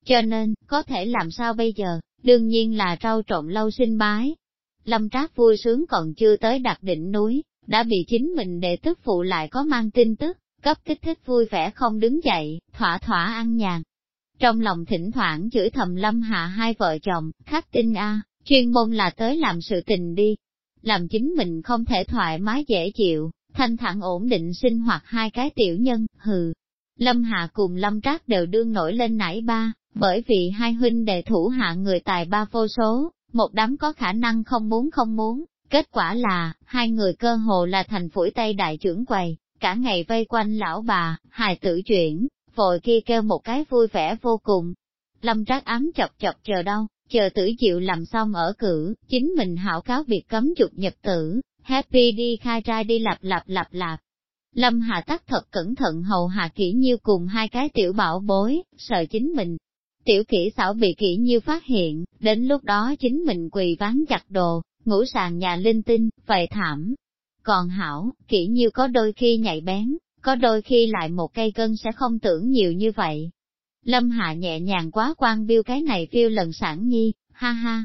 Cho nên, có thể làm sao bây giờ, đương nhiên là rau trộn lâu sinh bái. Lâm trác vui sướng còn chưa tới đặt đỉnh núi, đã bị chính mình đệ tức phụ lại có mang tin tức, cấp kích thích vui vẻ không đứng dậy, thỏa thỏa ăn nhàn. trong lòng thỉnh thoảng chửi thầm lâm hạ hai vợ chồng, khắc tinh a, chuyên môn là tới làm sự tình đi. Làm chính mình không thể thoải mái dễ chịu, thanh thản ổn định sinh hoạt hai cái tiểu nhân, hừ. Lâm Hạ cùng Lâm Trác đều đương nổi lên nảy ba, bởi vì hai huynh đệ thủ hạ người tài ba vô số, một đám có khả năng không muốn không muốn, kết quả là, hai người cơ hồ là thành phủi tay đại trưởng quầy, cả ngày vây quanh lão bà, hài tử chuyển, vội kia kêu một cái vui vẻ vô cùng. Lâm Trác ám chọc chọc chờ đâu, chờ tử chịu làm xong ở cử, chính mình hảo cáo biệt cấm dục nhập tử, happy đi khai trai đi lặp lặp lặp lặp. Lâm Hà tắc thật cẩn thận hầu hạ kỹ nhiêu cùng hai cái tiểu bảo bối, sợ chính mình. Tiểu kỹ xảo bị kỹ nhiêu phát hiện, đến lúc đó chính mình quỳ ván chặt đồ, ngủ sàn nhà linh tinh, vậy thảm. Còn hảo, kỹ nhiêu có đôi khi nhạy bén, có đôi khi lại một cây cân sẽ không tưởng nhiều như vậy. Lâm Hạ nhẹ nhàng quá quan biêu cái này phiêu lần sản nhi, ha ha.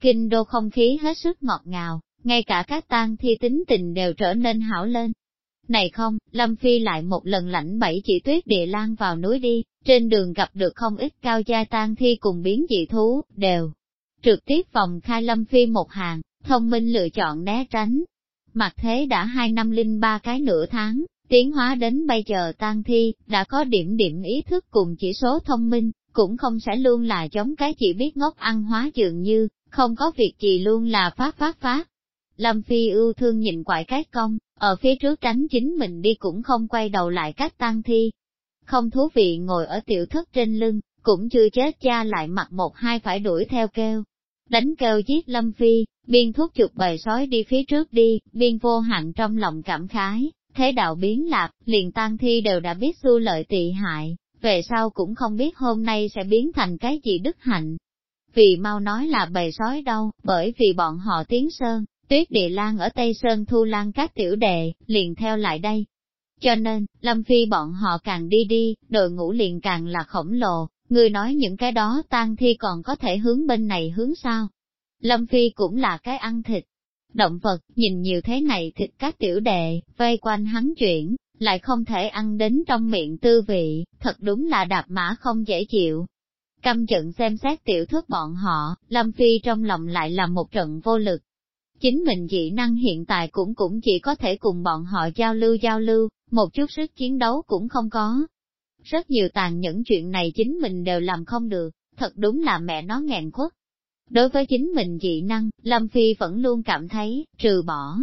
Kinh đô không khí hết sức ngọt ngào, ngay cả các tang thi tính tình đều trở nên hảo lên. Này không, Lâm Phi lại một lần lãnh bảy chỉ tuyết địa lan vào núi đi, trên đường gặp được không ít cao gia tan thi cùng biến dị thú, đều trực tiếp vòng khai Lâm Phi một hàng, thông minh lựa chọn né tránh. Mặt thế đã hai năm linh ba cái nửa tháng, tiến hóa đến bây giờ tan thi, đã có điểm điểm ý thức cùng chỉ số thông minh, cũng không sẽ luôn là giống cái chỉ biết ngốc ăn hóa dường như, không có việc gì luôn là phát phát phát. Lâm Phi ưu thương nhìn quại cái công, ở phía trước tránh chính mình đi cũng không quay đầu lại các tang thi. Không thú vị ngồi ở tiểu thất trên lưng, cũng chưa chết cha lại mặt một hai phải đuổi theo kêu. Đánh kêu giết Lâm Phi, biên thuốc chụp bầy sói đi phía trước đi, biên vô hạn trong lòng cảm khái, thế đạo biến lạc, liền tang thi đều đã biết xu lợi tị hại, về sau cũng không biết hôm nay sẽ biến thành cái gì đức hạnh. Vì mau nói là bầy sói đâu, bởi vì bọn họ tiến sơn, tuyết địa lan ở Tây Sơn thu lan các tiểu đệ, liền theo lại đây. Cho nên, Lâm Phi bọn họ càng đi đi, đội ngũ liền càng là khổng lồ, người nói những cái đó tan thi còn có thể hướng bên này hướng sao. Lâm Phi cũng là cái ăn thịt. Động vật, nhìn nhiều thế này thịt các tiểu đệ, vây quanh hắn chuyển, lại không thể ăn đến trong miệng tư vị, thật đúng là đạp mã không dễ chịu. Căm trận xem xét tiểu thước bọn họ, Lâm Phi trong lòng lại là một trận vô lực. Chính mình dị năng hiện tại cũng cũng chỉ có thể cùng bọn họ giao lưu giao lưu, một chút sức chiến đấu cũng không có. Rất nhiều tàn những chuyện này chính mình đều làm không được, thật đúng là mẹ nó ngàn khuất. Đối với chính mình dị năng, Lâm Phi vẫn luôn cảm thấy, trừ bỏ,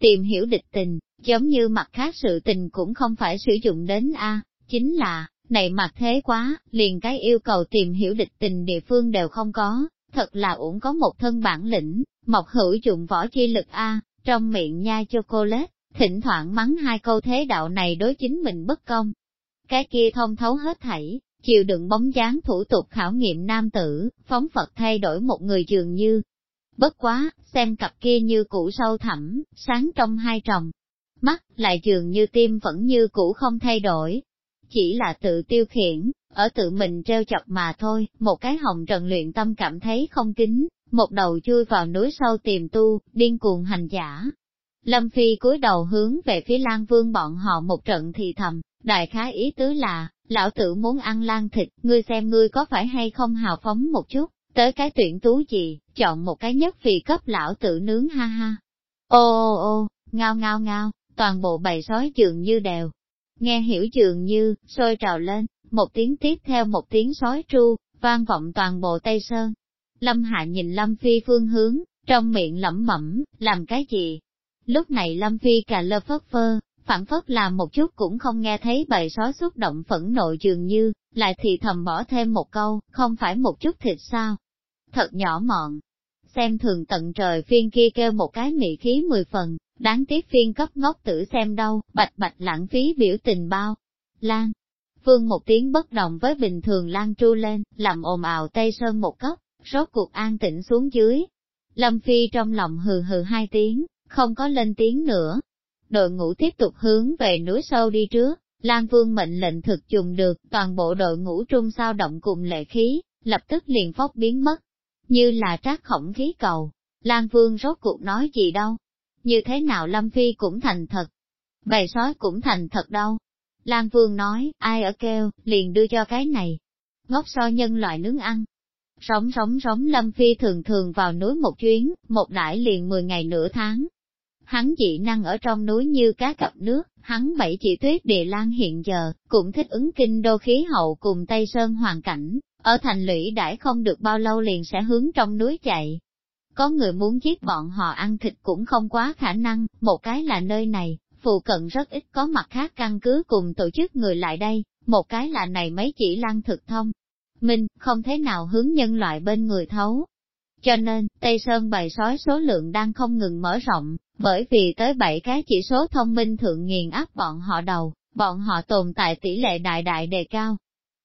tìm hiểu địch tình, giống như mặt khác sự tình cũng không phải sử dụng đến A, chính là, này mặt thế quá, liền cái yêu cầu tìm hiểu địch tình địa phương đều không có, thật là uổng có một thân bản lĩnh, mộc hữu dụng võ chi lực A, trong miệng nhai chocolate, thỉnh thoảng mắng hai câu thế đạo này đối chính mình bất công. Cái kia thông thấu hết thảy, chịu đựng bóng dáng thủ tục khảo nghiệm nam tử, phóng Phật thay đổi một người dường như. Bất quá, xem cặp kia như cũ sâu thẳm, sáng trong hai tròng. Mắt, lại dường như tim vẫn như cũ không thay đổi. Chỉ là tự tiêu khiển, ở tự mình treo chọc mà thôi, một cái hồng trần luyện tâm cảm thấy không kính, một đầu chui vào núi sâu tìm tu, điên cuồng hành giả. Lâm Phi cúi đầu hướng về phía Lan Vương bọn họ một trận thì thầm, đại khái ý tứ là, lão tử muốn ăn lan thịt, ngươi xem ngươi có phải hay không hào phóng một chút, tới cái tuyển tú gì, chọn một cái nhất vì cấp lão tử nướng ha ha. Ô ô ô, ngao ngao ngao, toàn bộ bầy sói dường như đều. Nghe hiểu dường như, sôi trào lên, một tiếng tiếp theo một tiếng sói tru, vang vọng toàn bộ Tây Sơn. Lâm Hạ nhìn Lâm Phi phương hướng, trong miệng lẩm bẩm, làm cái gì? Lúc này Lâm Phi cà lơ phất phơ, phản phất làm một chút cũng không nghe thấy bầy sói xúc động phẫn nộ dường như, lại thì thầm bỏ thêm một câu, không phải một chút thịt sao? Thật nhỏ mọn. Xem thường tận trời phiên kia kêu một cái mị khí mười phần, đáng tiếc phiên cấp ngốc tử xem đâu, bạch bạch lãng phí biểu tình bao. Lan, Phương một tiếng bất đồng với bình thường lan tru lên, làm ồn ào Tây Sơn một cấp, rốt cuộc an tĩnh xuống dưới. Lâm Phi trong lòng hừ hừ hai tiếng, không có lên tiếng nữa. Đội ngũ tiếp tục hướng về núi sâu đi trước, Lan Vương mệnh lệnh thực dùng được, toàn bộ đội ngũ trung sao động cùng lệ khí, lập tức liền phóc biến mất. Như là trác khổng khí cầu, Lan Vương rốt cuộc nói gì đâu. Như thế nào Lâm Phi cũng thành thật, bầy sói cũng thành thật đâu, Lan Vương nói, ai ở kêu, liền đưa cho cái này. ngốc so nhân loại nướng ăn. Sống sống sống Lâm Phi thường thường vào núi một chuyến, một đãi liền 10 ngày nửa tháng. Hắn dị năng ở trong núi như cá cặp nước, hắn bảy chỉ tuyết địa lan hiện giờ, cũng thích ứng kinh đô khí hậu cùng Tây Sơn hoàn cảnh, ở thành lũy đãi không được bao lâu liền sẽ hướng trong núi chạy. Có người muốn giết bọn họ ăn thịt cũng không quá khả năng, một cái là nơi này, phụ cận rất ít có mặt khác căn cứ cùng tổ chức người lại đây, một cái là này mấy chỉ lăng thực thông. Minh, không thế nào hướng nhân loại bên người thấu. Cho nên, Tây Sơn bày sói số lượng đang không ngừng mở rộng, bởi vì tới bảy cái chỉ số thông minh thượng nghiền áp bọn họ đầu, bọn họ tồn tại tỷ lệ đại đại đề cao.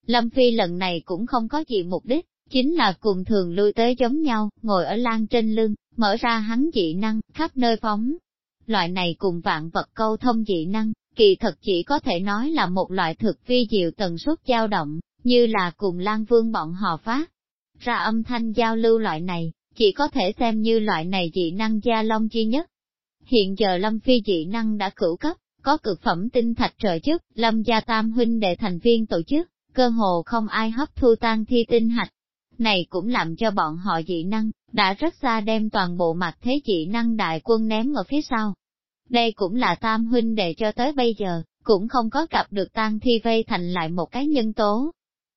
Lâm Phi lần này cũng không có gì mục đích, chính là cùng thường lui tới giống nhau, ngồi ở lan trên lưng, mở ra hắn dị năng, khắp nơi phóng. Loại này cùng vạn vật câu thông dị năng, kỳ thật chỉ có thể nói là một loại thực vi diệu tần suất dao động, như là cùng Lan Vương bọn họ phát. Ra âm thanh giao lưu loại này, chỉ có thể xem như loại này dị năng gia long chi nhất. Hiện giờ Lâm Phi dị năng đã cửu cấp, có cực phẩm tinh thạch trợ chức, Lâm gia tam huynh đệ thành viên tổ chức, cơ hồ không ai hấp thu tan thi tinh hạch. Này cũng làm cho bọn họ dị năng, đã rất xa đem toàn bộ mặt thế dị năng đại quân ném ở phía sau. Đây cũng là tam huynh đệ cho tới bây giờ, cũng không có gặp được tan thi vây thành lại một cái nhân tố.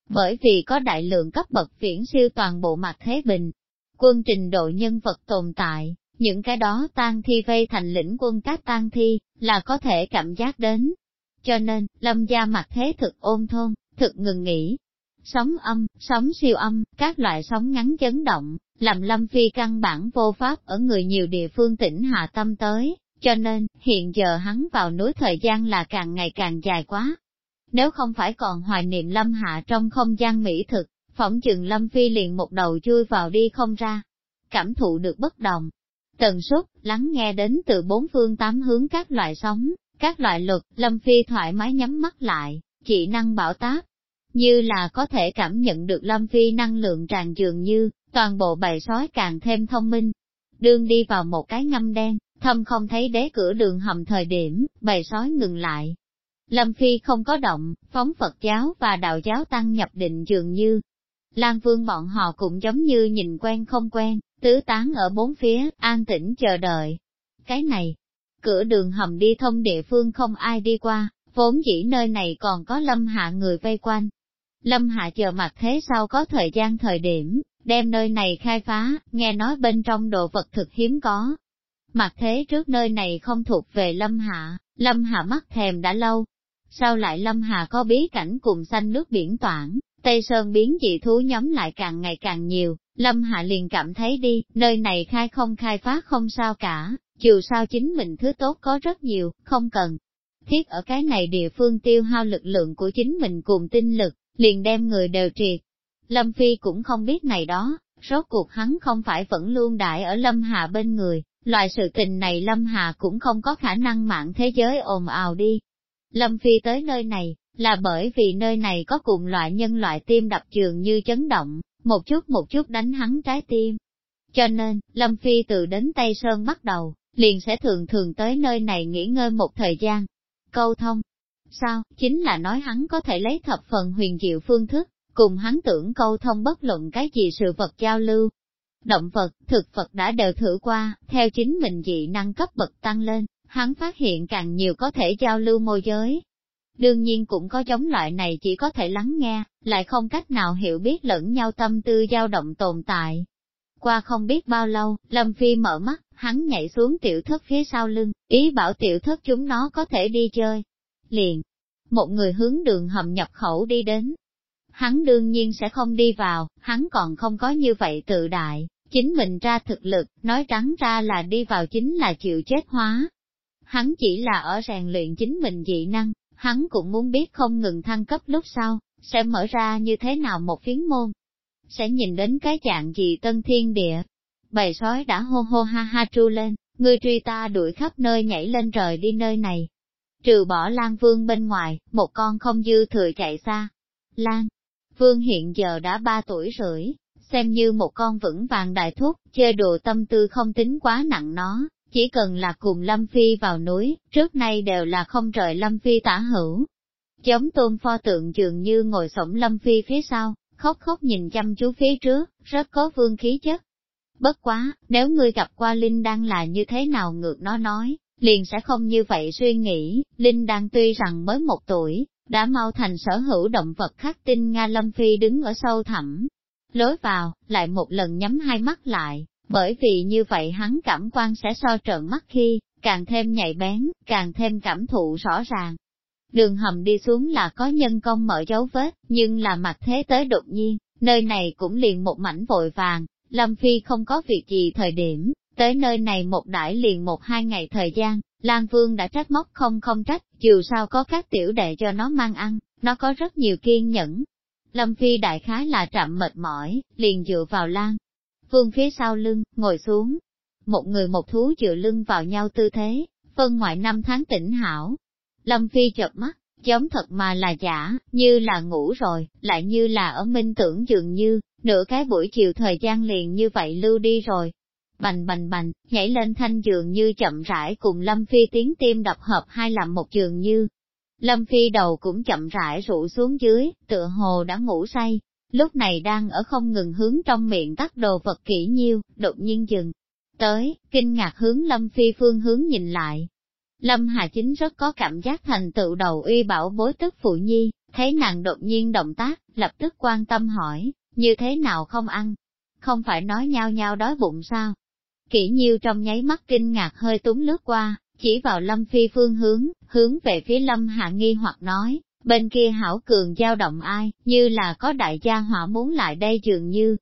Bởi vì có đại lượng cấp bậc viễn siêu toàn bộ mặt thế bình, quân trình độ nhân vật tồn tại, những cái đó tan thi vây thành lĩnh quân các tan thi, là có thể cảm giác đến. Cho nên, lâm gia mặt thế thực ôn thôn, thực ngừng nghỉ. Sóng âm, sóng siêu âm, các loại sóng ngắn chấn động, làm lâm phi căn bản vô pháp ở người nhiều địa phương tỉnh hạ tâm tới, cho nên, hiện giờ hắn vào núi thời gian là càng ngày càng dài quá. Nếu không phải còn hoài niệm lâm hạ trong không gian mỹ thực, phỏng chừng lâm phi liền một đầu chui vào đi không ra. Cảm thụ được bất đồng. Tần suất, lắng nghe đến từ bốn phương tám hướng các loại sóng, các loại luật, lâm phi thoải mái nhắm mắt lại, chỉ năng bảo táp. Như là có thể cảm nhận được lâm phi năng lượng tràn dường như, toàn bộ bầy sói càng thêm thông minh. Đương đi vào một cái ngâm đen, Thâm không thấy đế cửa đường hầm thời điểm, bầy sói ngừng lại. Lâm Phi không có động, phóng Phật giáo và đạo giáo tăng nhập định dường như. Lan Vương bọn họ cũng giống như nhìn quen không quen, tứ tán ở bốn phía, an tĩnh chờ đợi. Cái này, cửa đường hầm đi thông địa phương không ai đi qua, vốn dĩ nơi này còn có lâm hạ người vây quanh. Lâm hạ chờ mặt thế sau có thời gian thời điểm, đem nơi này khai phá, nghe nói bên trong đồ vật thực hiếm có, Mặt thế trước nơi này không thuộc về Lâm Hạ, Lâm Hạ mắc thèm đã lâu. Sau lại Lâm hà có bí cảnh cùng xanh nước biển toảng, Tây Sơn biến dị thú nhóm lại càng ngày càng nhiều, Lâm Hạ liền cảm thấy đi, nơi này khai không khai phát không sao cả, dù sao chính mình thứ tốt có rất nhiều, không cần. Thiết ở cái này địa phương tiêu hao lực lượng của chính mình cùng tinh lực, liền đem người đều triệt. Lâm Phi cũng không biết này đó, rốt cuộc hắn không phải vẫn luôn đại ở Lâm Hạ bên người, Loại sự tình này Lâm Hà cũng không có khả năng mạng thế giới ồn ào đi. Lâm Phi tới nơi này, là bởi vì nơi này có cùng loại nhân loại tim đập trường như chấn động, một chút một chút đánh hắn trái tim. Cho nên, Lâm Phi từ đến Tây Sơn bắt đầu, liền sẽ thường thường tới nơi này nghỉ ngơi một thời gian. Câu thông. Sao, chính là nói hắn có thể lấy thập phần huyền diệu phương thức, cùng hắn tưởng câu thông bất luận cái gì sự vật giao lưu, động vật, thực vật đã đều thử qua, theo chính mình dị năng cấp bậc tăng lên, hắn phát hiện càng nhiều có thể giao lưu môi giới. Đương nhiên cũng có giống loại này chỉ có thể lắng nghe, lại không cách nào hiểu biết lẫn nhau tâm tư dao động tồn tại. Qua không biết bao lâu, Lâm Phi mở mắt, hắn nhảy xuống tiểu thất phía sau lưng, ý bảo tiểu thất chúng nó có thể đi chơi. Liền, một người hướng đường hầm nhập khẩu đi đến, hắn đương nhiên sẽ không đi vào, hắn còn không có như vậy tự đại, chính mình ra thực lực, nói trắng ra là đi vào chính là chịu chết hóa. Hắn chỉ là ở rèn luyện chính mình dị năng, hắn cũng muốn biết không ngừng thăng cấp lúc sau, sẽ mở ra như thế nào một phiến môn. Sẽ nhìn đến cái dạng gì tân thiên địa. Bầy sói đã hô hô ha ha tru lên, người truy ta đuổi khắp nơi nhảy lên trời đi nơi này. Trừ bỏ Lan Vương bên ngoài, một con không dư thừa chạy xa. Lan, Vương hiện giờ đã ba tuổi rưỡi, xem như một con vững vàng đại thúc, chơi đồ tâm tư không tính quá nặng nó, chỉ cần là cùng Lâm Phi vào núi, trước nay đều là không rời Lâm Phi tả hữu. Giống tôn pho tượng dường như ngồi sổng Lâm Phi phía sau, khóc khóc nhìn chăm chú phía trước, rất có vương khí chất. Bất quá, nếu ngươi gặp qua Linh đang là như thế nào ngược nó nói, liền sẽ không như vậy suy nghĩ, Linh đang tuy rằng mới một tuổi, đã mau thành sở hữu động vật khắc tinh Nga Lâm Phi đứng ở sâu thẳm. Lối vào, lại một lần nhắm hai mắt lại, bởi vì như vậy hắn cảm quan sẽ so trợn mắt khi, càng thêm nhạy bén, càng thêm cảm thụ rõ ràng. Đường hầm đi xuống là có nhân công mở dấu vết, nhưng là mặt thế tới đột nhiên, nơi này cũng liền một mảnh vội vàng, Lâm Phi không có việc gì thời điểm, tới nơi này một đãi liền một hai ngày thời gian, Lan Vương đã trách móc không không trách, dù sao có các tiểu đệ cho nó mang ăn, nó có rất nhiều kiên nhẫn. Lâm Phi đại khái là trạm mệt mỏi, liền dựa vào Lan. Vương phía sau lưng, ngồi xuống. Một người một thú dựa lưng vào nhau tư thế, phân ngoại năm tháng tỉnh hảo. Lâm Phi chợp mắt, giống thật mà là giả, như là ngủ rồi, lại như là ở minh tưởng dường như, nửa cái buổi chiều thời gian liền như vậy lưu đi rồi. Bành bành bành, nhảy lên thanh giường như chậm rãi cùng Lâm Phi tiếng tim đập hợp hai làm một giường như. Lâm Phi đầu cũng chậm rãi rụ xuống dưới, tựa hồ đã ngủ say, lúc này đang ở không ngừng hướng trong miệng tắt đồ vật kỹ nhiêu, đột nhiên dừng. Tới, kinh ngạc hướng Lâm Phi phương hướng nhìn lại, Lâm Hà Chính rất có cảm giác thành tựu đầu uy bảo bối tức phụ nhi, thấy nàng đột nhiên động tác, lập tức quan tâm hỏi, như thế nào không ăn? Không phải nói nhau nhau đói bụng sao? Kỷ nhiêu trong nháy mắt kinh ngạc hơi túng lướt qua, chỉ vào Lâm Phi phương hướng, hướng về phía Lâm Hạ nghi hoặc nói, bên kia hảo cường giao động ai, như là có đại gia hỏa muốn lại đây dường như.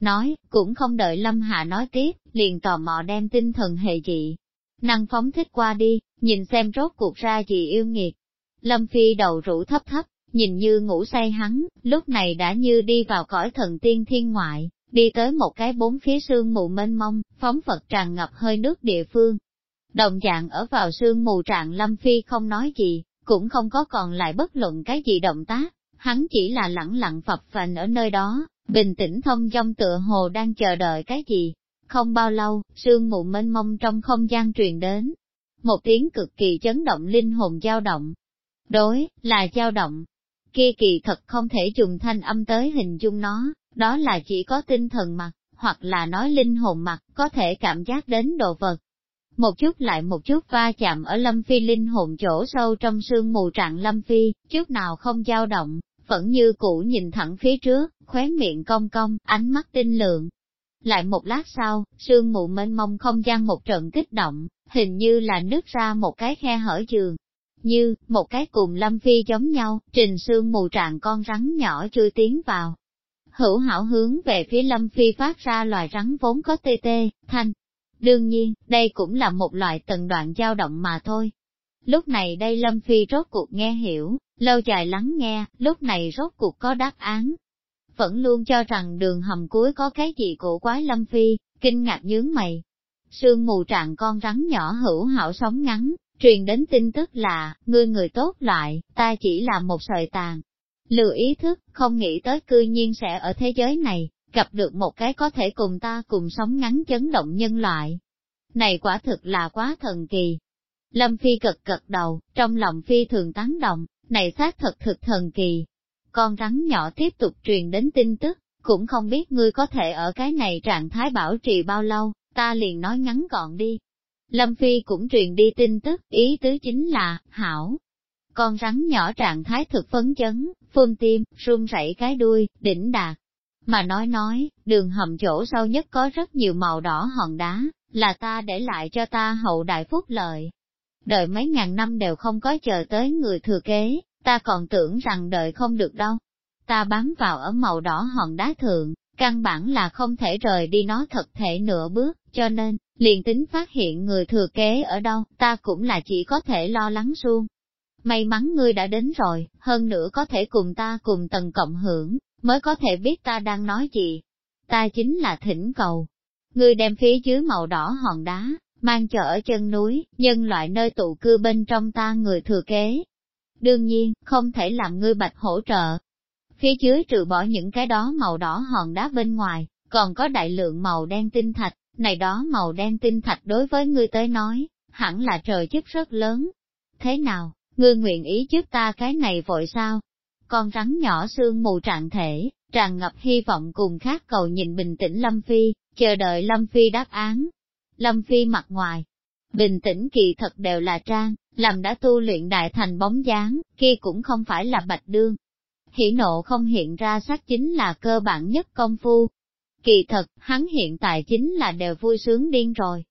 Nói, cũng không đợi Lâm Hạ nói tiếp, liền tò mò đem tinh thần hệ dị. Năng phóng thích qua đi, nhìn xem rốt cuộc ra gì yêu nghiệt. Lâm Phi đầu rũ thấp thấp, nhìn như ngủ say hắn, lúc này đã như đi vào cõi thần tiên thiên ngoại, đi tới một cái bốn phía sương mù mênh mông, phóng Phật tràn ngập hơi nước địa phương. Đồng dạng ở vào sương mù trạng Lâm Phi không nói gì, cũng không có còn lại bất luận cái gì động tác, hắn chỉ là lẳng lặng phập phành ở nơi đó, bình tĩnh thông dong tựa hồ đang chờ đợi cái gì. Không bao lâu, sương mù mênh mông trong không gian truyền đến, một tiếng cực kỳ chấn động linh hồn dao động. Đối, là dao động. Kia kỳ thật không thể dùng thanh âm tới hình dung nó, đó là chỉ có tinh thần mặt, hoặc là nói linh hồn mặt, có thể cảm giác đến đồ vật. Một chút lại một chút va chạm ở lâm phi linh hồn chỗ sâu trong sương mù trạng lâm phi, chút nào không dao động, vẫn như cũ nhìn thẳng phía trước, khóe miệng cong cong, ánh mắt tinh lượng. Lại một lát sau, sương mù mênh mông không gian một trận kích động, hình như là nứt ra một cái khe hở giường. Như, một cái cùng lâm phi giống nhau, trình xương mù trạng con rắn nhỏ chưa tiến vào. Hữu hảo hướng về phía lâm phi phát ra loài rắn vốn có tê tê, thanh. Đương nhiên, đây cũng là một loại tầng đoạn dao động mà thôi. Lúc này đây lâm phi rốt cuộc nghe hiểu, lâu dài lắng nghe, lúc này rốt cuộc có đáp án. Vẫn luôn cho rằng đường hầm cuối có cái gì cổ quái lâm phi, kinh ngạc nhướng mày, Sương mù trạng con rắn nhỏ hữu hảo sống ngắn, truyền đến tin tức là, ngươi người tốt loại, ta chỉ là một sợi tàn. Lừa ý thức, không nghĩ tới cư nhiên sẽ ở thế giới này, gặp được một cái có thể cùng ta cùng sống ngắn chấn động nhân loại. Này quả thực là quá thần kỳ. Lâm Phi cực cực đầu, trong lòng Phi thường tán động, này xác thật thực thần kỳ. Con rắn nhỏ tiếp tục truyền đến tin tức, cũng không biết ngươi có thể ở cái này trạng thái bảo trì bao lâu, ta liền nói ngắn gọn đi. Lâm Phi cũng truyền đi tin tức, ý tứ chính là, hảo. Con rắn nhỏ trạng thái thực phấn chấn, phun tim, run rẩy cái đuôi, đỉnh đạt. Mà nói nói, đường hầm chỗ sâu nhất có rất nhiều màu đỏ hòn đá, là ta để lại cho ta hậu đại phúc lợi. Đợi mấy ngàn năm đều không có chờ tới người thừa kế, ta còn tưởng rằng đợi không được đâu. Ta bám vào ở màu đỏ hòn đá thượng, căn bản là không thể rời đi nó thật thể nửa bước, cho nên, liền tính phát hiện người thừa kế ở đâu, ta cũng là chỉ có thể lo lắng suông. May mắn ngươi đã đến rồi, hơn nữa có thể cùng ta cùng tầng cộng hưởng, mới có thể biết ta đang nói gì. Ta chính là thỉnh cầu. Ngươi đem phía dưới màu đỏ hòn đá, mang chở ở chân núi, nhân loại nơi tụ cư bên trong ta người thừa kế. Đương nhiên, không thể làm ngươi bạch hỗ trợ, Phía dưới trừ bỏ những cái đó màu đỏ hòn đá bên ngoài, còn có đại lượng màu đen tinh thạch, này đó màu đen tinh thạch đối với ngươi tới nói, hẳn là trời chức rất lớn. Thế nào, ngươi nguyện ý giúp ta cái này vội sao? Con rắn nhỏ xương mù trạng thể, tràn ngập hy vọng cùng khác cầu nhìn bình tĩnh Lâm Phi, chờ đợi Lâm Phi đáp án. Lâm Phi mặt ngoài, bình tĩnh kỳ thật đều là trang, làm đã tu luyện đại thành bóng dáng, kia cũng không phải là bạch đương. Hỉ nộ không hiện ra sắc chính là cơ bản nhất công phu. Kỳ thật, hắn hiện tại chính là đều vui sướng điên rồi.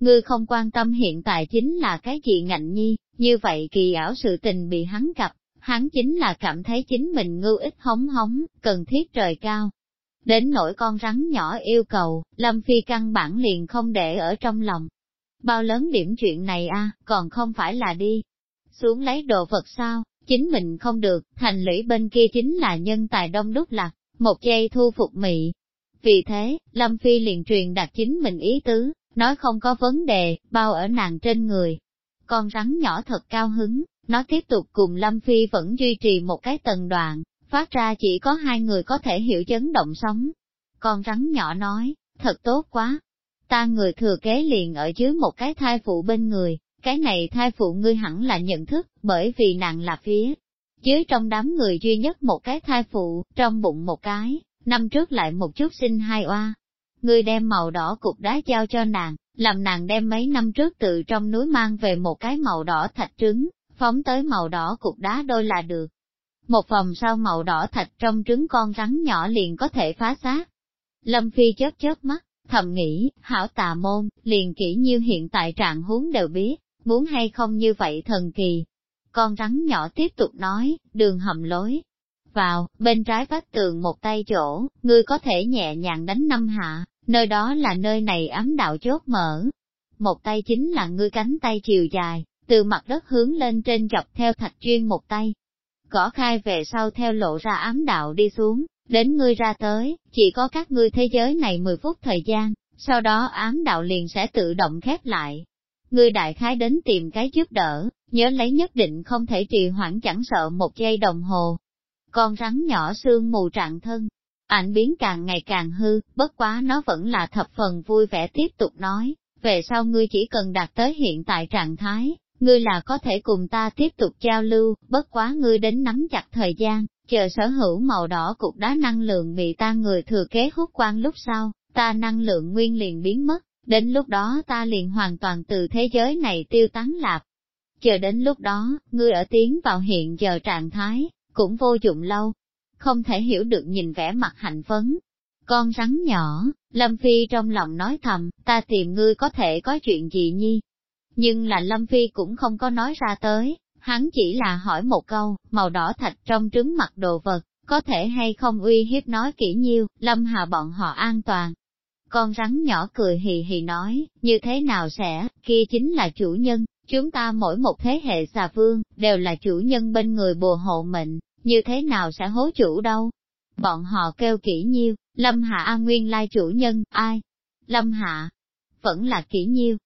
Ngươi không quan tâm hiện tại chính là cái gì ngạnh nhi, như vậy kỳ ảo sự tình bị hắn gặp, hắn chính là cảm thấy chính mình ngưu ít hống hống, cần thiết trời cao. Đến nỗi con rắn nhỏ yêu cầu, Lâm Phi căn bản liền không để ở trong lòng. Bao lớn điểm chuyện này a còn không phải là đi. Xuống lấy đồ vật sao, chính mình không được, thành lũy bên kia chính là nhân tài đông đúc lạc, một giây thu phục mị. Vì thế, Lâm Phi liền truyền đạt chính mình ý tứ, nói không có vấn đề, bao ở nàng trên người. Con rắn nhỏ thật cao hứng, nó tiếp tục cùng Lâm Phi vẫn duy trì một cái tầng đoạn, phát ra chỉ có hai người có thể hiểu chấn động sống. Con rắn nhỏ nói, thật tốt quá. Ta người thừa kế liền ở dưới một cái thai phụ bên người, cái này thai phụ ngươi hẳn là nhận thức, bởi vì nàng là phía. Dưới trong đám người duy nhất một cái thai phụ, trong bụng một cái, năm trước lại một chút sinh hai oa. Ngươi đem màu đỏ cục đá giao cho nàng, làm nàng đem mấy năm trước từ trong núi mang về một cái màu đỏ thạch trứng, phóng tới màu đỏ cục đá đôi là được. Một vòng sau màu đỏ thạch trong trứng con rắn nhỏ liền có thể phá xác. Lâm Phi chớp chớp mắt, thầm nghĩ, hảo tà môn, liền kỹ như hiện tại trạng huống đều biết, muốn hay không như vậy thần kỳ. Con rắn nhỏ tiếp tục nói, đường hầm lối. Vào, bên trái vách tường một tay chỗ, ngươi có thể nhẹ nhàng đánh năm hạ, nơi đó là nơi này ám đạo chốt mở. Một tay chính là ngươi cánh tay chiều dài, từ mặt đất hướng lên trên dọc theo thạch chuyên một tay. Gõ khai về sau theo lộ ra ám đạo đi xuống, đến ngươi ra tới, chỉ có các ngươi thế giới này 10 phút thời gian, sau đó ám đạo liền sẽ tự động khép lại. Ngươi đại khái đến tìm cái giúp đỡ, nhớ lấy nhất định không thể trì hoãn chẳng sợ một giây đồng hồ. Con rắn nhỏ xương mù trạng thân, ảnh biến càng ngày càng hư, bất quá nó vẫn là thập phần vui vẻ tiếp tục nói, về sau ngươi chỉ cần đạt tới hiện tại trạng thái, ngươi là có thể cùng ta tiếp tục giao lưu, bất quá ngươi đến nắm chặt thời gian, chờ sở hữu màu đỏ cục đá năng lượng bị ta người thừa kế hút quang lúc sau, ta năng lượng nguyên liền biến mất, đến lúc đó ta liền hoàn toàn từ thế giới này tiêu tán lạp. Chờ đến lúc đó, ngươi ở tiến vào hiện giờ trạng thái, cũng vô dụng lâu, không thể hiểu được nhìn vẻ mặt hạnh phấn. Con rắn nhỏ, Lâm Phi trong lòng nói thầm, ta tìm ngươi có thể có chuyện gì nhi, nhưng là Lâm Phi cũng không có nói ra tới, hắn chỉ là hỏi một câu, màu đỏ thạch trong trứng mặt đồ vật, có thể hay không uy hiếp nói kỹ nhiêu, Lâm Hà bọn họ an toàn. Con rắn nhỏ cười hì hì nói, như thế nào sẽ, kia chính là chủ nhân, chúng ta mỗi một thế hệ xà vương, đều là chủ nhân bên người bùa hộ mệnh, như thế nào sẽ hố chủ đâu. Bọn họ kêu kỹ nhiêu, Lâm Hạ An Nguyên lai chủ nhân, ai? Lâm Hạ, vẫn là kỹ nhiêu,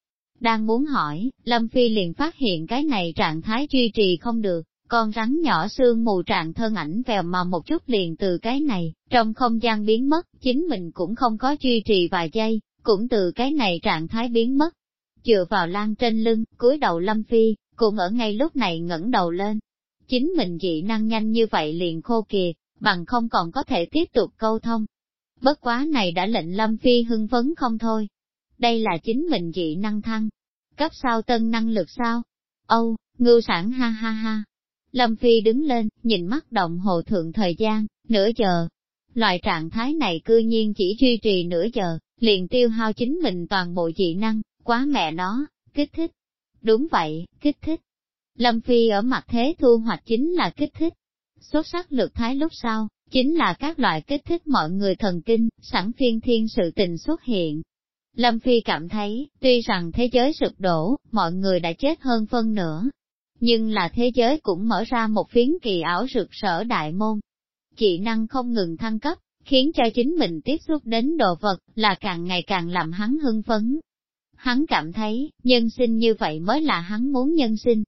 đang muốn hỏi, Lâm Phi liền phát hiện cái này trạng thái duy trì không được, con rắn nhỏ xương mù trạng thân ảnh vèo mà một chút liền từ cái này, trong không gian biến mất, chính mình cũng không có duy trì vài giây, cũng từ cái này trạng thái biến mất. Dựa vào lan trên lưng, cúi đầu Lâm Phi, cũng ở ngay lúc này ngẩng đầu lên. Chính mình dị năng nhanh như vậy liền khô kiệt, bằng không còn có thể tiếp tục câu thông. Bất quá này đã lệnh Lâm Phi hưng phấn không thôi, đây là chính mình dị năng thăng. Cấp sao tân năng lực sao? Âu, ngưu sản ha ha ha. Lâm Phi đứng lên, nhìn mắt đồng hồ thượng thời gian, nửa giờ. Loại trạng thái này cư nhiên chỉ duy trì nửa giờ, liền tiêu hao chính mình toàn bộ dị năng, quá mẹ nó, kích thích. Đúng vậy, kích thích. Lâm Phi ở mặt thế thu hoạch chính là kích thích. Xuất sắc lực thái lúc sau, chính là các loại kích thích mọi người thần kinh, sẵn phiên thiên sự tình xuất hiện. Lâm Phi cảm thấy, tuy rằng thế giới sụp đổ, mọi người đã chết hơn phân nửa, nhưng là thế giới cũng mở ra một phiến kỳ ảo rực sở đại môn. Chị năng không ngừng thăng cấp, khiến cho chính mình tiếp xúc đến đồ vật là càng ngày càng làm hắn hưng phấn. Hắn cảm thấy, nhân sinh như vậy mới là hắn muốn nhân sinh.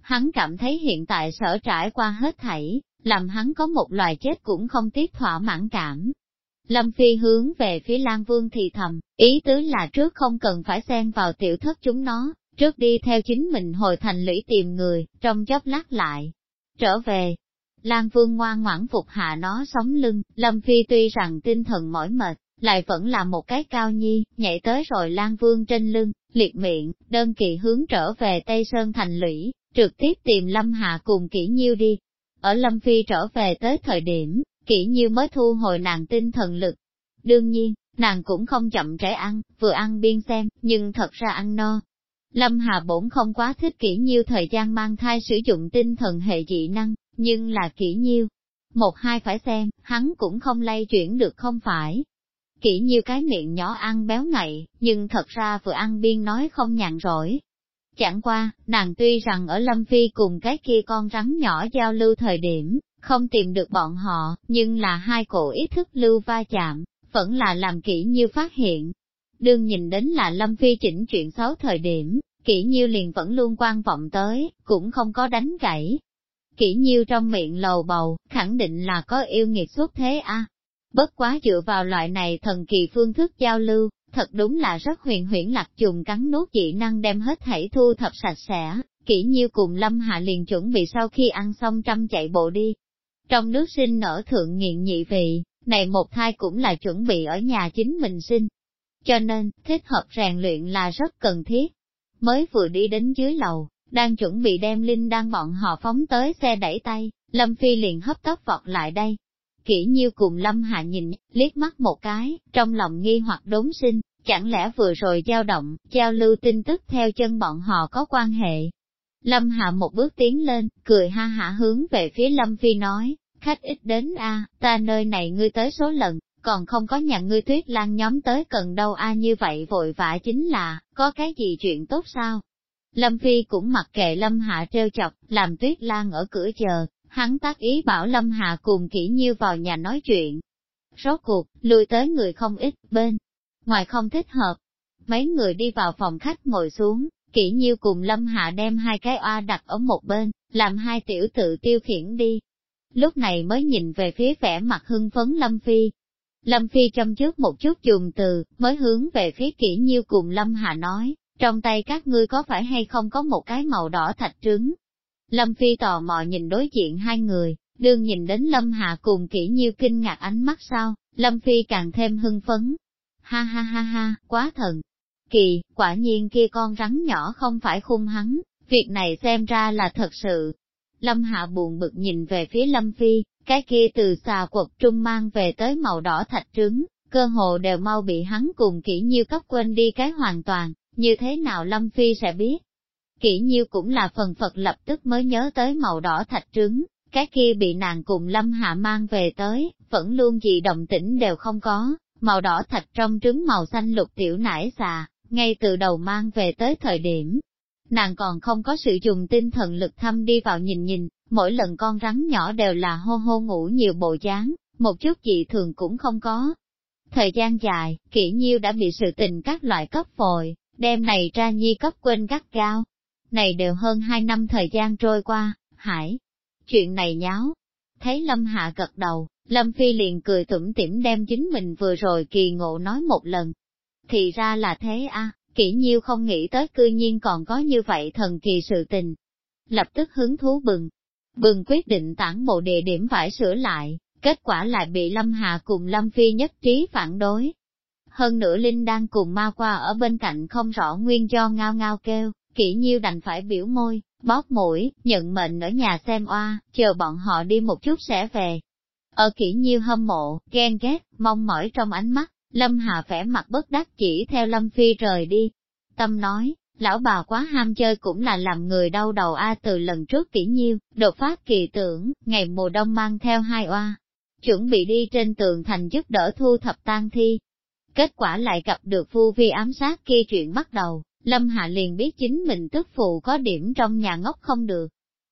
Hắn cảm thấy hiện tại sở trải qua hết thảy, làm hắn có một loài chết cũng không tiếc thỏa mãn cảm. Lâm Phi hướng về phía Lan Vương thì thầm, ý tứ là trước không cần phải xen vào tiểu thất chúng nó, trước đi theo chính mình hồi thành lũy tìm người, trong chốc lát lại. Trở về, Lan Vương ngoan ngoãn phục hạ nó sống lưng, Lâm Phi tuy rằng tinh thần mỏi mệt, lại vẫn là một cái cao nhi, nhảy tới rồi Lan Vương trên lưng, liệt miệng, đơn kỳ hướng trở về Tây Sơn thành lũy, trực tiếp tìm Lâm Hạ cùng kỹ nhiêu đi. Ở Lâm Phi trở về tới thời điểm, kỹ nhiêu mới thu hồi nàng tinh thần lực. Đương nhiên, nàng cũng không chậm trễ ăn, vừa ăn biên xem, nhưng thật ra ăn no. Lâm Hà bổn không quá thích kỹ nhiêu thời gian mang thai sử dụng tinh thần hệ dị năng, nhưng là kỹ nhiêu. Một hai phải xem, hắn cũng không lay chuyển được không phải. Kỹ nhiêu cái miệng nhỏ ăn béo ngậy, nhưng thật ra vừa ăn biên nói không nhàn rỗi. Chẳng qua, nàng tuy rằng ở Lâm Phi cùng cái kia con rắn nhỏ giao lưu thời điểm, không tìm được bọn họ, nhưng là hai cổ ý thức lưu va chạm, vẫn là làm kỹ như phát hiện. Đương nhìn đến là Lâm Phi chỉnh chuyện xấu thời điểm, kỹ nhiêu liền vẫn luôn quan vọng tới, cũng không có đánh gãy. Kỹ nhiêu trong miệng lầu bầu, khẳng định là có yêu nghiệt xuất thế a. Bất quá dựa vào loại này thần kỳ phương thức giao lưu, thật đúng là rất huyền huyễn lạc trùng cắn nốt dị năng đem hết thảy thu thập sạch sẽ, kỹ nhiêu cùng Lâm Hạ liền chuẩn bị sau khi ăn xong trăm chạy bộ đi. Trong nước sinh nở thượng nghiện nhị vị, này một thai cũng là chuẩn bị ở nhà chính mình sinh. Cho nên, thích hợp rèn luyện là rất cần thiết. Mới vừa đi đến dưới lầu, đang chuẩn bị đem Linh đang bọn họ phóng tới xe đẩy tay, Lâm Phi liền hấp tấp vọt lại đây. Kỷ nhiêu cùng Lâm Hạ nhìn, liếc mắt một cái, trong lòng nghi hoặc đốn sinh, chẳng lẽ vừa rồi giao động, giao lưu tin tức theo chân bọn họ có quan hệ. Lâm Hạ một bước tiến lên, cười ha hả hướng về phía Lâm Phi nói, khách ít đến a, ta nơi này ngươi tới số lần, còn không có nhà ngươi tuyết lan nhóm tới cần đâu a như vậy vội vã chính là, có cái gì chuyện tốt sao? Lâm Phi cũng mặc kệ Lâm Hạ treo chọc, làm tuyết lan ở cửa chờ, hắn tác ý bảo Lâm Hạ cùng kỹ nhiêu vào nhà nói chuyện. Rốt cuộc, lùi tới người không ít, bên, ngoài không thích hợp. Mấy người đi vào phòng khách ngồi xuống, kỹ nhiêu cùng Lâm Hạ đem hai cái oa đặt ở một bên, làm hai tiểu tự tiêu khiển đi, lúc này mới nhìn về phía vẻ mặt hưng phấn Lâm Phi. Lâm Phi châm trước một chút dùng từ, mới hướng về phía kỹ nhiêu cùng Lâm Hà nói, trong tay các ngươi có phải hay không có một cái màu đỏ thạch trứng. Lâm Phi tò mò nhìn đối diện hai người, đương nhìn đến Lâm Hà cùng kỹ nhiêu kinh ngạc ánh mắt sau, Lâm Phi càng thêm hưng phấn. Ha ha ha ha, quá thần. Kỳ, quả nhiên kia con rắn nhỏ không phải khung hắn, việc này xem ra là thật sự, Lâm Hạ buồn bực nhìn về phía Lâm Phi, cái kia từ xà quật trung mang về tới màu đỏ thạch trứng, cơ hồ đều mau bị hắn cùng kỹ nhiêu cấp quên đi cái hoàn toàn, như thế nào Lâm Phi sẽ biết. Kỷ nhiêu cũng là phần phật lập tức mới nhớ tới màu đỏ thạch trứng, cái kia bị nàng cùng Lâm Hạ mang về tới, vẫn luôn gì động tĩnh đều không có, màu đỏ thạch trong trứng màu xanh lục tiểu nải xà, ngay từ đầu mang về tới thời điểm, nàng còn không có sự dùng tinh thần lực thăm đi vào nhìn nhìn, mỗi lần con rắn nhỏ đều là hô hô ngủ nhiều bộ dáng, một chút gì thường cũng không có. Thời gian dài, kỹ nhiêu đã bị sự tình các loại cấp phồi, đêm này ra nhi cấp quên gắt cao. Này đều hơn hai năm thời gian trôi qua, hải. Chuyện này nháo. Thấy Lâm Hạ gật đầu, Lâm Phi liền cười tủm tỉm đem chính mình vừa rồi kỳ ngộ nói một lần. Thì ra là thế a Kỷ nhiêu không nghĩ tới cư nhiên còn có như vậy thần kỳ sự tình. Lập tức hứng thú bừng, bừng quyết định tản bộ địa điểm phải sửa lại, kết quả lại bị Lâm Hà cùng Lâm Phi nhất trí phản đối. Hơn nữa Linh đang cùng ma qua ở bên cạnh không rõ nguyên do ngao ngao kêu, kỹ nhiêu đành phải biểu môi, bóp mũi, nhận mệnh ở nhà xem oa, chờ bọn họ đi một chút sẽ về. Ở kỹ nhiêu hâm mộ, ghen ghét, mong mỏi trong ánh mắt, Lâm Hà vẻ mặt bất đắc chỉ theo Lâm Phi rời đi. Tâm nói, lão bà quá ham chơi cũng là làm người đau đầu A từ lần trước kỹ nhiêu, đột phát kỳ tưởng, ngày mùa đông mang theo hai oa, chuẩn bị đi trên tường thành giúp đỡ thu thập tang thi. Kết quả lại gặp được phu vi ám sát kia chuyện bắt đầu, Lâm Hạ liền biết chính mình tức phụ có điểm trong nhà ngốc không được.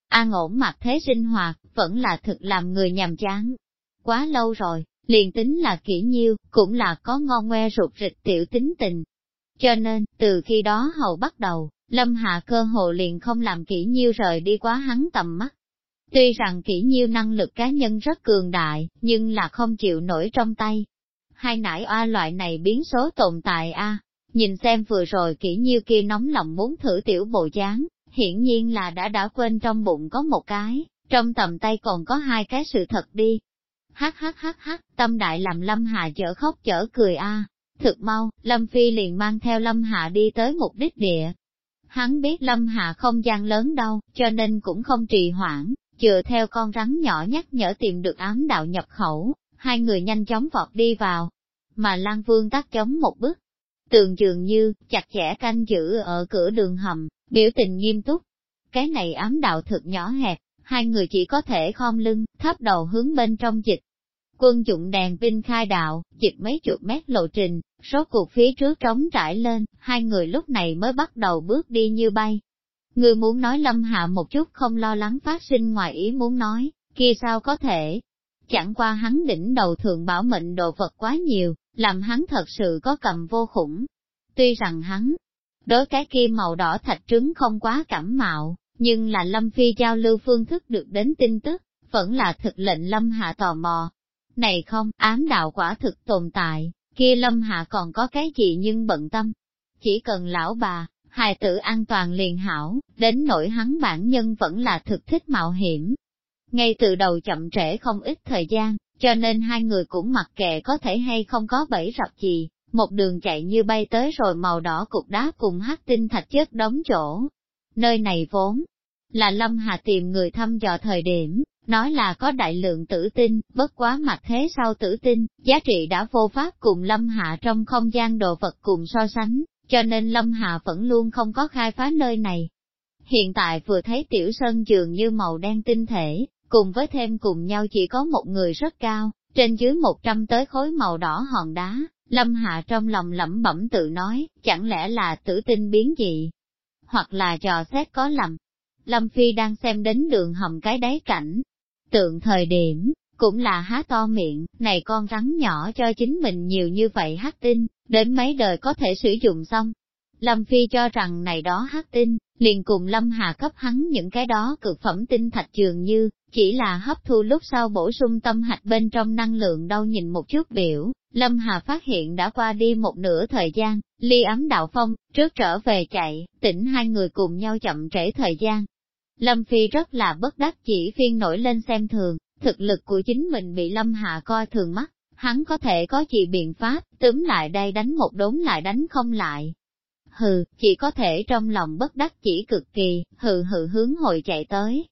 An ổn mặt thế sinh hoạt, vẫn là thực làm người nhàm chán. Quá lâu rồi, liền tính là kỹ nhiêu, cũng là có ngon ngoe rụt rịch tiểu tính tình. Cho nên, từ khi đó hầu bắt đầu, Lâm Hạ cơ hồ liền không làm kỹ nhiêu rời đi quá hắn tầm mắt. Tuy rằng kỹ nhiêu năng lực cá nhân rất cường đại, nhưng là không chịu nổi trong tay. Hai nải oa loại này biến số tồn tại a nhìn xem vừa rồi kỹ nhiêu kia nóng lòng muốn thử tiểu bộ dáng, hiển nhiên là đã đã quên trong bụng có một cái, trong tầm tay còn có hai cái sự thật đi. Hắc hắc hắc hắc, tâm đại làm Lâm Hà chở khóc chở cười a. Thực mau, Lâm Phi liền mang theo Lâm Hạ đi tới mục đích địa. Hắn biết Lâm Hạ không gian lớn đâu, cho nên cũng không trì hoãn, chừa theo con rắn nhỏ nhắc nhở tìm được ám đạo nhập khẩu, hai người nhanh chóng vọt đi vào. Mà Lan Vương tắt chống một bước, tường dường như, chặt chẽ canh giữ ở cửa đường hầm, biểu tình nghiêm túc. Cái này ám đạo thực nhỏ hẹp, hai người chỉ có thể khom lưng, thấp đầu hướng bên trong dịch. Quân dụng đèn pin khai đạo, dịch mấy chục mét lộ trình, số cuộc phía trước trống trải lên, hai người lúc này mới bắt đầu bước đi như bay. Người muốn nói lâm hạ một chút không lo lắng phát sinh ngoài ý muốn nói, kia sao có thể. Chẳng qua hắn đỉnh đầu thường bảo mệnh đồ vật quá nhiều, làm hắn thật sự có cầm vô khủng. Tuy rằng hắn, đối cái kia màu đỏ thạch trứng không quá cảm mạo, nhưng là Lâm Phi giao lưu phương thức được đến tin tức, vẫn là thực lệnh Lâm Hạ tò mò. Này không, ám đạo quả thực tồn tại, kia Lâm Hạ còn có cái gì nhưng bận tâm. Chỉ cần lão bà, hài tử an toàn liền hảo, đến nỗi hắn bản nhân vẫn là thực thích mạo hiểm. Ngay từ đầu chậm trễ không ít thời gian, cho nên hai người cũng mặc kệ có thể hay không có bẫy rập gì, một đường chạy như bay tới rồi màu đỏ cục đá cùng hắc tinh thạch chất đóng chỗ. Nơi này vốn là Lâm Hà tìm người thăm dò thời điểm, nói là có đại lượng tử tinh, bất quá mặt thế sau tử tinh, giá trị đã vô pháp cùng Lâm Hạ trong không gian đồ vật cùng so sánh, cho nên Lâm Hạ vẫn luôn không có khai phá nơi này. Hiện tại vừa thấy tiểu sơn dường như màu đen tinh thể, cùng với thêm cùng nhau chỉ có một người rất cao, trên dưới một trăm tới khối màu đỏ hòn đá, Lâm Hạ trong lòng lẩm bẩm tự nói, chẳng lẽ là tử tinh biến dị, hoặc là trò xét có lầm. Lâm Phi đang xem đến đường hầm cái đáy cảnh, tượng thời điểm, cũng là há to miệng, này con rắn nhỏ cho chính mình nhiều như vậy hắc tinh, đến mấy đời có thể sử dụng xong. Lâm Phi cho rằng này đó hắc tinh, liền cùng Lâm Hà cấp hắn những cái đó cực phẩm tinh thạch trường như, chỉ là hấp thu lúc sau bổ sung tâm hạch bên trong năng lượng đâu nhìn một chút biểu, Lâm Hà phát hiện đã qua đi một nửa thời gian, ly ấm đạo phong, trước trở về chạy, tỉnh hai người cùng nhau chậm trễ thời gian. Lâm Phi rất là bất đắc chỉ phiên nổi lên xem thường, thực lực của chính mình bị Lâm Hạ coi thường mắt, hắn có thể có gì biện pháp, tướm lại đây đánh một đốn lại đánh không lại. Hừ, chỉ có thể trong lòng bất đắc chỉ cực kỳ, hừ hừ hướng hồi chạy tới.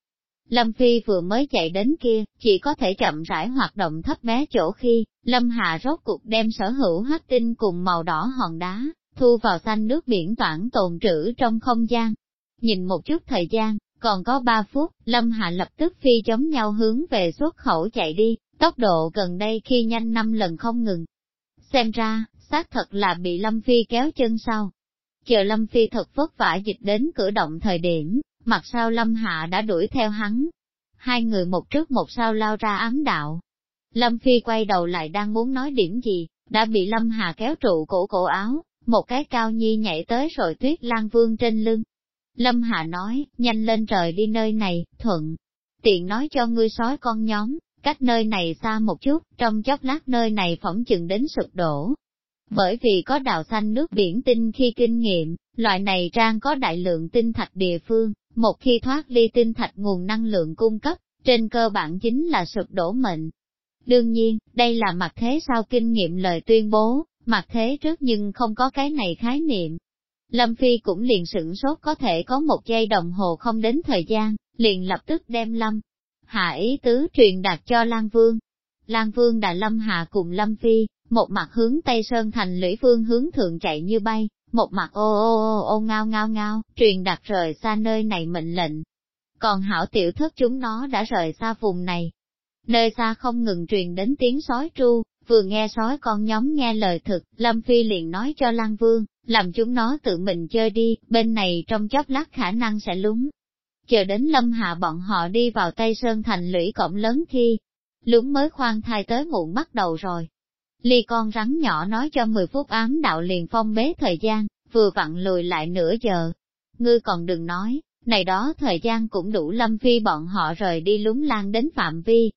Lâm Phi vừa mới chạy đến kia, chỉ có thể chậm rãi hoạt động thấp bé chỗ khi, Lâm Hạ rốt cuộc đem sở hữu hắc tinh cùng màu đỏ hòn đá, thu vào xanh nước biển toản tồn trữ trong không gian. Nhìn một chút thời gian, còn có 3 phút, Lâm Hạ lập tức phi chống nhau hướng về xuất khẩu chạy đi, tốc độ gần đây khi nhanh 5 lần không ngừng. Xem ra, xác thật là bị Lâm Phi kéo chân sau. Chờ Lâm Phi thật vất vả dịch đến cửa động thời điểm, mặt sau Lâm Hạ đã đuổi theo hắn. Hai người một trước một sau lao ra ám đạo. Lâm Phi quay đầu lại đang muốn nói điểm gì, đã bị Lâm Hạ kéo trụ cổ cổ áo, một cái cao nhi nhảy tới rồi tuyết lan vương trên lưng, Lâm Hạ nói, nhanh lên trời đi nơi này, thuận. Tiện nói cho ngươi sói con nhóm, cách nơi này xa một chút, trong chốc lát nơi này phỏng chừng đến sụp đổ. Bởi vì có đào xanh nước biển tinh khi kinh nghiệm, loại này trang có đại lượng tinh thạch địa phương, một khi thoát ly tinh thạch nguồn năng lượng cung cấp, trên cơ bản chính là sụp đổ mệnh. Đương nhiên, đây là mặt thế sau kinh nghiệm lời tuyên bố, mặt thế trước nhưng không có cái này khái niệm, Lâm Phi cũng liền sửng sốt có thể có một giây đồng hồ không đến thời gian, liền lập tức đem Lâm Hạ ý tứ truyền đạt cho Lan Vương. Lan Vương đã Lâm Hạ cùng Lâm Phi, một mặt hướng Tây Sơn thành lưỡi phương hướng thượng chạy như bay, một mặt ô ô ô ô ngao ngao ngao, truyền đạt rời xa nơi này mệnh lệnh. Còn hảo tiểu thất chúng nó đã rời xa vùng này. Nơi xa không ngừng truyền đến tiếng sói tru, vừa nghe sói con nhóm nghe lời thực, Lâm Phi liền nói cho Lan Vương, làm chúng nó tự mình chơi đi, bên này trong chốc lát khả năng sẽ lúng. Chờ đến lâm hạ bọn họ đi vào Tây Sơn thành lũy cổng lớn khi, lúng mới khoan thai tới muộn bắt đầu rồi. Ly con rắn nhỏ nói cho 10 phút ám đạo liền phong bế thời gian, vừa vặn lùi lại nửa giờ. Ngươi còn đừng nói, này đó thời gian cũng đủ lâm phi bọn họ rời đi lúng lan đến phạm vi.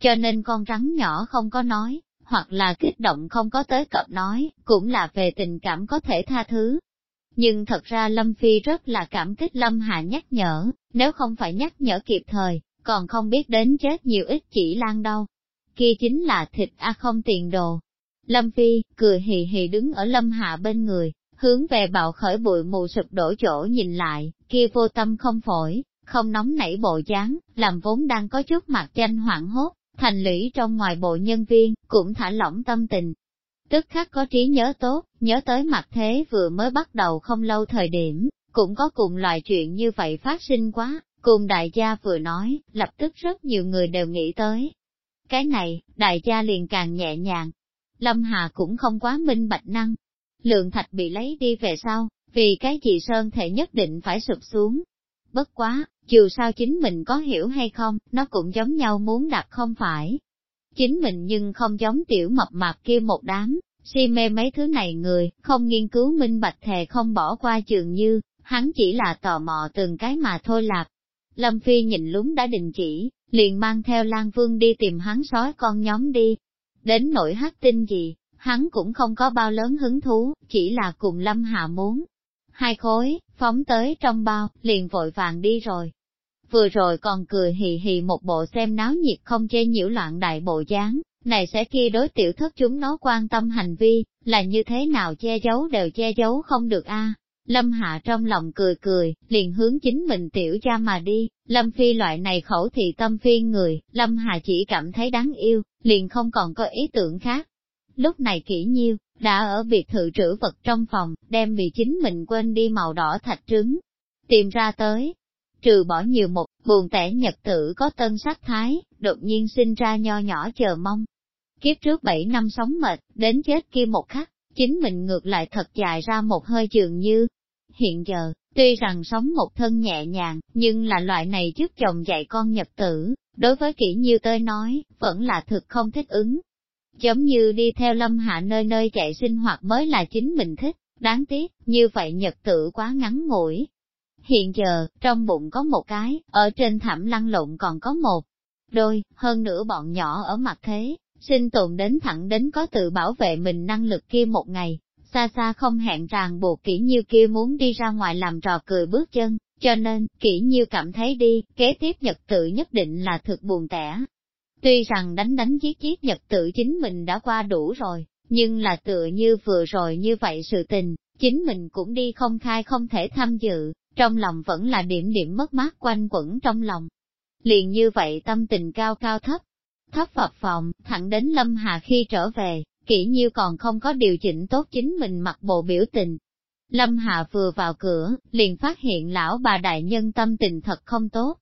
Cho nên con rắn nhỏ không có nói, hoặc là kích động không có tới cập nói, cũng là về tình cảm có thể tha thứ. Nhưng thật ra Lâm Phi rất là cảm kích Lâm Hà nhắc nhở, nếu không phải nhắc nhở kịp thời, còn không biết đến chết nhiều ít chỉ lan đâu. Kia chính là thịt a không tiền đồ. Lâm Phi, cười hì hì đứng ở Lâm Hạ bên người, hướng về bạo khởi bụi mù sụp đổ chỗ nhìn lại, kia vô tâm không phổi, không nóng nảy bộ dáng, làm vốn đang có chút mặt tranh hoảng hốt, thành lũy trong ngoài bộ nhân viên, cũng thả lỏng tâm tình. Tức khắc có trí nhớ tốt, nhớ tới mặt thế vừa mới bắt đầu không lâu thời điểm, cũng có cùng loại chuyện như vậy phát sinh quá, cùng đại gia vừa nói, lập tức rất nhiều người đều nghĩ tới. Cái này, đại gia liền càng nhẹ nhàng. Lâm Hà cũng không quá minh bạch năng. Lượng thạch bị lấy đi về sau, vì cái gì sơn thể nhất định phải sụp xuống. Bất quá, dù sao chính mình có hiểu hay không, nó cũng giống nhau muốn đặt không phải. Chính mình nhưng không giống tiểu mập mạp kia một đám, si mê mấy thứ này người, không nghiên cứu minh bạch thề không bỏ qua trường như, hắn chỉ là tò mò từng cái mà thôi lạc. Lâm Phi nhìn lúng đã đình chỉ, liền mang theo Lan Vương đi tìm hắn sói con nhóm đi. Đến nỗi hát tinh gì, hắn cũng không có bao lớn hứng thú, chỉ là cùng Lâm Hạ muốn. Hai khối, phóng tới trong bao, liền vội vàng đi rồi. Vừa rồi còn cười hì hì một bộ xem náo nhiệt không chê nhiễu loạn đại bộ dáng, này sẽ kia đối tiểu thất chúng nó quan tâm hành vi, là như thế nào che giấu đều che giấu không được a. Lâm Hạ trong lòng cười cười, liền hướng chính mình tiểu cha mà đi, Lâm Phi loại này khẩu thị tâm phiên người, Lâm Hạ chỉ cảm thấy đáng yêu, liền không còn có ý tưởng khác. Lúc này kỹ nhiêu, đã ở biệt thự trữ vật trong phòng, đem bị chính mình quên đi màu đỏ thạch trứng, tìm ra tới. Trừ bỏ nhiều một, buồn tẻ nhật tử có tân sắc thái, đột nhiên sinh ra nho nhỏ chờ mong. Kiếp trước 7 năm sống mệt, đến chết kia một khắc, chính mình ngược lại thật dài ra một hơi trường như. Hiện giờ, tuy rằng sống một thân nhẹ nhàng, nhưng là loại này trước chồng dạy con nhật tử, đối với kỹ như tôi nói, vẫn là thực không thích ứng. Giống như đi theo lâm hạ nơi nơi chạy sinh hoạt mới là chính mình thích, đáng tiếc, như vậy nhật tử quá ngắn ngủi. Hiện giờ, trong bụng có một cái, ở trên thảm lăn lộn còn có một. Đôi, hơn nữa bọn nhỏ ở mặt thế, sinh tồn đến thẳng đến có tự bảo vệ mình năng lực kia một ngày, xa xa không hẹn ràng buộc kỹ nhiêu kia muốn đi ra ngoài làm trò cười bước chân, cho nên, kỹ nhiêu cảm thấy đi, kế tiếp nhật tự nhất định là thực buồn tẻ. Tuy rằng đánh đánh giết giết nhật tự chính mình đã qua đủ rồi, nhưng là tựa như vừa rồi như vậy sự tình, chính mình cũng đi không khai không thể tham dự, trong lòng vẫn là điểm điểm mất mát quanh quẩn trong lòng. Liền như vậy tâm tình cao cao thấp, thấp phập phòng, thẳng đến Lâm Hà khi trở về, kỹ nhiêu còn không có điều chỉnh tốt chính mình mặc bộ biểu tình. Lâm Hà vừa vào cửa, liền phát hiện lão bà đại nhân tâm tình thật không tốt.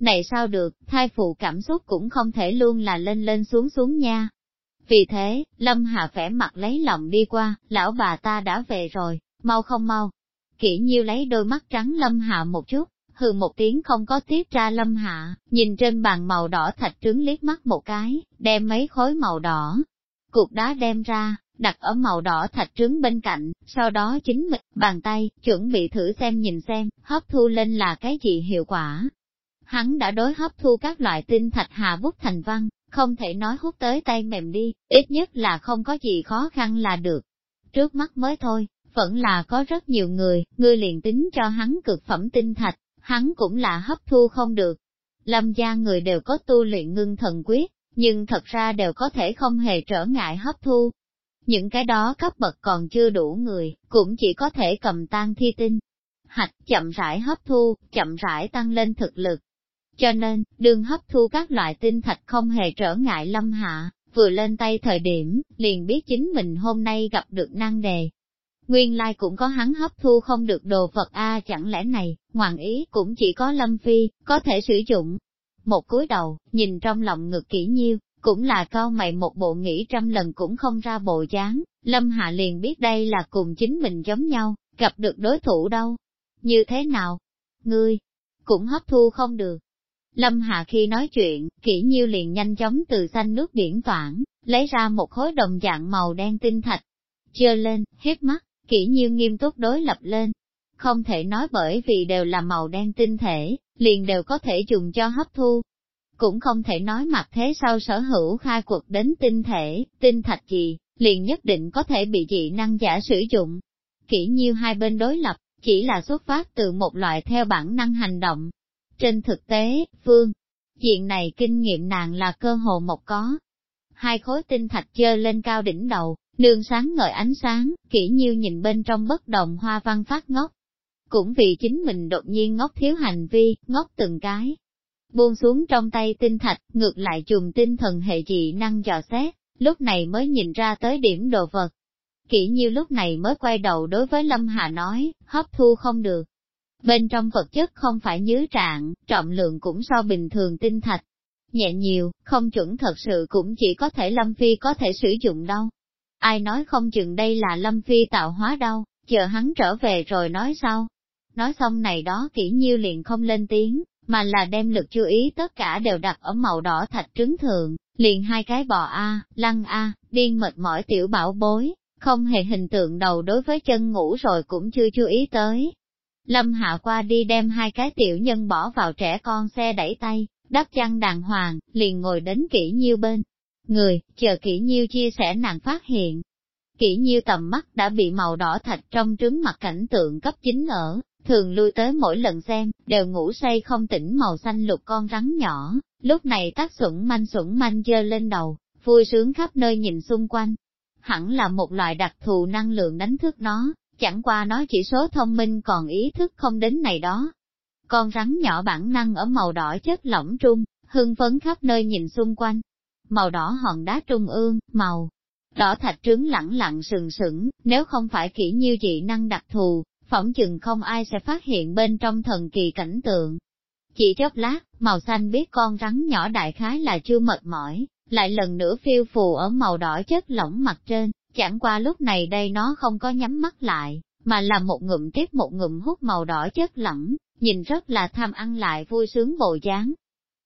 Này sao được, thai phụ cảm xúc cũng không thể luôn là lên lên xuống xuống nha. Vì thế, Lâm Hà vẻ mặt lấy lòng đi qua, lão bà ta đã về rồi, mau không mau. Kỷ nhiêu lấy đôi mắt trắng Lâm hạ một chút, hừ một tiếng không có tiếp ra lâm hạ, nhìn trên bàn màu đỏ thạch trứng liếc mắt một cái, đem mấy khối màu đỏ, cục đá đem ra, đặt ở màu đỏ thạch trứng bên cạnh, sau đó chính mình, bàn tay, chuẩn bị thử xem nhìn xem, hấp thu lên là cái gì hiệu quả. Hắn đã đối hấp thu các loại tinh thạch hà bút thành văn, không thể nói hút tới tay mềm đi, ít nhất là không có gì khó khăn là được. Trước mắt mới thôi, vẫn là có rất nhiều người, ngươi liền tính cho hắn cực phẩm tinh thạch, hắn cũng là hấp thu không được. Lâm gia người đều có tu luyện ngưng thần quyết, nhưng thật ra đều có thể không hề trở ngại hấp thu. Những cái đó cấp bậc còn chưa đủ người, cũng chỉ có thể cầm tan thi tinh. Hạch chậm rãi hấp thu, chậm rãi tăng lên thực lực. Cho nên, đường hấp thu các loại tinh thạch không hề trở ngại lâm hạ, vừa lên tay thời điểm, liền biết chính mình hôm nay gặp được năng đề, Nguyên lai cũng có hắn hấp thu không được đồ vật a chẳng lẽ này, ngoạn ý cũng chỉ có Lâm Phi, có thể sử dụng. Một cúi đầu, nhìn trong lòng ngực kỹ nhiêu, cũng là cao mày một bộ nghĩ trăm lần cũng không ra bộ dáng, Lâm Hạ liền biết đây là cùng chính mình giống nhau, gặp được đối thủ đâu. Như thế nào? Ngươi, cũng hấp thu không được. Lâm Hạ khi nói chuyện, kỹ nhiêu liền nhanh chóng từ xanh nước điển toảng, lấy ra một khối đồng dạng màu đen tinh thạch. Chơ lên, hiếp mắt, kỹ nhiên nghiêm túc đối lập lên. Không thể nói bởi vì đều là màu đen tinh thể, liền đều có thể dùng cho hấp thu. Cũng không thể nói mặt thế sau sở hữu khai cuộc đến tinh thể, tinh thạch gì, liền nhất định có thể bị dị năng giả sử dụng. Kỹ nhiêu hai bên đối lập, chỉ là xuất phát từ một loại theo bản năng hành động. Trên thực tế, phương Chuyện này kinh nghiệm nàng là cơ hồ một có. Hai khối tinh thạch chơi lên cao đỉnh đầu, nương sáng ngời ánh sáng, kỹ nhiêu nhìn bên trong bất đồng hoa văn phát ngốc. Cũng vì chính mình đột nhiên ngốc thiếu hành vi, ngốc từng cái. Buông xuống trong tay tinh thạch, ngược lại chùm tinh thần hệ dị năng dò xét, lúc này mới nhìn ra tới điểm đồ vật. Kỹ nhiêu lúc này mới quay đầu đối với Lâm Hà nói, hấp thu không được. Bên trong vật chất không phải nhứ trạng, trọng lượng cũng so bình thường tinh thạch. Nhẹ nhiều, không chuẩn thật sự cũng chỉ có thể Lâm Phi có thể sử dụng đâu. Ai nói không chừng đây là Lâm Phi tạo hóa đâu, chờ hắn trở về rồi nói sau. Nói xong này đó kỹ nhiêu liền không lên tiếng, mà là đem lực chú ý tất cả đều đặt ở màu đỏ thạch trứng thượng. liền hai cái bò A, lăng A, điên mệt mỏi tiểu bảo bối, không hề hình tượng đầu đối với chân ngủ rồi cũng chưa chú ý tới. Lâm hạ qua đi đem hai cái tiểu nhân bỏ vào trẻ con xe đẩy tay, đắp chăn đàng hoàng, liền ngồi đến kỹ nhiêu bên. Người, chờ kỹ nhiêu chia sẻ nàng phát hiện. Kỹ nhiêu tầm mắt đã bị màu đỏ thạch trong trứng mặt cảnh tượng cấp chính ở, thường lui tới mỗi lần xem, đều ngủ say không tỉnh màu xanh lục con rắn nhỏ, lúc này tác xuẩn manh xuẩn manh dơ lên đầu, vui sướng khắp nơi nhìn xung quanh. Hẳn là một loại đặc thù năng lượng đánh thức nó, chẳng qua nó chỉ số thông minh còn ý thức không đến này đó. Con rắn nhỏ bản năng ở màu đỏ chất lỏng trung, hưng phấn khắp nơi nhìn xung quanh. Màu đỏ hòn đá trung ương, màu đỏ thạch trứng lẳng lặng sừng sững, nếu không phải kỹ như dị năng đặc thù, phỏng chừng không ai sẽ phát hiện bên trong thần kỳ cảnh tượng. Chỉ chốc lát, màu xanh biết con rắn nhỏ đại khái là chưa mệt mỏi, lại lần nữa phiêu phù ở màu đỏ chất lỏng mặt trên, chẳng qua lúc này đây nó không có nhắm mắt lại, mà là một ngụm tiếp một ngụm hút màu đỏ chất lỏng, nhìn rất là tham ăn lại vui sướng bộ dáng.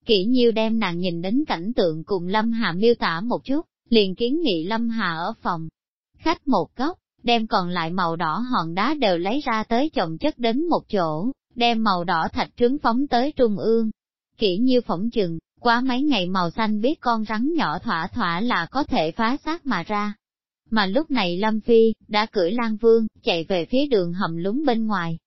Kỷ nhiêu đem nàng nhìn đến cảnh tượng cùng Lâm Hà miêu tả một chút, liền kiến nghị Lâm Hà ở phòng. Khách một góc, đem còn lại màu đỏ hòn đá đều lấy ra tới chồng chất đến một chỗ, đem màu đỏ thạch trứng phóng tới trung ương. Kỹ nhiêu phỏng chừng, quá mấy ngày màu xanh biết con rắn nhỏ thỏa thỏa là có thể phá xác mà ra. Mà lúc này Lâm Phi, đã cưỡi Lan Vương, chạy về phía đường hầm lúng bên ngoài.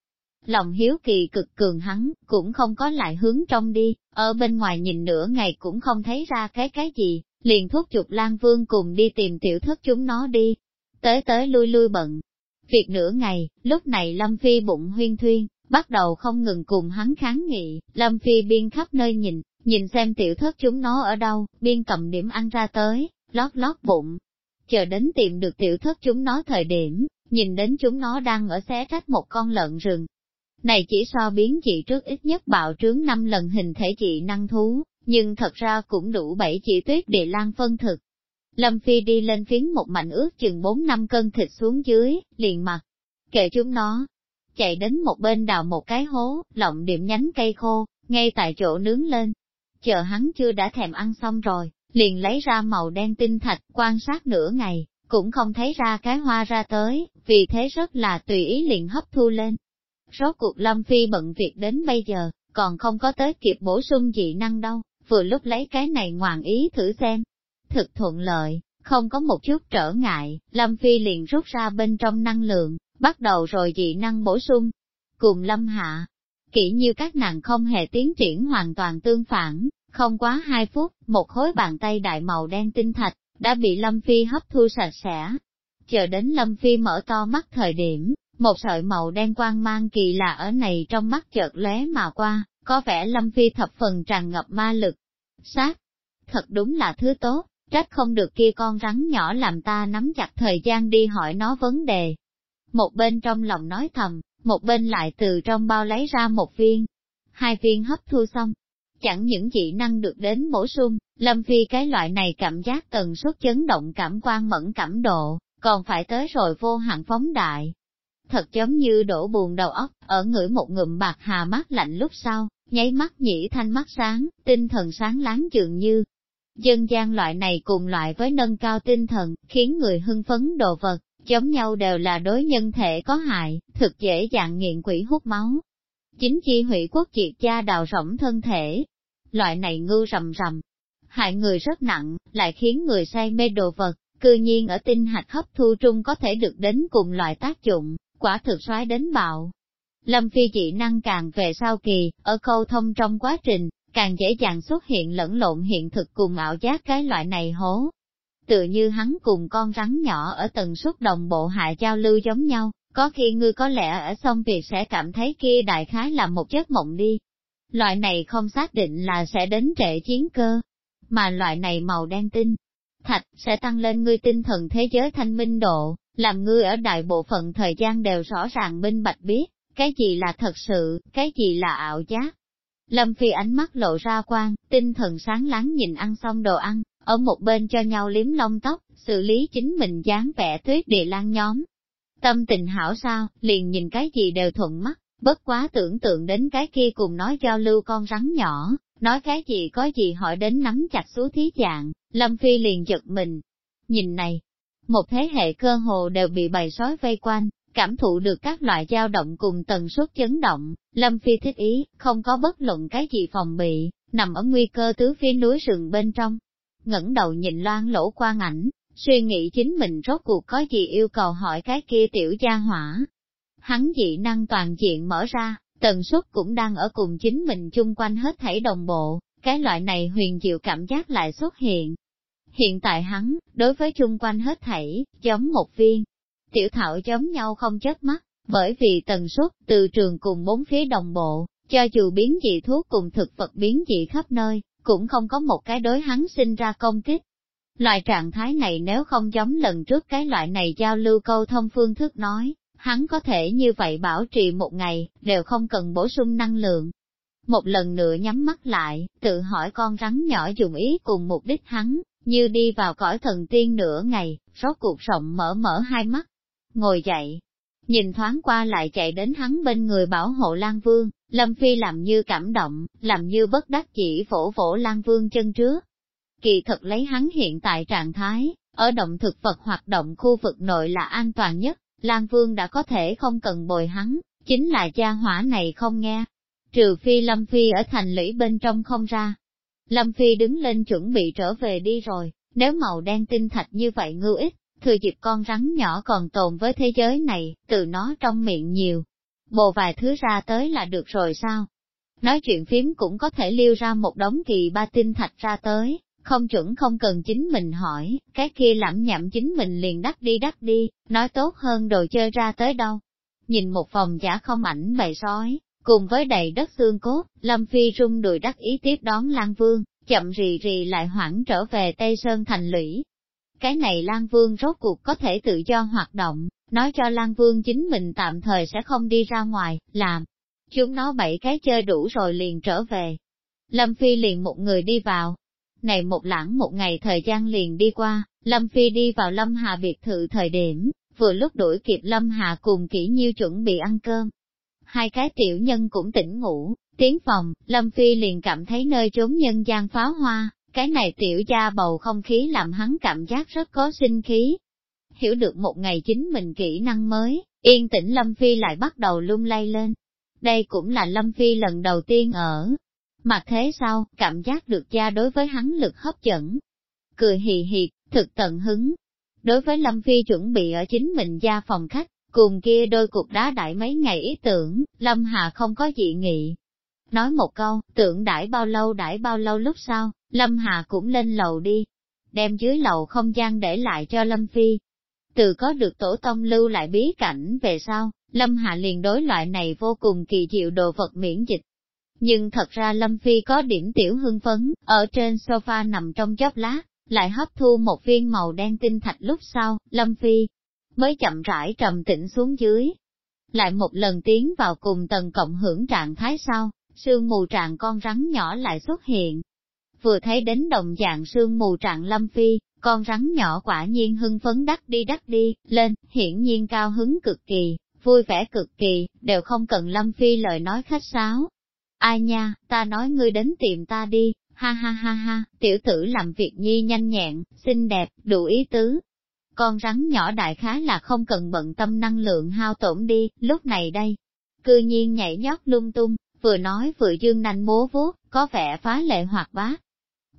Lòng hiếu kỳ cực cường hắn, cũng không có lại hướng trong đi, ở bên ngoài nhìn nửa ngày cũng không thấy ra cái cái gì, liền thúc chụp Lan Vương cùng đi tìm tiểu thất chúng nó đi tới tới lui lui bận. Việc nửa ngày, lúc này Lâm Phi bụng huyên thuyên, bắt đầu không ngừng cùng hắn kháng nghị, Lâm Phi biên khắp nơi nhìn, nhìn xem tiểu thất chúng nó ở đâu, biên cầm điểm ăn ra tới, lót lót bụng. Chờ đến tìm được tiểu thất chúng nó thời điểm, nhìn đến chúng nó đang ở xé rách một con lợn rừng. Này chỉ so biến chị trước ít nhất bạo trướng 5 lần hình thể chị năng thú, nhưng thật ra cũng đủ bảy chỉ tuyết địa lan phân thực, Lâm Phi đi lên phiến một mảnh ướt chừng 4 năm cân thịt xuống dưới, liền mặt, kệ chúng nó, chạy đến một bên đào một cái hố, lộng điểm nhánh cây khô, ngay tại chỗ nướng lên. Chờ hắn chưa đã thèm ăn xong rồi, liền lấy ra màu đen tinh thạch, quan sát nửa ngày, cũng không thấy ra cái hoa ra tới, vì thế rất là tùy ý liền hấp thu lên. Rốt cuộc Lâm Phi bận việc đến bây giờ, còn không có tới kịp bổ sung dị năng đâu, vừa lúc lấy cái này ngoạn ý thử xem, thực thuận lợi, không có một chút trở ngại, Lâm Phi liền rút ra bên trong năng lượng, bắt đầu rồi dị năng bổ sung. Cùng Lâm Hạ, kỹ như các nàng không hề tiến triển hoàn toàn tương phản, không quá 2 phút, một khối bàn tay đại màu đen tinh thạch, đã bị Lâm Phi hấp thu sạch sẽ. Chờ đến Lâm Phi mở to mắt thời điểm, một sợi màu đen quang mang kỳ lạ ở này trong mắt chợt lóe mà qua, có vẻ Lâm Phi thập phần tràn ngập ma lực. Sát, thật đúng là thứ tốt, trách không được kia con rắn nhỏ làm ta nắm chặt thời gian đi hỏi nó vấn đề. Một bên trong lòng nói thầm, một bên lại từ trong bao lấy ra một viên. Hai viên hấp thu xong, chẳng những dị năng được đến bổ sung, lâm phi cái loại này cảm giác tần suất chấn động cảm quan mẫn cảm độ, còn phải tới rồi vô hạn phóng đại. Thật giống như đổ buồn đầu óc, ở ngửi một ngụm bạc hà mát lạnh lúc sau, nháy mắt nhĩ thanh mắt sáng, tinh thần sáng láng dường như, Dân gian loại này cùng loại với nâng cao tinh thần, khiến người hưng phấn đồ vật, giống nhau đều là đối nhân thể có hại, thực dễ dàng nghiện quỷ hút máu. Chính chi hủy quốc triệt gia đào rỗng thân thể. Loại này ngưu rầm rầm, hại người rất nặng, lại khiến người say mê đồ vật, cư nhiên ở tinh hạch hấp thu trung có thể được đến cùng loại tác dụng, quả thực xoáy đến bạo. Lâm phi dị năng càng về sau kỳ, ở câu thông trong quá trình, càng dễ dàng xuất hiện lẫn lộn hiện thực cùng ảo giác cái loại này hố. Tự như hắn cùng con rắn nhỏ ở tần suất đồng bộ hạ giao lưu giống nhau, có khi ngươi có lẽ ở xong việc sẽ cảm thấy kia đại khái là một giấc mộng đi. Loại này không xác định là sẽ đến trệ chiến cơ, mà loại này màu đen tinh, thạch sẽ tăng lên ngươi tinh thần thế giới thanh minh độ, làm ngươi ở đại bộ phận thời gian đều rõ ràng minh bạch biết, cái gì là thật sự, cái gì là ảo giác. Lâm Phi ánh mắt lộ ra quang, tinh thần sáng láng nhìn ăn xong đồ ăn, ở một bên cho nhau liếm lông tóc, xử lý chính mình dáng vẻ tuyết địa lan nhóm. Tâm tình hảo sao, liền nhìn cái gì đều thuận mắt, bất quá tưởng tượng đến cái kia cùng nói giao lưu con rắn nhỏ, nói cái gì có gì hỏi đến nắm chặt số thí dạng, Lâm Phi liền giật mình. Nhìn này, một thế hệ cơ hồ đều bị bầy sói vây quanh, cảm thụ được các loại dao động cùng tần suất chấn động, Lâm Phi thích ý, không có bất luận cái gì phòng bị, nằm ở nguy cơ tứ phía núi rừng bên trong. ngẩng đầu nhìn loan lỗ quang ảnh, suy nghĩ chính mình rốt cuộc có gì yêu cầu hỏi cái kia tiểu gia hỏa. Hắn dị năng toàn diện mở ra, tần suất cũng đang ở cùng chính mình chung quanh hết thảy đồng bộ, cái loại này huyền diệu cảm giác lại xuất hiện. Hiện tại hắn, đối với chung quanh hết thảy, giống một viên, tiểu thảo giống nhau không chớp mắt, bởi vì tần suất từ trường cùng bốn phía đồng bộ, cho dù biến dị thuốc cùng thực vật biến dị khắp nơi, cũng không có một cái đối hắn sinh ra công kích. Loại trạng thái này nếu không giống lần trước cái loại này giao lưu câu thông phương thức nói, hắn có thể như vậy bảo trì một ngày, đều không cần bổ sung năng lượng. Một lần nữa nhắm mắt lại, tự hỏi con rắn nhỏ dùng ý cùng mục đích hắn, như đi vào cõi thần tiên nửa ngày, rốt cuộc rộng mở mở hai mắt, ngồi dậy, nhìn thoáng qua lại chạy đến hắn bên người bảo hộ Lan Vương, Lâm Phi làm như cảm động, làm như bất đắc chỉ vỗ vỗ Lan Vương chân trước. Kỳ thật lấy hắn hiện tại trạng thái, ở động thực vật hoạt động khu vực nội là an toàn nhất, Lan Vương đã có thể không cần bồi hắn, chính là gia hỏa này không nghe. Trừ phi Lâm Phi ở thành lũy bên trong không ra. Lâm Phi đứng lên chuẩn bị trở về đi rồi, nếu màu đen tinh thạch như vậy ngưu ít, thừa dịp con rắn nhỏ còn tồn với thế giới này, từ nó trong miệng nhiều. Bồ vài thứ ra tới là được rồi sao? Nói chuyện phím cũng có thể liêu ra một đống kỳ ba tinh thạch ra tới, không chuẩn không cần chính mình hỏi, cái kia lẩm nhẩm chính mình liền đắt đi đắt đi, nói tốt hơn đồ chơi ra tới đâu. Nhìn một phòng giả không ảnh bày sói, cùng với đầy đất xương cốt, Lâm Phi rung đùi đắc ý tiếp đón Lan Vương, chậm rì rì lại hoảng trở về Tây Sơn thành lũy. Cái này Lan Vương rốt cuộc có thể tự do hoạt động, nói cho Lan Vương chính mình tạm thời sẽ không đi ra ngoài, làm. Chúng nó bảy cái chơi đủ rồi liền trở về. Lâm Phi liền một người đi vào, này một lãng một ngày thời gian liền đi qua, Lâm Phi đi vào Lâm Hà biệt thự thời điểm, vừa lúc đuổi kịp Lâm Hà cùng kỹ nhiêu chuẩn bị ăn cơm. Hai cái tiểu nhân cũng tỉnh ngủ, tiến phòng, Lâm Phi liền cảm thấy nơi trốn nhân gian pháo hoa, cái này tiểu gia bầu không khí làm hắn cảm giác rất có sinh khí. Hiểu được một ngày chính mình kỹ năng mới, yên tĩnh Lâm Phi lại bắt đầu lung lay lên. Đây cũng là Lâm Phi lần đầu tiên ở Mặt thế sau, cảm giác được gia đối với hắn lực hấp dẫn. Cười hì hì, thực tận hứng. Đối với Lâm Phi chuẩn bị ở chính mình gia phòng khách, cùng kia đôi cục đá đại mấy ngày ý tưởng, Lâm Hà không có dị nghị. Nói một câu, tưởng đãi bao lâu đãi bao lâu lúc sau, Lâm Hà cũng lên lầu đi, đem dưới lầu không gian để lại cho Lâm Phi. Từ có được tổ tông lưu lại bí cảnh về sau, Lâm Hạ liền đối loại này vô cùng kỳ diệu đồ vật miễn dịch, nhưng thật ra Lâm Phi có điểm tiểu hưng phấn, ở trên sofa nằm trong chóp lá, lại hấp thu một viên màu đen tinh thạch lúc sau, Lâm Phi mới chậm rãi trầm tĩnh xuống dưới. Lại một lần tiến vào cùng tầng cộng hưởng trạng thái sau, sương mù trạng con rắn nhỏ lại xuất hiện. Vừa thấy đến đồng dạng sương mù trạng Lâm Phi, con rắn nhỏ quả nhiên hưng phấn đắc đi đắc đi, lên, hiển nhiên cao hứng cực kỳ, vui vẻ cực kỳ, đều không cần Lâm Phi lời nói khách sáo, Ai nha, ta nói ngươi đến tìm ta đi, ha ha ha ha, tiểu tử làm việc nhi nhanh nhẹn, xinh đẹp, đủ ý tứ. Con rắn nhỏ đại khá là không cần bận tâm năng lượng hao tổn đi, lúc này đây. Cư nhiên nhảy nhót lung tung, vừa nói vừa dương nanh múa vuốt, có vẻ phá lệ hoạt bát.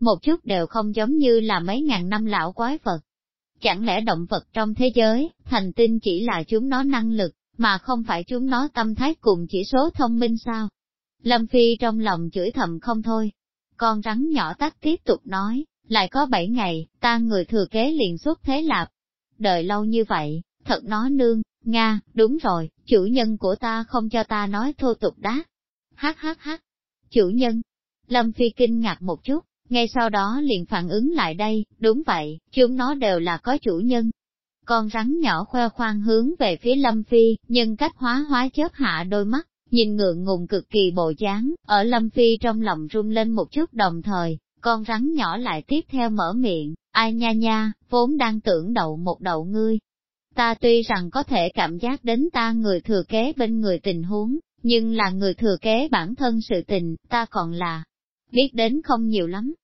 Một chút đều không giống như là mấy ngàn năm lão quái vật. Chẳng lẽ động vật trong thế giới, thành tinh chỉ là chúng nó năng lực, mà không phải chúng nó tâm thái cùng chỉ số thông minh sao? Lâm Phi trong lòng chửi thầm không thôi, Con rắn nhỏ tắt tiếp tục nói, lại có bảy ngày, ta người thừa kế liền xuất thế lạp đời lâu như vậy, thật nó nương, Nga, đúng rồi, chủ nhân của ta không cho ta nói thô tục đá. Hát hát hát, chủ nhân. Lâm Phi kinh ngạc một chút, ngay sau đó liền phản ứng lại đây, đúng vậy, chúng nó đều là có chủ nhân. Con rắn nhỏ khoe khoang hướng về phía Lâm Phi, nhưng cách hóa hóa chớp hạ đôi mắt, nhìn ngượng ngùng cực kỳ bộ dáng, ở Lâm Phi trong lòng run lên một chút đồng thời, con rắn nhỏ lại tiếp theo mở miệng, ai nha nha, vốn đang tưởng đậu một đậu ngươi. Ta tuy rằng có thể cảm giác đến ta người thừa kế bên người tình huống, nhưng là người thừa kế bản thân sự tình, ta còn là biết đến không nhiều lắm.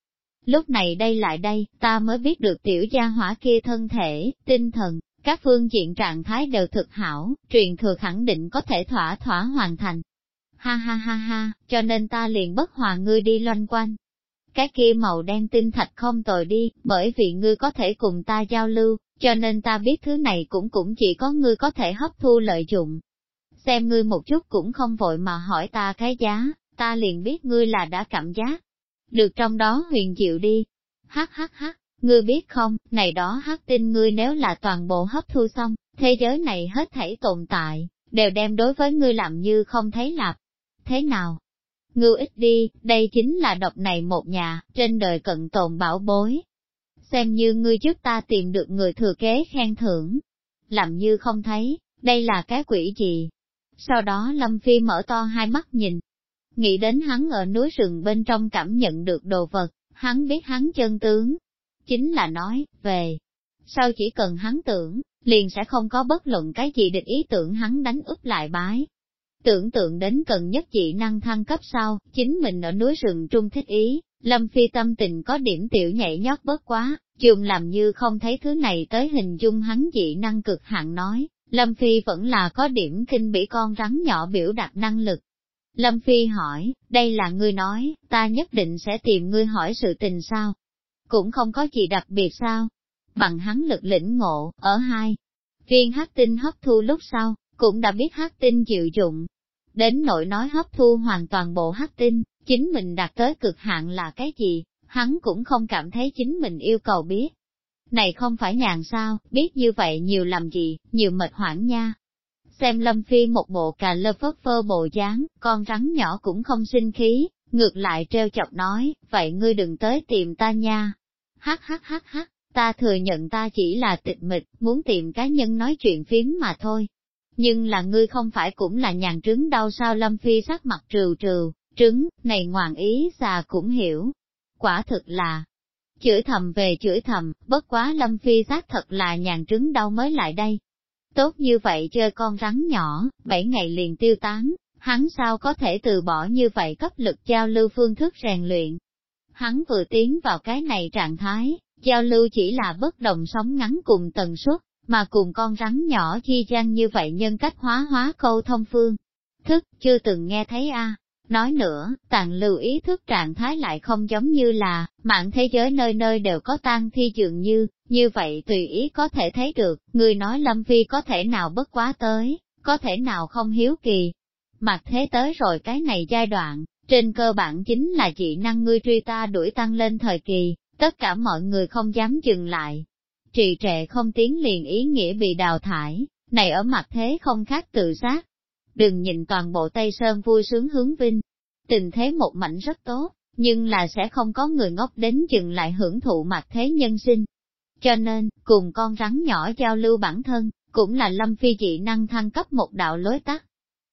Lúc này đây lại đây, ta mới biết được tiểu gia hỏa kia thân thể, tinh thần, các phương diện trạng thái đều thực hảo, truyền thừa khẳng định có thể thỏa thỏa hoàn thành. Ha ha ha ha, cho nên ta liền bất hòa ngươi đi loanh quanh. Cái kia màu đen tinh thạch không tồi đi, bởi vì ngươi có thể cùng ta giao lưu, cho nên ta biết thứ này cũng cũng chỉ có ngươi có thể hấp thu lợi dụng. Xem ngươi một chút cũng không vội mà hỏi ta cái giá, ta liền biết ngươi là đã cảm giác. Được trong đó huyền diệu đi. Hắc hắc hắc, ngươi biết không, này đó hắc tin ngươi nếu là toàn bộ hấp thu xong, thế giới này hết thảy tồn tại, đều đem đối với ngươi làm như không thấy lạp. Thế nào? Ngưu ít đi, đây chính là độc này một nhà, trên đời cận tồn bảo bối. Xem như ngươi trước ta tìm được người thừa kế khen thưởng. Làm như không thấy, đây là cái quỷ gì? Sau đó Lâm Phi mở to hai mắt nhìn. Nghĩ đến hắn ở núi rừng bên trong cảm nhận được đồ vật, hắn biết hắn chân tướng, chính là nói, về. Sau chỉ cần hắn tưởng, liền sẽ không có bất luận cái gì địch ý tưởng hắn đánh úp lại bái. Tưởng tượng đến cần nhất dị năng thăng cấp sau, chính mình ở núi rừng trung thích ý, Lâm Phi tâm tình có điểm tiểu nhảy nhót bớt quá, dùng làm như không thấy thứ này tới hình dung hắn dị năng cực hạn nói, Lâm Phi vẫn là có điểm kinh bỉ con rắn nhỏ biểu đạt năng lực. Lâm Phi hỏi, đây là ngươi nói, ta nhất định sẽ tìm ngươi hỏi sự tình sao? cũng không có gì đặc biệt sao. Bằng hắn lực lĩnh ngộ, ở hai, viên hắc tinh hấp thu lúc sau, cũng đã biết hắc tinh chịu dụng. Đến nội nói hấp thu hoàn toàn bộ hắc tinh, chính mình đạt tới cực hạn là cái gì, hắn cũng không cảm thấy chính mình yêu cầu biết. Này không phải nhàn sao, biết như vậy nhiều làm gì, nhiều mệt hoảng nha. Xem Lâm Phi một bộ cà lơ phất phơ bộ dáng, con rắn nhỏ cũng không sinh khí, ngược lại treo chọc nói, vậy ngươi đừng tới tìm ta nha, hắc hắc hắc hắc, ta thừa nhận ta chỉ là tịch mịch, muốn tìm cá nhân nói chuyện phím mà thôi. Nhưng là ngươi không phải cũng là nhàn trứng đau sao Lâm Phi sắc mặt trừ trừ, trứng, này ngoạn ý xà cũng hiểu. Quả thực là, chửi thầm về chửi thầm, bất quá Lâm Phi xác thật là nhàn trứng đau mới lại đây. Tốt như vậy chơi con rắn nhỏ, bảy ngày liền tiêu tán, hắn sao có thể từ bỏ như vậy cấp lực giao lưu phương thức rèn luyện, Hắn vừa tiến vào cái này trạng thái, giao lưu chỉ là bất đồng sống ngắn cùng tần suất, mà cùng con rắn nhỏ chi gian như vậy nhân cách hóa hóa câu thông phương. Thức, chưa từng nghe thấy a Nói nữa, tàn lưu ý thức trạng thái lại không giống như là, mạng thế giới nơi nơi đều có tan thi dường như, như vậy tùy ý có thể thấy được, người nói Lâm Phi có thể nào bất quá tới, có thể nào không hiếu kỳ. Mặt thế tới rồi cái này giai đoạn, trên cơ bản chính là dị năng ngươi truy ta đuổi tăng lên thời kỳ, tất cả mọi người không dám dừng lại. Trì trệ không tiến liền ý nghĩa bị đào thải, này ở mặt thế không khác tự sát. Đừng nhìn toàn bộ Tây Sơn vui sướng hướng vinh, tình thế một mảnh rất tốt, nhưng là sẽ không có người ngốc đến dừng lại hưởng thụ mặt thế nhân sinh. Cho nên, cùng con rắn nhỏ giao lưu bản thân, cũng là lâm phi dị năng thăng cấp một đạo lối tắt.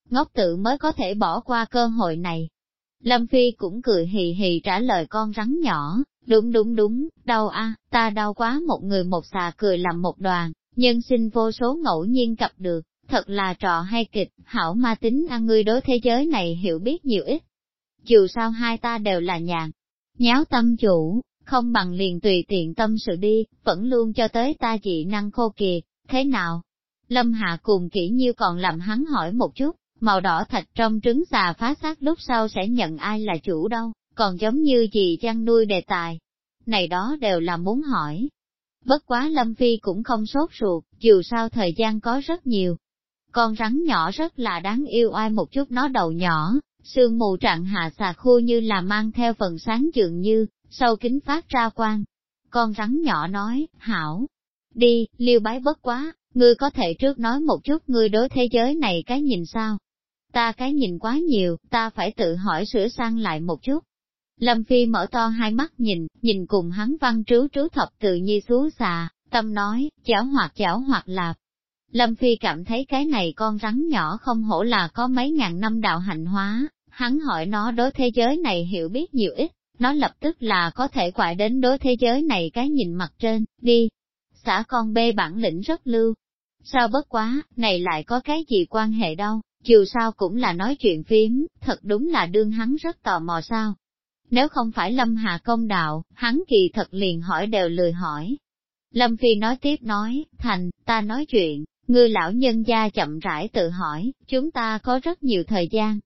Ngốc tự mới có thể bỏ qua cơ hội này, Lâm Phi cũng cười hì hì trả lời con rắn nhỏ, đúng đúng đúng, đau a, ta đau quá một người một xà cười làm một đoàn, nhân sinh vô số ngẫu nhiên gặp được, thật là trò hay kịch, hảo ma tính ăn ngươi đối thế giới này hiểu biết nhiều ít. Dù sao hai ta đều là nhàn, nháo tâm chủ, không bằng liền tùy tiện tâm sự đi, vẫn luôn cho tới ta dị năng khô kiệt, thế nào? Lâm Hạ cùng kỹ nhiêu còn làm hắn hỏi một chút, Màu đỏ thạch trong trứng xà phá xác lúc sau sẽ nhận ai là chủ đâu, còn giống như gì chăn nuôi đề tài. Này đó đều là muốn hỏi. Bất quá Lâm Phi cũng không sốt ruột, dù sao thời gian có rất nhiều. Con rắn nhỏ rất là đáng yêu ai một chút nó đầu nhỏ, sương mù trạng hạ xà khu như là mang theo phần sáng dường như, sâu kính phát ra quang. Con rắn nhỏ nói, hảo, đi, liêu bái bất quá, ngươi có thể trước nói một chút ngươi đối thế giới này cái nhìn sao? Ta cái nhìn quá nhiều, ta phải tự hỏi sửa sang lại một chút. Lâm Phi mở to hai mắt nhìn, nhìn cùng hắn văn trứ trứ thập tự nhi xú xà, tâm nói, chảo hoặc chảo hoặc lạp. Lâm Phi cảm thấy cái này con rắn nhỏ không hổ là có mấy ngàn năm đạo hạnh hóa, hắn hỏi nó đối thế giới này hiểu biết nhiều ít, nó lập tức là có thể quại đến đối thế giới này cái nhìn mặt trên, đi. Xã con bê bản lĩnh rất lưu. Sao bất quá, này lại có cái gì quan hệ đâu, dù sao cũng là nói chuyện phím, thật đúng là đương hắn rất tò mò sao. Nếu không phải Lâm Hà công đạo, hắn kỳ thật liền hỏi đều lười hỏi. Lâm Phi nói tiếp nói, Thành, ta nói chuyện, ngươi lão nhân gia chậm rãi tự hỏi, chúng ta có rất nhiều thời gian.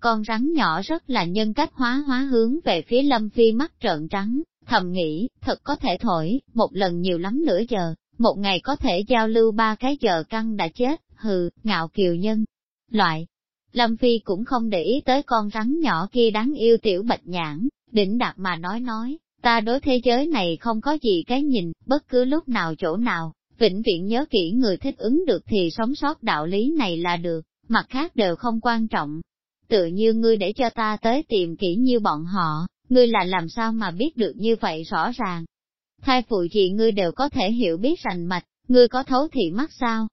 Con rắn nhỏ rất là nhân cách hóa hóa hướng về phía Lâm Phi mắt trợn trắng, thầm nghĩ, thật có thể thổi, một lần nhiều lắm nửa giờ, một ngày có thể giao lưu ba cái giờ căng đã chết, hừ, ngạo kiều nhân. Loại, Lâm Phi cũng không để ý tới con rắn nhỏ kia đáng yêu tiểu bạch nhãn, đỉnh đạt mà nói nói, ta đối thế giới này không có gì cái nhìn, bất cứ lúc nào chỗ nào, vĩnh viễn nhớ kỹ người thích ứng được thì sống sót đạo lý này là được, mặt khác đều không quan trọng. Tự như ngươi để cho ta tới tìm kỹ như bọn họ, ngươi là làm sao mà biết được như vậy rõ ràng. Thai phụ gì ngươi đều có thể hiểu biết rành mạch, ngươi có thấu thị mắt sao?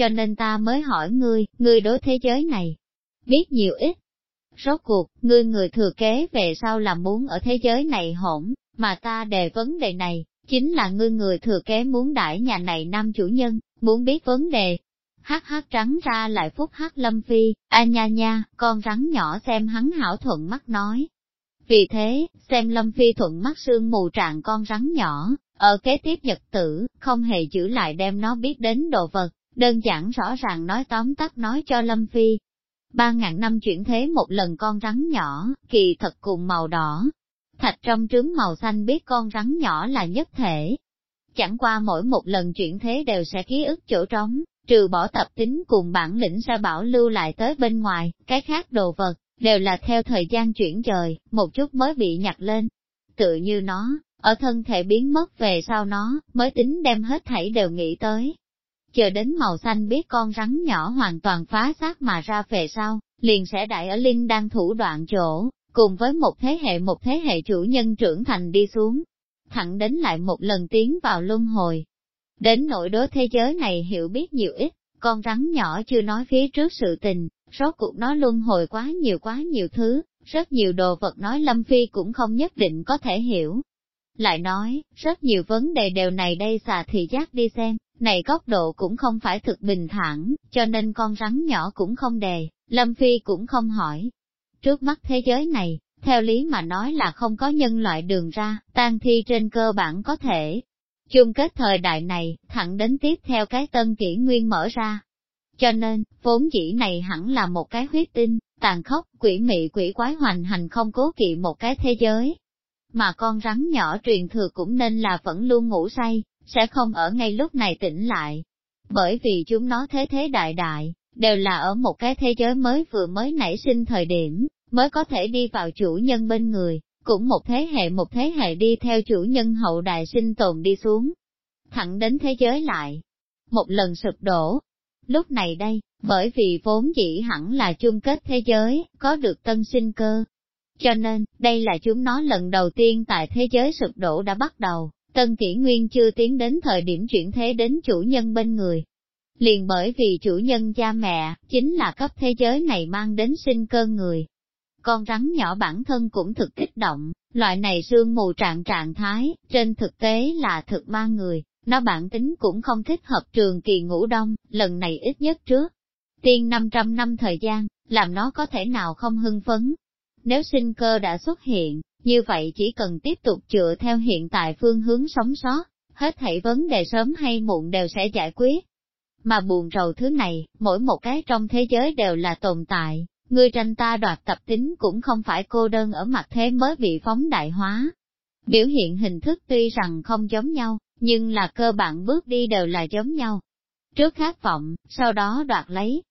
Cho nên ta mới hỏi ngươi, ngươi đối thế giới này, biết nhiều ít. Rốt cuộc, ngươi người thừa kế về sau là muốn ở thế giới này hỗn, mà ta đề vấn đề này, chính là ngươi người thừa kế muốn đãi nhà này năm chủ nhân, muốn biết vấn đề. Hát hát trắng ra lại phúc hát lâm phi, a nha nha, con rắn nhỏ xem hắn hảo thuận mắt nói. Vì thế, xem lâm phi thuận mắt sương mù trạng con rắn nhỏ, ở kế tiếp nhật tử, không hề giữ lại đem nó biết đến đồ vật, đơn giản rõ ràng nói tóm tắt nói cho lâm phi. Ba ngàn năm chuyển thế một lần con rắn nhỏ, kỳ thật cùng màu đỏ, thạch trong trứng màu xanh biết con rắn nhỏ là nhất thể. Chẳng qua mỗi một lần chuyển thế đều sẽ ký ức chỗ trống, trừ bỏ tập tính cùng bản lĩnh sẽ bảo lưu lại tới bên ngoài, cái khác đồ vật, đều là theo thời gian chuyển trời một chút mới bị nhặt lên. Tự như nó, ở thân thể biến mất về sau nó, mới tính đem hết thảy đều nghĩ tới. Chờ đến màu xanh biết con rắn nhỏ hoàn toàn phá xác mà ra về sau, liền sẽ đại ở Linh đang thủ đoạn chỗ, cùng với một thế hệ một thế hệ chủ nhân trưởng thành đi xuống, thẳng đến lại một lần tiến vào luân hồi. Đến nội đối thế giới này hiểu biết nhiều ít, con rắn nhỏ chưa nói phía trước sự tình, rốt cuộc nó luân hồi quá nhiều quá nhiều thứ, rất nhiều đồ vật nói Lâm Phi cũng không nhất định có thể hiểu. Lại nói, rất nhiều vấn đề đều này đây xà thị giác đi xem, này góc độ cũng không phải thực bình thản, cho nên con rắn nhỏ cũng không đề, Lâm Phi cũng không hỏi, Trước mắt thế giới này, theo lý mà nói là không có nhân loại đường ra, tan thi trên cơ bản có thể. Chung kết thời đại này, thẳng đến tiếp theo cái tân kỷ nguyên mở ra. Cho nên, vốn dĩ này hẳn là một cái huyết tinh, tàn khốc, quỷ mị quỷ quái hoành hành không cố kỵ một cái thế giới. Mà con rắn nhỏ truyền thừa cũng nên là vẫn luôn ngủ say, sẽ không ở ngay lúc này tỉnh lại. Bởi vì chúng nó thế thế đại đại, đều là ở một cái thế giới mới vừa mới nảy sinh thời điểm, mới có thể đi vào chủ nhân bên người, cũng một thế hệ một thế hệ đi theo chủ nhân hậu đại sinh tồn đi xuống, thẳng đến thế giới lại. Một lần sụp đổ. Lúc này đây, bởi vì vốn dĩ hẳn là chung kết thế giới, có được tân sinh cơ. Cho nên, đây là chúng nó lần đầu tiên tại thế giới sụp đổ đã bắt đầu, tân kỷ nguyên chưa tiến đến thời điểm chuyển thế đến chủ nhân bên người, Liền bởi vì chủ nhân cha mẹ, chính là cấp thế giới này mang đến sinh cơ người. Con rắn nhỏ bản thân cũng thực kích động, loại này sương mù trạng trạng thái, trên thực tế là thực ma người, nó bản tính cũng không thích hợp trường kỳ ngủ đông, lần này ít nhất trước. Tiên 500 năm thời gian, làm nó có thể nào không hưng phấn. Nếu sinh cơ đã xuất hiện, như vậy chỉ cần tiếp tục chữa theo hiện tại phương hướng sống sót, hết thảy vấn đề sớm hay muộn đều sẽ giải quyết. Mà buồn rầu thứ này, mỗi một cái trong thế giới đều là tồn tại, người tranh ta đoạt tập tính cũng không phải cô đơn ở mặt thế mới bị phóng đại hóa. Biểu hiện hình thức tuy rằng không giống nhau, nhưng là cơ bản bước đi đều là giống nhau. Trước khát vọng, sau đó đoạt lấy.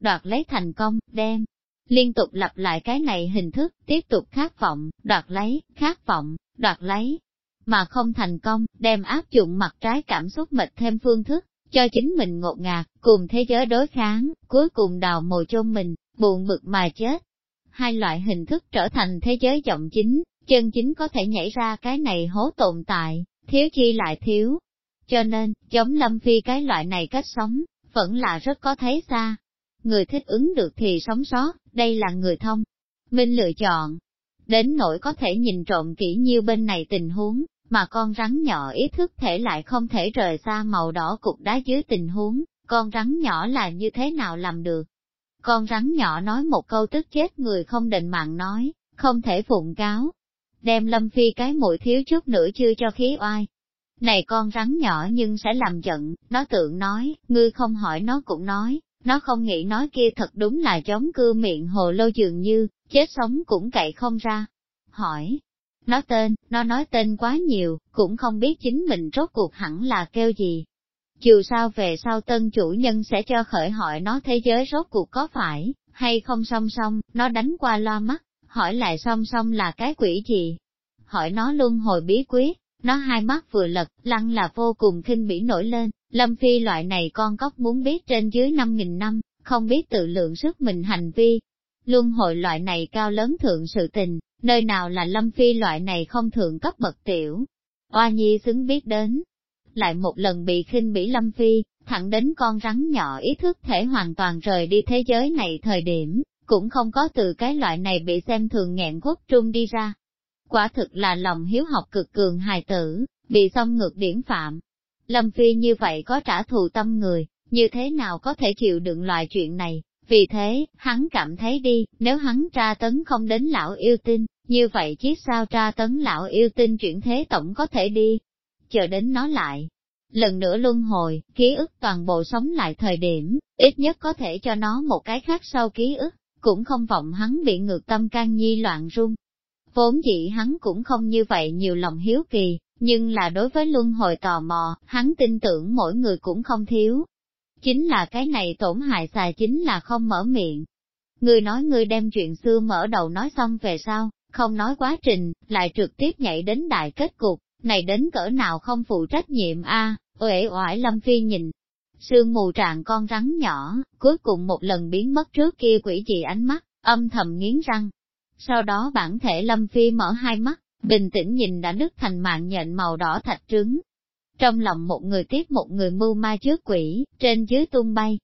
Đoạt lấy thành công, đem liên tục lặp lại cái này hình thức, tiếp tục khát vọng, đoạt lấy, khát vọng, đoạt lấy, mà không thành công, đem áp dụng mặt trái cảm xúc mệt thêm phương thức, cho chính mình ngột ngạt, cùng thế giới đối kháng, cuối cùng đào mồi chôn mình, buồn bực mà chết. Hai loại hình thức trở thành thế giới giọng chính, chân chính có thể nhảy ra cái này hố tồn tại, thiếu chi lại thiếu. Cho nên, giống Lâm Phi cái loại này cách sống, vẫn là rất có thấy xa. Người thích ứng được thì sống sót, đây là người thông. Minh lựa chọn. Đến nỗi có thể nhìn trộm kỹ nhiêu bên này tình huống, mà con rắn nhỏ ý thức thể lại không thể rời xa màu đỏ cục đá dưới tình huống, con rắn nhỏ là như thế nào làm được. Con rắn nhỏ nói một câu tức chết người không định mạng nói, không thể phụng cáo. Đem Lâm Phi cái mũi thiếu chút nữa chưa cho khí oai. Này con rắn nhỏ nhưng sẽ làm giận, nó tượng nói, ngươi không hỏi nó cũng nói, nó không nghĩ nói kia thật đúng là giống cưa miệng hồ lô dường như, chết sống cũng cậy không ra. Hỏi, nó tên, nó nói tên quá nhiều, cũng không biết chính mình rốt cuộc hẳn là kêu gì. Dù sao về sau tân chủ nhân sẽ cho khởi hỏi nó thế giới rốt cuộc có phải, hay không song song, nó đánh qua loa mắt, hỏi lại song song là cái quỷ gì. Hỏi nó luôn hồi bí quyết, nó hai mắt vừa lật, lăng là vô cùng khinh bỉ nổi lên, lâm phi loại này con cóc muốn biết trên dưới năm nghìn năm, không biết tự lượng sức mình hành vi. Luân hội loại này cao lớn thượng sự tình, nơi nào là lâm phi loại này không thượng cấp bậc tiểu. Oa nhi xứng biết đến. Lại một lần bị khinh bỉ lâm phi, thẳng đến con rắn nhỏ ý thức thể hoàn toàn rời đi thế giới này thời điểm, cũng không có từ cái loại này bị xem thường nghẹn quốc trung đi ra. Quả thực là lòng hiếu học cực cường hài tử, bị xong ngược điển phạm. Lâm Phi như vậy có trả thù tâm người, như thế nào có thể chịu đựng loại chuyện này, vì thế, hắn cảm thấy đi, nếu hắn tra tấn không đến lão yêu tinh, như vậy chiếc sao tra tấn lão yêu tinh chuyển thế tổng có thể đi. Chờ đến nó lại. Lần nữa luân hồi, ký ức toàn bộ sống lại thời điểm, ít nhất có thể cho nó một cái khác sau ký ức, cũng không vọng hắn bị ngược tâm can nhi loạn rung. Vốn dĩ hắn cũng không như vậy nhiều lòng hiếu kỳ, nhưng là đối với luân hồi tò mò, hắn tin tưởng mỗi người cũng không thiếu, Chính là cái này tổn hại xài chính là không mở miệng. Người nói người đem chuyện xưa mở đầu nói xong về sau, không nói quá trình, lại trực tiếp nhảy đến đại kết cục, này đến cỡ nào không phụ trách nhiệm a à, uể oải Lâm Phi nhìn. Sương mù trạng con rắn nhỏ, cuối cùng một lần biến mất trước kia quỷ dị ánh mắt, âm thầm nghiến răng. Sau đó bản thể Lâm Phi mở hai mắt, bình tĩnh nhìn đã nứt thành mạng nhện màu đỏ thạch trứng, trong lòng một người tiếp một người mưu ma trước quỷ, trên dưới tung bay.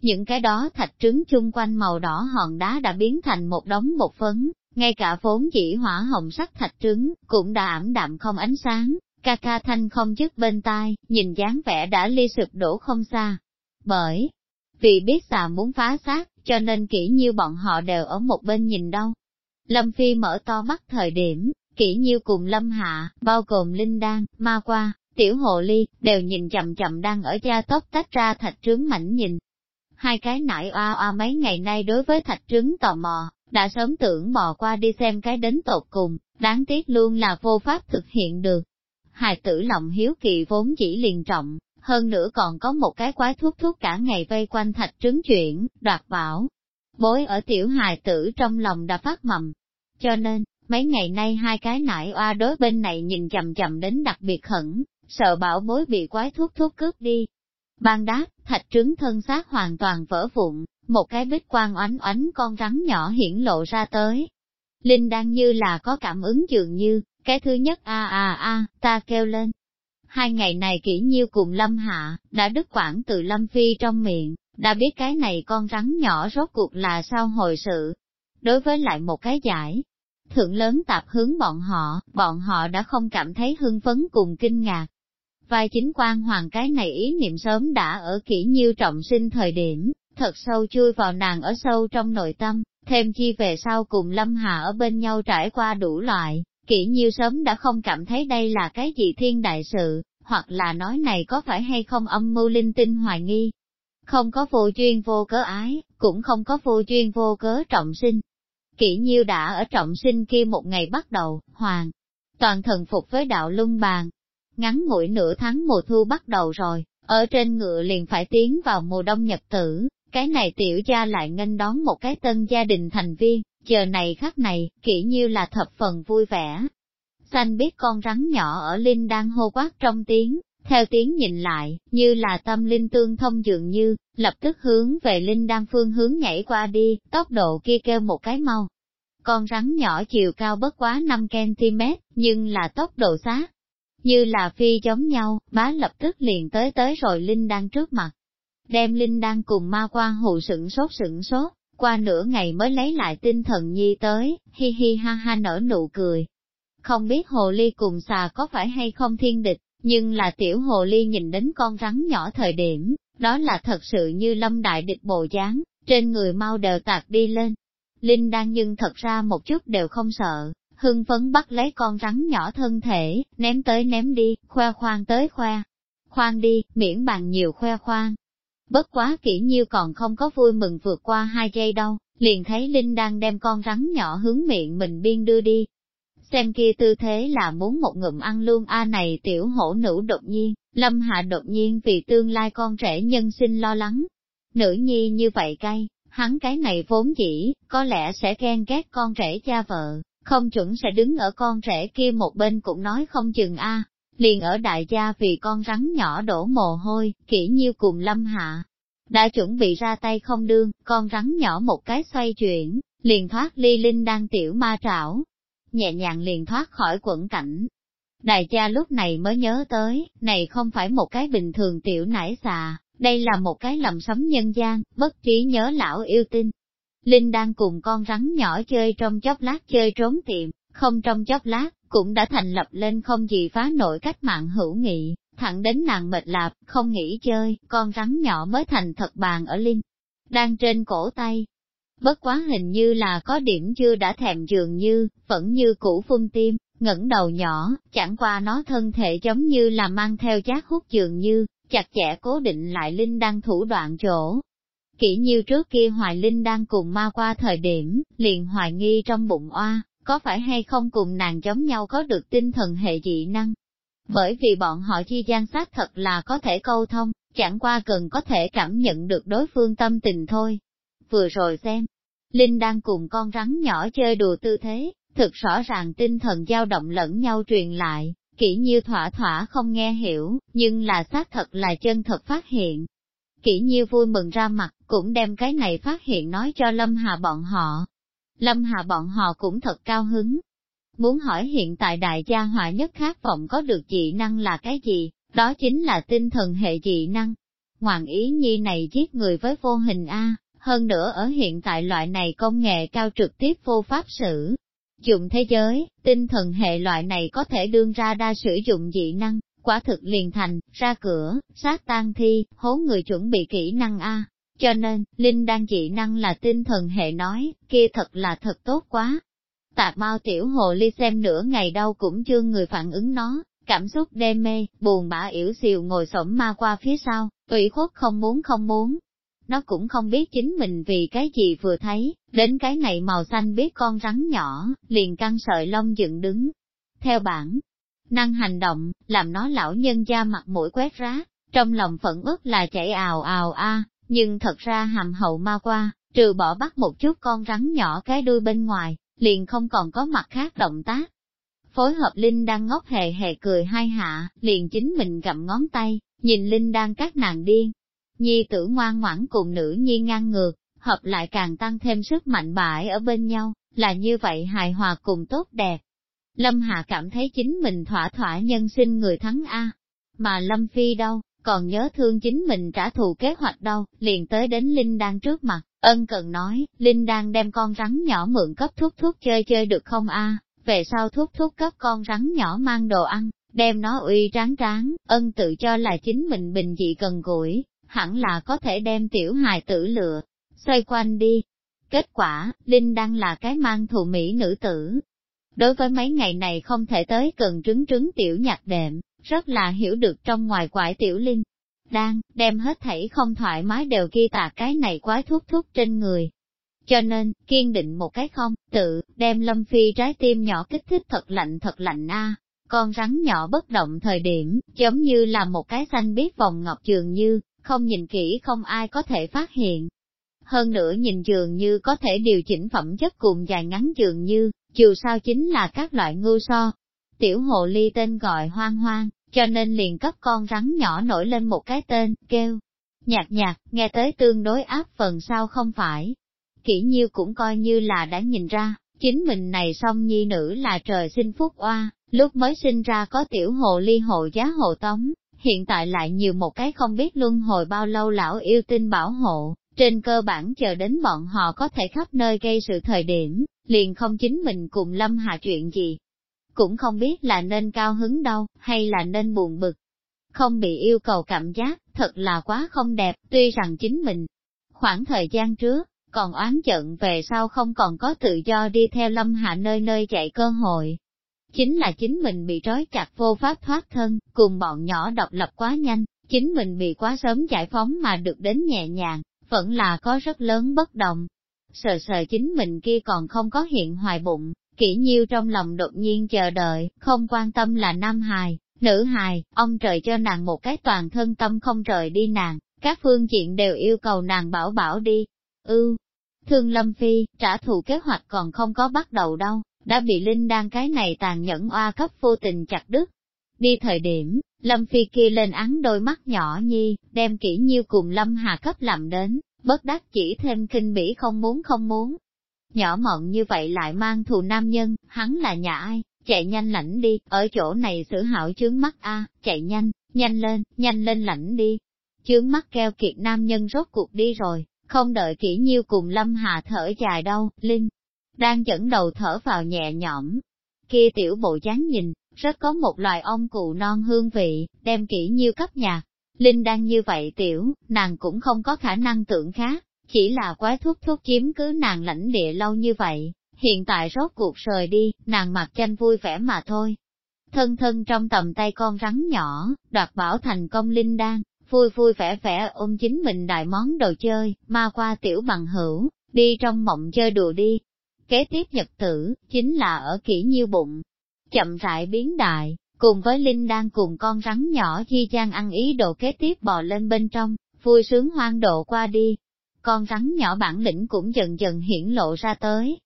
Những cái đó thạch trứng chung quanh màu đỏ hòn đá đã biến thành một đống bột phấn, ngay cả vốn chỉ hỏa hồng sắc thạch trứng, cũng đã ảm đạm không ánh sáng, ca ca thanh không dứt bên tai, nhìn dáng vẻ đã ly sụp đổ không xa. Bởi, vì biết xà muốn phá xác, cho nên kỹ như bọn họ đều ở một bên nhìn đâu. Lâm Phi mở to mắt thời điểm, kỹ nhiêu cùng Lâm Hạ, bao gồm Linh Đan, Ma Qua, Tiểu hồ ly, đều nhìn chậm chậm đang ở gia tốc tách ra thạch trứng mảnh nhìn. Hai cái nải oa oa mấy ngày nay đối với thạch trứng tò mò, đã sớm tưởng mò qua đi xem cái đến tột cùng, đáng tiếc luôn là vô pháp thực hiện được. Hài tử lòng hiếu kỳ vốn chỉ liền trọng, hơn nữa còn có một cái quái thuốc thuốc cả ngày vây quanh thạch trứng chuyển, đoạt bảo. Bối ở tiểu hài tử trong lòng đã phát mầm. Cho nên, mấy ngày nay hai cái nải oa đối bên này nhìn chậm chậm đến đặc biệt khẩn, sợ bảo bối bị quái thuốc thuốc cướp đi. Ban đáp, thạch trứng thân xác hoàn toàn vỡ vụn, một cái bích quang oánh oánh con rắn nhỏ hiển lộ ra tới. Linh đang như là có cảm ứng dường như, cái thứ nhất a a a, ta kêu lên. Hai ngày này kỹ nhiêu cùng Lâm Hạ, đã đứt quảng từ Lâm Phi trong miệng, đã biết cái này con rắn nhỏ rốt cuộc là sao hồi sự. Đối với lại một cái giải, thượng lớn tạp hướng bọn họ, bọn họ đã không cảm thấy hưng phấn cùng kinh ngạc, Vai chính quan hoàng cái này ý niệm sớm đã ở kỹ nhiêu trọng sinh thời điểm, thật sâu chui vào nàng ở sâu trong nội tâm, thêm chi về sau cùng Lâm Hà ở bên nhau trải qua đủ loại, kỹ nhiêu sớm đã không cảm thấy đây là cái gì thiên đại sự, hoặc là nói này có phải hay không âm mưu linh tinh hoài nghi. Không có vô duyên vô cớ ái, cũng không có vô duyên vô cớ trọng sinh. Kỷ nhiêu đã ở trọng sinh kia một ngày bắt đầu, hoàng, toàn thần phục với đạo luân bàn, ngắn ngủi nửa tháng mùa thu bắt đầu rồi, ở trên ngựa liền phải tiến vào mùa đông nhật tử, cái này tiểu gia lại nghênh đón một cái tân gia đình thành viên, chờ này khắc này, kỹ như là thập phần vui vẻ. Xanh biết con rắn nhỏ ở Linh đang hô quát trong tiếng, theo tiếng nhìn lại, như là tâm linh tương thông dường như, lập tức hướng về Linh đan phương hướng nhảy qua đi, tốc độ kia kêu một cái mau. Con rắn nhỏ chiều cao bất quá 5cm, nhưng là tốc độ sát. Như là phi giống nhau, bá lập tức liền tới tới rồi Linh đan trước mặt. Đem Linh đan cùng ma quan hù sửng sốt sửng sốt, qua nửa ngày mới lấy lại tinh thần nhi tới, hi hi ha ha nở nụ cười. Không biết hồ ly cùng xà có phải hay không thiên địch, nhưng là tiểu hồ ly nhìn đến con rắn nhỏ thời điểm, đó là thật sự như lâm đại địch bộ dáng, trên người mau đờ tạc đi lên. Linh đang nhưng thật ra một chút đều không sợ, hưng phấn bắt lấy con rắn nhỏ thân thể, ném tới ném đi, khoe khoang tới khoe. Khoan đi, miễn bằng nhiều khoe khoang. Bất quá kỹ nhiêu còn không có vui mừng vượt qua hai giây đâu, liền thấy Linh đang đem con rắn nhỏ hướng miệng mình biên đưa đi, xem kia tư thế là muốn một ngụm ăn luôn a này tiểu hổ nữ đột nhiên, lâm hạ đột nhiên vì tương lai con trẻ nhân sinh lo lắng. Nữ nhi như vậy cay, hắn cái này vốn dĩ, có lẽ sẽ ghen ghét con trẻ cha vợ, không chuẩn sẽ đứng ở con trẻ kia một bên cũng nói không chừng a liền ở đại gia vì con rắn nhỏ đổ mồ hôi, kỹ nhiêu cùng lâm hạ. Đã chuẩn bị ra tay không đương, con rắn nhỏ một cái xoay chuyển, liền thoát ly linh đang tiểu ma trảo, nhẹ nhàng liền thoát khỏi quẩn cảnh. Đại cha lúc này mới nhớ tới, này không phải một cái bình thường tiểu nải xà, đây là một cái lầm sấm nhân gian, bất trí nhớ lão yêu tinh. Linh đang cùng con rắn nhỏ chơi trong chốc lát chơi trốn tiệm, không trong chốc lát, cũng đã thành lập lên không gì phá nổi cách mạng hữu nghị, thẳng đến nàng mệt lạp, không nghỉ chơi, con rắn nhỏ mới thành thật bàn ở Linh. Đang trên cổ tay, Bất quá hình như là có điểm chưa đã thèm dường như, vẫn như cũ phun tim, ngẩng đầu nhỏ, chẳng qua nó thân thể giống như là mang theo chát hút dường như, chặt chẽ cố định lại Linh đang thủ đoạn chỗ. Kỹ như trước kia Hoài Linh đang cùng ma qua thời điểm, liền hoài nghi trong bụng oa, có phải hay không cùng nàng giống nhau có được tinh thần hệ dị năng. Bởi vì bọn họ chi gian sát thật là có thể câu thông, chẳng qua cần có thể cảm nhận được đối phương tâm tình thôi vừa rồi xem. Linh đang cùng con rắn nhỏ chơi đùa tư thế, thực rõ ràng tinh thần dao động lẫn nhau truyền lại, kỹ như thỏa thỏa không nghe hiểu, nhưng là xác thật là chân thật phát hiện. Kỹ như vui mừng ra mặt, cũng đem cái này phát hiện nói cho Lâm Hà bọn họ. Lâm Hà bọn họ cũng thật cao hứng. Muốn hỏi hiện tại đại gia họa nhất khát vọng có được dị năng là cái gì, đó chính là tinh thần hệ dị năng. Hoàng ý nhi này giết người với vô hình A, hơn nữa ở hiện tại loại này công nghệ cao trực tiếp vô pháp sử. Dụng thế giới, tinh thần hệ loại này có thể đương ra đa sử dụng dị năng, quả thực liền thành, ra cửa, sát tan thi, hố người chuẩn bị kỹ năng A. Cho nên, Linh đang dị năng là tinh thần hệ nói, kia thật là thật tốt quá. Tạc mau tiểu hồ ly xem nửa ngày đâu cũng chưa người phản ứng nó, cảm xúc đê mê, buồn bã yểu xìu ngồi xổm ma qua phía sau, ủy khuất không muốn không muốn, nó cũng không biết chính mình vì cái gì vừa thấy, đến cái này màu xanh biết con rắn nhỏ, liền căng sợi lông dựng đứng. Theo bản, năng hành động, làm nó lão nhân da mặt mũi quét rá, trong lòng phẫn ức là chảy ào ào a, nhưng thật ra hàm hậu ma qua, trừ bỏ bắt một chút con rắn nhỏ cái đuôi bên ngoài, liền không còn có mặt khác động tác. Phối hợp Linh đang ngốc hề hề cười hai hạ, liền chính mình gặm ngón tay, nhìn Linh đang các nàng điên, Nhi tử ngoan ngoãn cùng nữ nhi ngang ngược, hợp lại càng tăng thêm sức mạnh bãi ở bên nhau, là như vậy hài hòa cùng tốt đẹp. Lâm Hạ cảm thấy chính mình thỏa thỏa nhân sinh người thắng A, mà Lâm Phi đâu, còn nhớ thương chính mình trả thù kế hoạch đâu, liền tới đến Linh Đan trước mặt, ân cần nói, Linh Đan đem con rắn nhỏ mượn cấp thuốc thuốc chơi chơi được không a? về sau thuốc thuốc cấp con rắn nhỏ mang đồ ăn, đem nó uy tráng tráng, ân tự cho là chính mình bình dị cần gũi, hẳn là có thể đem tiểu hài tử lựa, xoay quanh đi. Kết quả, Linh đang là cái mang thù mỹ nữ tử. Đối với mấy ngày này không thể tới cần trứng trứng tiểu nhạc đệm, rất là hiểu được trong ngoài quải tiểu Linh. Đang, đem hết thảy không thoải mái đều ghi tạc cái này quái thuốc thuốc trên người. Cho nên, kiên định một cái không, tự, đem Lâm Phi trái tim nhỏ kích thích thật lạnh thật lạnh a Con rắn nhỏ bất động thời điểm, giống như là một cái xanh biết vòng ngọc trường như, không nhìn kỹ không ai có thể phát hiện, hơn nữa nhìn dường như có thể điều chỉnh phẩm chất cùng dài ngắn dường như, dù sao chính là các loại ngưu so. Tiểu hồ ly tên gọi hoang hoang, cho nên liền cấp con rắn nhỏ nổi lên một cái tên, kêu. Nhạt nhạt, nghe tới tương đối áp phần sau không phải. Kỷ nhiêu cũng coi như là đã nhìn ra, chính mình này song nhi nữ là trời sinh phúc oa, lúc mới sinh ra có tiểu hồ ly hộ giá hộ tống, hiện tại lại nhiều một cái không biết luân hồi bao lâu lão yêu tinh bảo hộ, trên cơ bản chờ đến bọn họ có thể khắp nơi gây sự thời điểm, liền không chính mình cùng lâm hạ chuyện gì. Cũng không biết là nên cao hứng đâu, hay là nên buồn bực. Không bị yêu cầu cảm giác, thật là quá không đẹp, tuy rằng chính mình. Khoảng thời gian trước, còn oán giận về sau không còn có tự do đi theo lâm hạ nơi nơi chạy cơ hội. Chính là chính mình bị trói chặt vô pháp thoát thân, cùng bọn nhỏ độc lập quá nhanh, chính mình bị quá sớm giải phóng mà được đến nhẹ nhàng, vẫn là có rất lớn bất đồng. Sờ sờ chính mình kia còn không có hiện hoài bụng, kỹ nhiêu trong lòng đột nhiên chờ đợi, không quan tâm là nam hài, nữ hài, ông trời cho nàng một cái toàn thân tâm không rời đi nàng, các phương diện đều yêu cầu nàng bảo bảo đi. Ư, thương lâm phi, trả thù kế hoạch còn không có bắt đầu đâu, đã bị Linh đan cái này tàn nhẫn oa cấp vô tình chặt đứt. Đi thời điểm, Lâm Phi kia lên án đôi mắt nhỏ nhi, đem kỹ nhiêu cùng Lâm Hà cấp làm đến, bất đắc chỉ thêm kinh bỉ không muốn không muốn. Nhỏ mọn như vậy lại mang thù nam nhân, hắn là nhà ai, chạy nhanh lãnh đi, ở chỗ này xử hảo chướng mắt a chạy nhanh, nhanh lên, nhanh lên lãnh đi. Chướng mắt keo kiệt nam nhân rốt cuộc đi rồi, không đợi kỹ nhiêu cùng Lâm Hà thở dài đâu, Linh, đang dẫn đầu thở vào nhẹ nhõm. Kia tiểu bộ dáng nhìn, rất có một loài ong cụ non hương vị, đem kỹ nhiêu cấp nhạc. Linh đang như vậy tiểu, nàng cũng không có khả năng tưởng khác, chỉ là quái thuốc thuốc chiếm cứ nàng lãnh địa lâu như vậy, hiện tại rốt cuộc rời đi, nàng mặc tranh vui vẻ mà thôi. Thân thân trong tầm tay con rắn nhỏ, đoạt bảo thành công linh đang, vui vui vẻ vẻ ôm chính mình đại món đồ chơi, ma qua tiểu bằng hữu, đi trong mộng chơi đùa đi. Kế tiếp nhật tử, chính là ở kỹ nhiêu bụng, chậm rãi biến đại, cùng với Linh đang cùng con rắn nhỏ chi trang ăn ý đồ kế tiếp bò lên bên trong, vui sướng hoang độ qua đi. Con rắn nhỏ bản lĩnh cũng dần dần hiển lộ ra tới.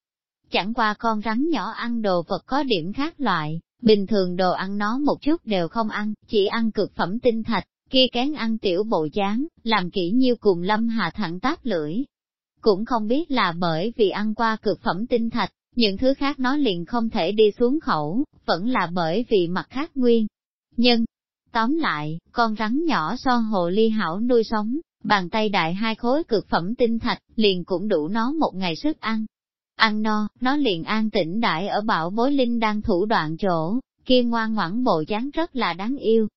Chẳng qua con rắn nhỏ ăn đồ vật có điểm khác loại, bình thường đồ ăn nó một chút đều không ăn, chỉ ăn cực phẩm tinh thạch, kia kén ăn tiểu bộ dáng, làm kỹ nhiêu cùng lâm hà thẳng táp lưỡi. Cũng không biết là bởi vì ăn qua cực phẩm tinh thạch, những thứ khác nó liền không thể đi xuống khẩu, vẫn là bởi vì mặt khác nguyên. Nhưng, tóm lại, con rắn nhỏ so hồ ly hảo nuôi sống, bàn tay đại hai khối cực phẩm tinh thạch, liền cũng đủ nó một ngày sức ăn. Ăn no, nó liền an tĩnh đại ở bảo bối linh đang thủ đoạn chỗ, kia ngoan ngoãn bộ dáng rất là đáng yêu.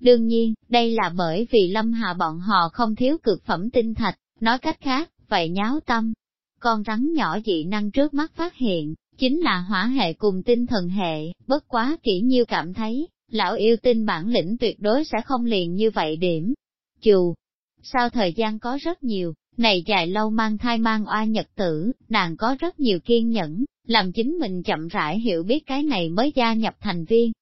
Đương nhiên, đây là bởi vì lâm hà bọn họ không thiếu cực phẩm tinh thạch, nói cách khác, vậy nháo tâm, con rắn nhỏ dị năng trước mắt phát hiện, chính là hỏa hệ cùng tinh thần hệ, bất quá kỹ nhiêu cảm thấy, lão yêu tinh bản lĩnh tuyệt đối sẽ không liền như vậy điểm. Dù, sau thời gian có rất nhiều, này dài lâu mang thai mang oa nhật tử, nàng có rất nhiều kiên nhẫn, làm chính mình chậm rãi hiểu biết cái này mới gia nhập thành viên.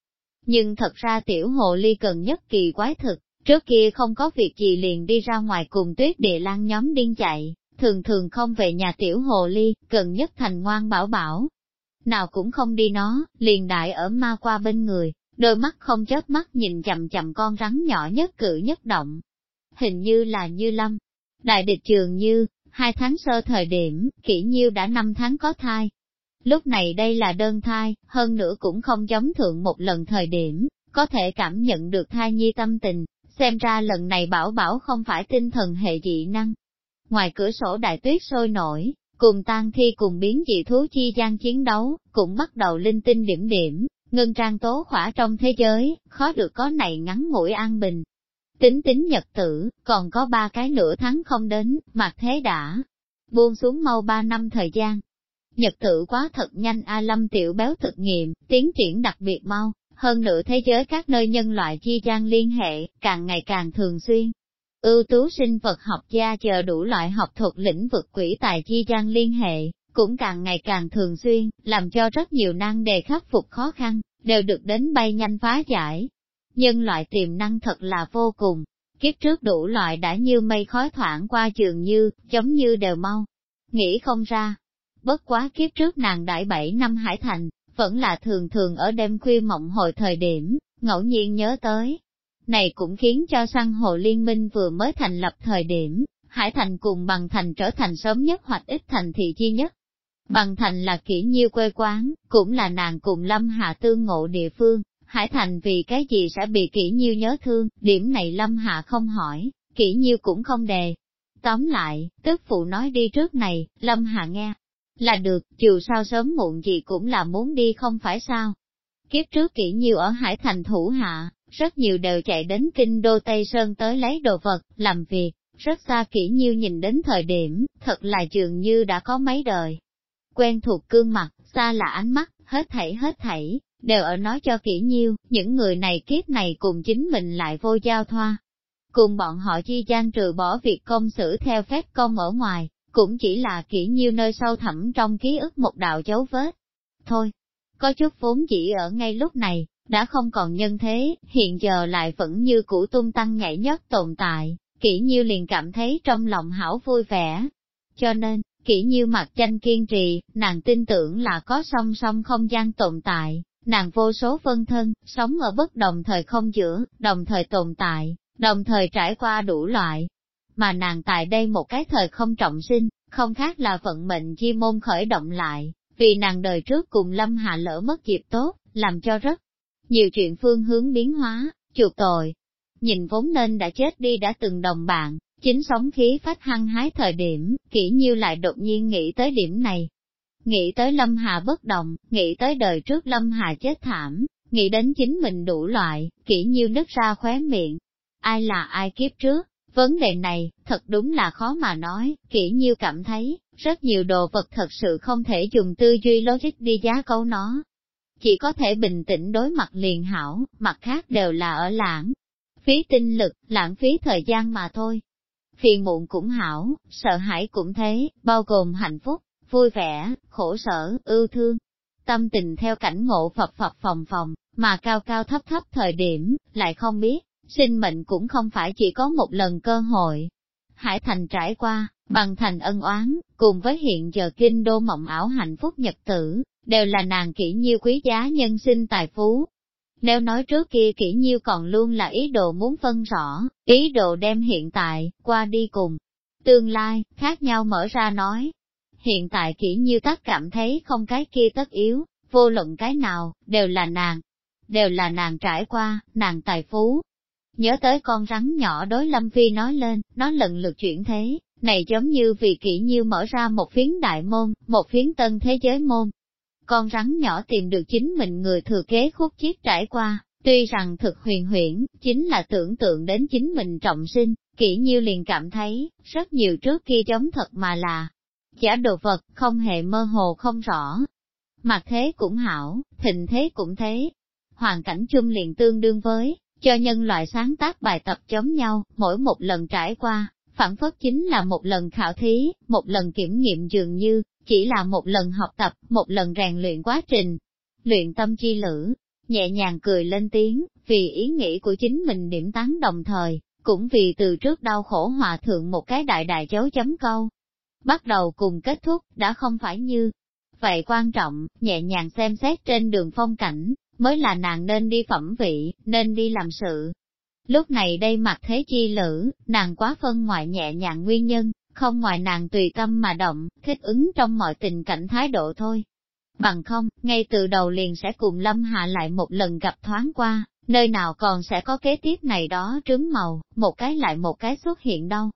Nhưng thật ra tiểu hồ ly cần nhất kỳ quái thực, trước kia không có việc gì liền đi ra ngoài cùng tuyết địa lan nhóm điên chạy, thường thường không về nhà tiểu hồ ly, gần nhất thành ngoan bảo bảo. Nào cũng không đi nó, liền đại ở ma qua bên người, đôi mắt không chớp mắt nhìn chậm chậm con rắn nhỏ nhất cử nhất động. Hình như là như lâm. Đại địch trường như, hai tháng sơ thời điểm, kỹ nhiêu đã năm tháng có thai. Lúc này đây là đơn thai, hơn nữa cũng không giống thượng một lần thời điểm, có thể cảm nhận được thai nhi tâm tình, xem ra lần này bảo bảo không phải tinh thần hệ dị năng, Ngoài cửa sổ đại tuyết sôi nổi, cùng tan thi cùng biến dị thú chi gian chiến đấu, cũng bắt đầu linh tinh điểm điểm, ngân trang tố khỏa trong thế giới, khó được có này ngắn ngủi an bình. Tính tính nhật tử, còn có ba cái nửa tháng không đến, mặt thế đã buông xuống mau ba năm thời gian. Nhật tử quá thật nhanh A Lâm tiểu béo thực nghiệm, tiến triển đặc biệt mau, hơn nữa thế giới các nơi nhân loại chi gian liên hệ, càng ngày càng thường xuyên, ưu tú sinh vật học gia chờ đủ loại học thuật lĩnh vực quỹ tài chi gian liên hệ, cũng càng ngày càng thường xuyên, làm cho rất nhiều năng đề khắc phục khó khăn, đều được đến bay nhanh phá giải. Nhân loại tiềm năng thật là vô cùng. Kiếp trước đủ loại đã như mây khói thoảng qua trường như, giống như đều mau. Nghĩ không ra. Bất quá kiếp trước nàng đại bảy năm hải thành, vẫn là thường thường ở đêm khuya mộng hồi thời điểm, ngẫu nhiên nhớ tới. Này cũng khiến cho săn hồ liên minh vừa mới thành lập thời điểm, Hải Thành cùng Bằng Thành trở thành sớm nhất hoặc ít thành thị chi nhất. Bằng Thành là kỹ nhiêu quê quán, cũng là nàng cùng Lâm Hạ tương ngộ địa phương, Hải Thành vì cái gì sẽ bị kỹ nhiêu nhớ thương, điểm này Lâm Hạ không hỏi, kỹ nhiêu cũng không đề. Tóm lại, tức phụ nói đi trước này, Lâm Hạ nghe, là được, chiều sao sớm muộn gì cũng là muốn đi không phải sao. Kiếp trước kỹ nhiêu ở Hải Thành thủ hạ, rất nhiều đều chạy đến kinh đô Tây Sơn tới lấy đồ vật, làm việc, rất xa kỹ nhiêu nhìn đến thời điểm, thật là dường như đã có mấy đời. Quen thuộc cương mặt, xa là ánh mắt, hết thảy hết thảy, đều ở nói cho kỹ nhiêu, những người này kiếp này cùng chính mình lại vô giao thoa. Cùng bọn họ chi gian trừ bỏ việc công xử theo phép công ở ngoài, cũng chỉ là kỹ nhiêu nơi sâu thẳm trong ký ức một đạo dấu vết. Thôi, có chút vốn chỉ ở ngay lúc này, đã không còn nhân thế, hiện giờ lại vẫn như cũ tung tăng nhảy nhót tồn tại, kỹ nhiêu liền cảm thấy trong lòng hảo vui vẻ. Cho nên, kỹ nhiêu mặt tranh kiên trì, nàng tin tưởng là có song song không gian tồn tại, nàng vô số phân thân, sống ở bất đồng thời không giữa, đồng thời tồn tại, đồng thời trải qua đủ loại. Mà nàng tại đây một cái thời không trọng sinh, không khác là vận mệnh chi môn khởi động lại, vì nàng đời trước cùng lâm hạ lỡ mất dịp tốt, làm cho rất nhiều chuyện phương hướng biến hóa, chuộc tội. Nhìn vốn nên đã chết đi đã từng đồng bạn, chính sống khí phách hăng hái thời điểm, kỹ nhiêu lại đột nhiên nghĩ tới điểm này. Nghĩ tới Lâm Hà bất động, nghĩ tới đời trước Lâm Hà chết thảm, nghĩ đến chính mình đủ loại, kỹ nhiêu nứt ra khóe miệng. Ai là ai kiếp trước? Vấn đề này, thật đúng là khó mà nói, kỹ nhiêu cảm thấy, rất nhiều đồ vật thật sự không thể dùng tư duy logic đi giá câu nó, chỉ có thể bình tĩnh đối mặt liền hảo, mặt khác đều là ở lãng. Phí tinh lực, lãng phí thời gian mà thôi. Phiền muộn cũng hảo, sợ hãi cũng thế, bao gồm hạnh phúc, vui vẻ, khổ sở, ưu thương. Tâm tình theo cảnh ngộ phập phập phòng phòng, mà cao cao thấp thấp thời điểm, lại không biết, sinh mệnh cũng không phải chỉ có một lần cơ hội. Hải thành trải qua, bằng thành ân oán, cùng với hiện giờ kinh đô mộng ảo hạnh phúc nhật tử, đều là nàng kỹ nhiêu quý giá nhân sinh tài phú. Nếu nói trước kia kỹ nhiêu còn luôn là ý đồ muốn phân rõ, ý đồ đem hiện tại, qua đi cùng. Tương lai, khác nhau mở ra nói. Hiện tại kỹ nhiêu tất cảm thấy không cái kia tất yếu, vô luận cái nào, đều là nàng. Đều là nàng trải qua, nàng tài phú. Nhớ tới con rắn nhỏ đối Lâm Phi nói lên, nó lần lượt chuyển thế, này giống như vì kỹ nhiêu mở ra một phiến đại môn, một phiến tân thế giới môn, con rắn nhỏ tìm được chính mình người thừa kế khúc chiết trải qua, tuy rằng thực huyền huyễn, chính là tưởng tượng đến chính mình trọng sinh, kỹ nhiêu liền cảm thấy, rất nhiều trước kia giống thật mà là. Giả đồ vật, không hề mơ hồ không rõ. Mặt thế cũng hảo, thịnh thế cũng thế. Hoàn cảnh chung liền tương đương với, cho nhân loại sáng tác bài tập chống nhau, mỗi một lần trải qua, phản phất chính là một lần khảo thí, một lần kiểm nghiệm dường như, chỉ là một lần học tập, một lần rèn luyện quá trình. Luyện tâm chi lữ, nhẹ nhàng cười lên tiếng, vì ý nghĩ của chính mình điểm tán đồng thời, cũng vì từ trước đau khổ hòa thượng một cái đại đại dấu chấm câu. Bắt đầu cùng kết thúc, đã không phải như vậy quan trọng, nhẹ nhàng xem xét trên đường phong cảnh, mới là nàng nên đi phẩm vị, nên đi làm sự. Lúc này đây mặt thế chi lữ, nàng quá phân ngoại nhẹ nhàng nguyên nhân, không ngoài nàng tùy tâm mà động, thích ứng trong mọi tình cảnh thái độ thôi. Bằng không, ngay từ đầu liền sẽ cùng Lâm Hạ lại một lần gặp thoáng qua, nơi nào còn sẽ có kế tiếp này đó trứng màu, một cái lại một cái xuất hiện đâu.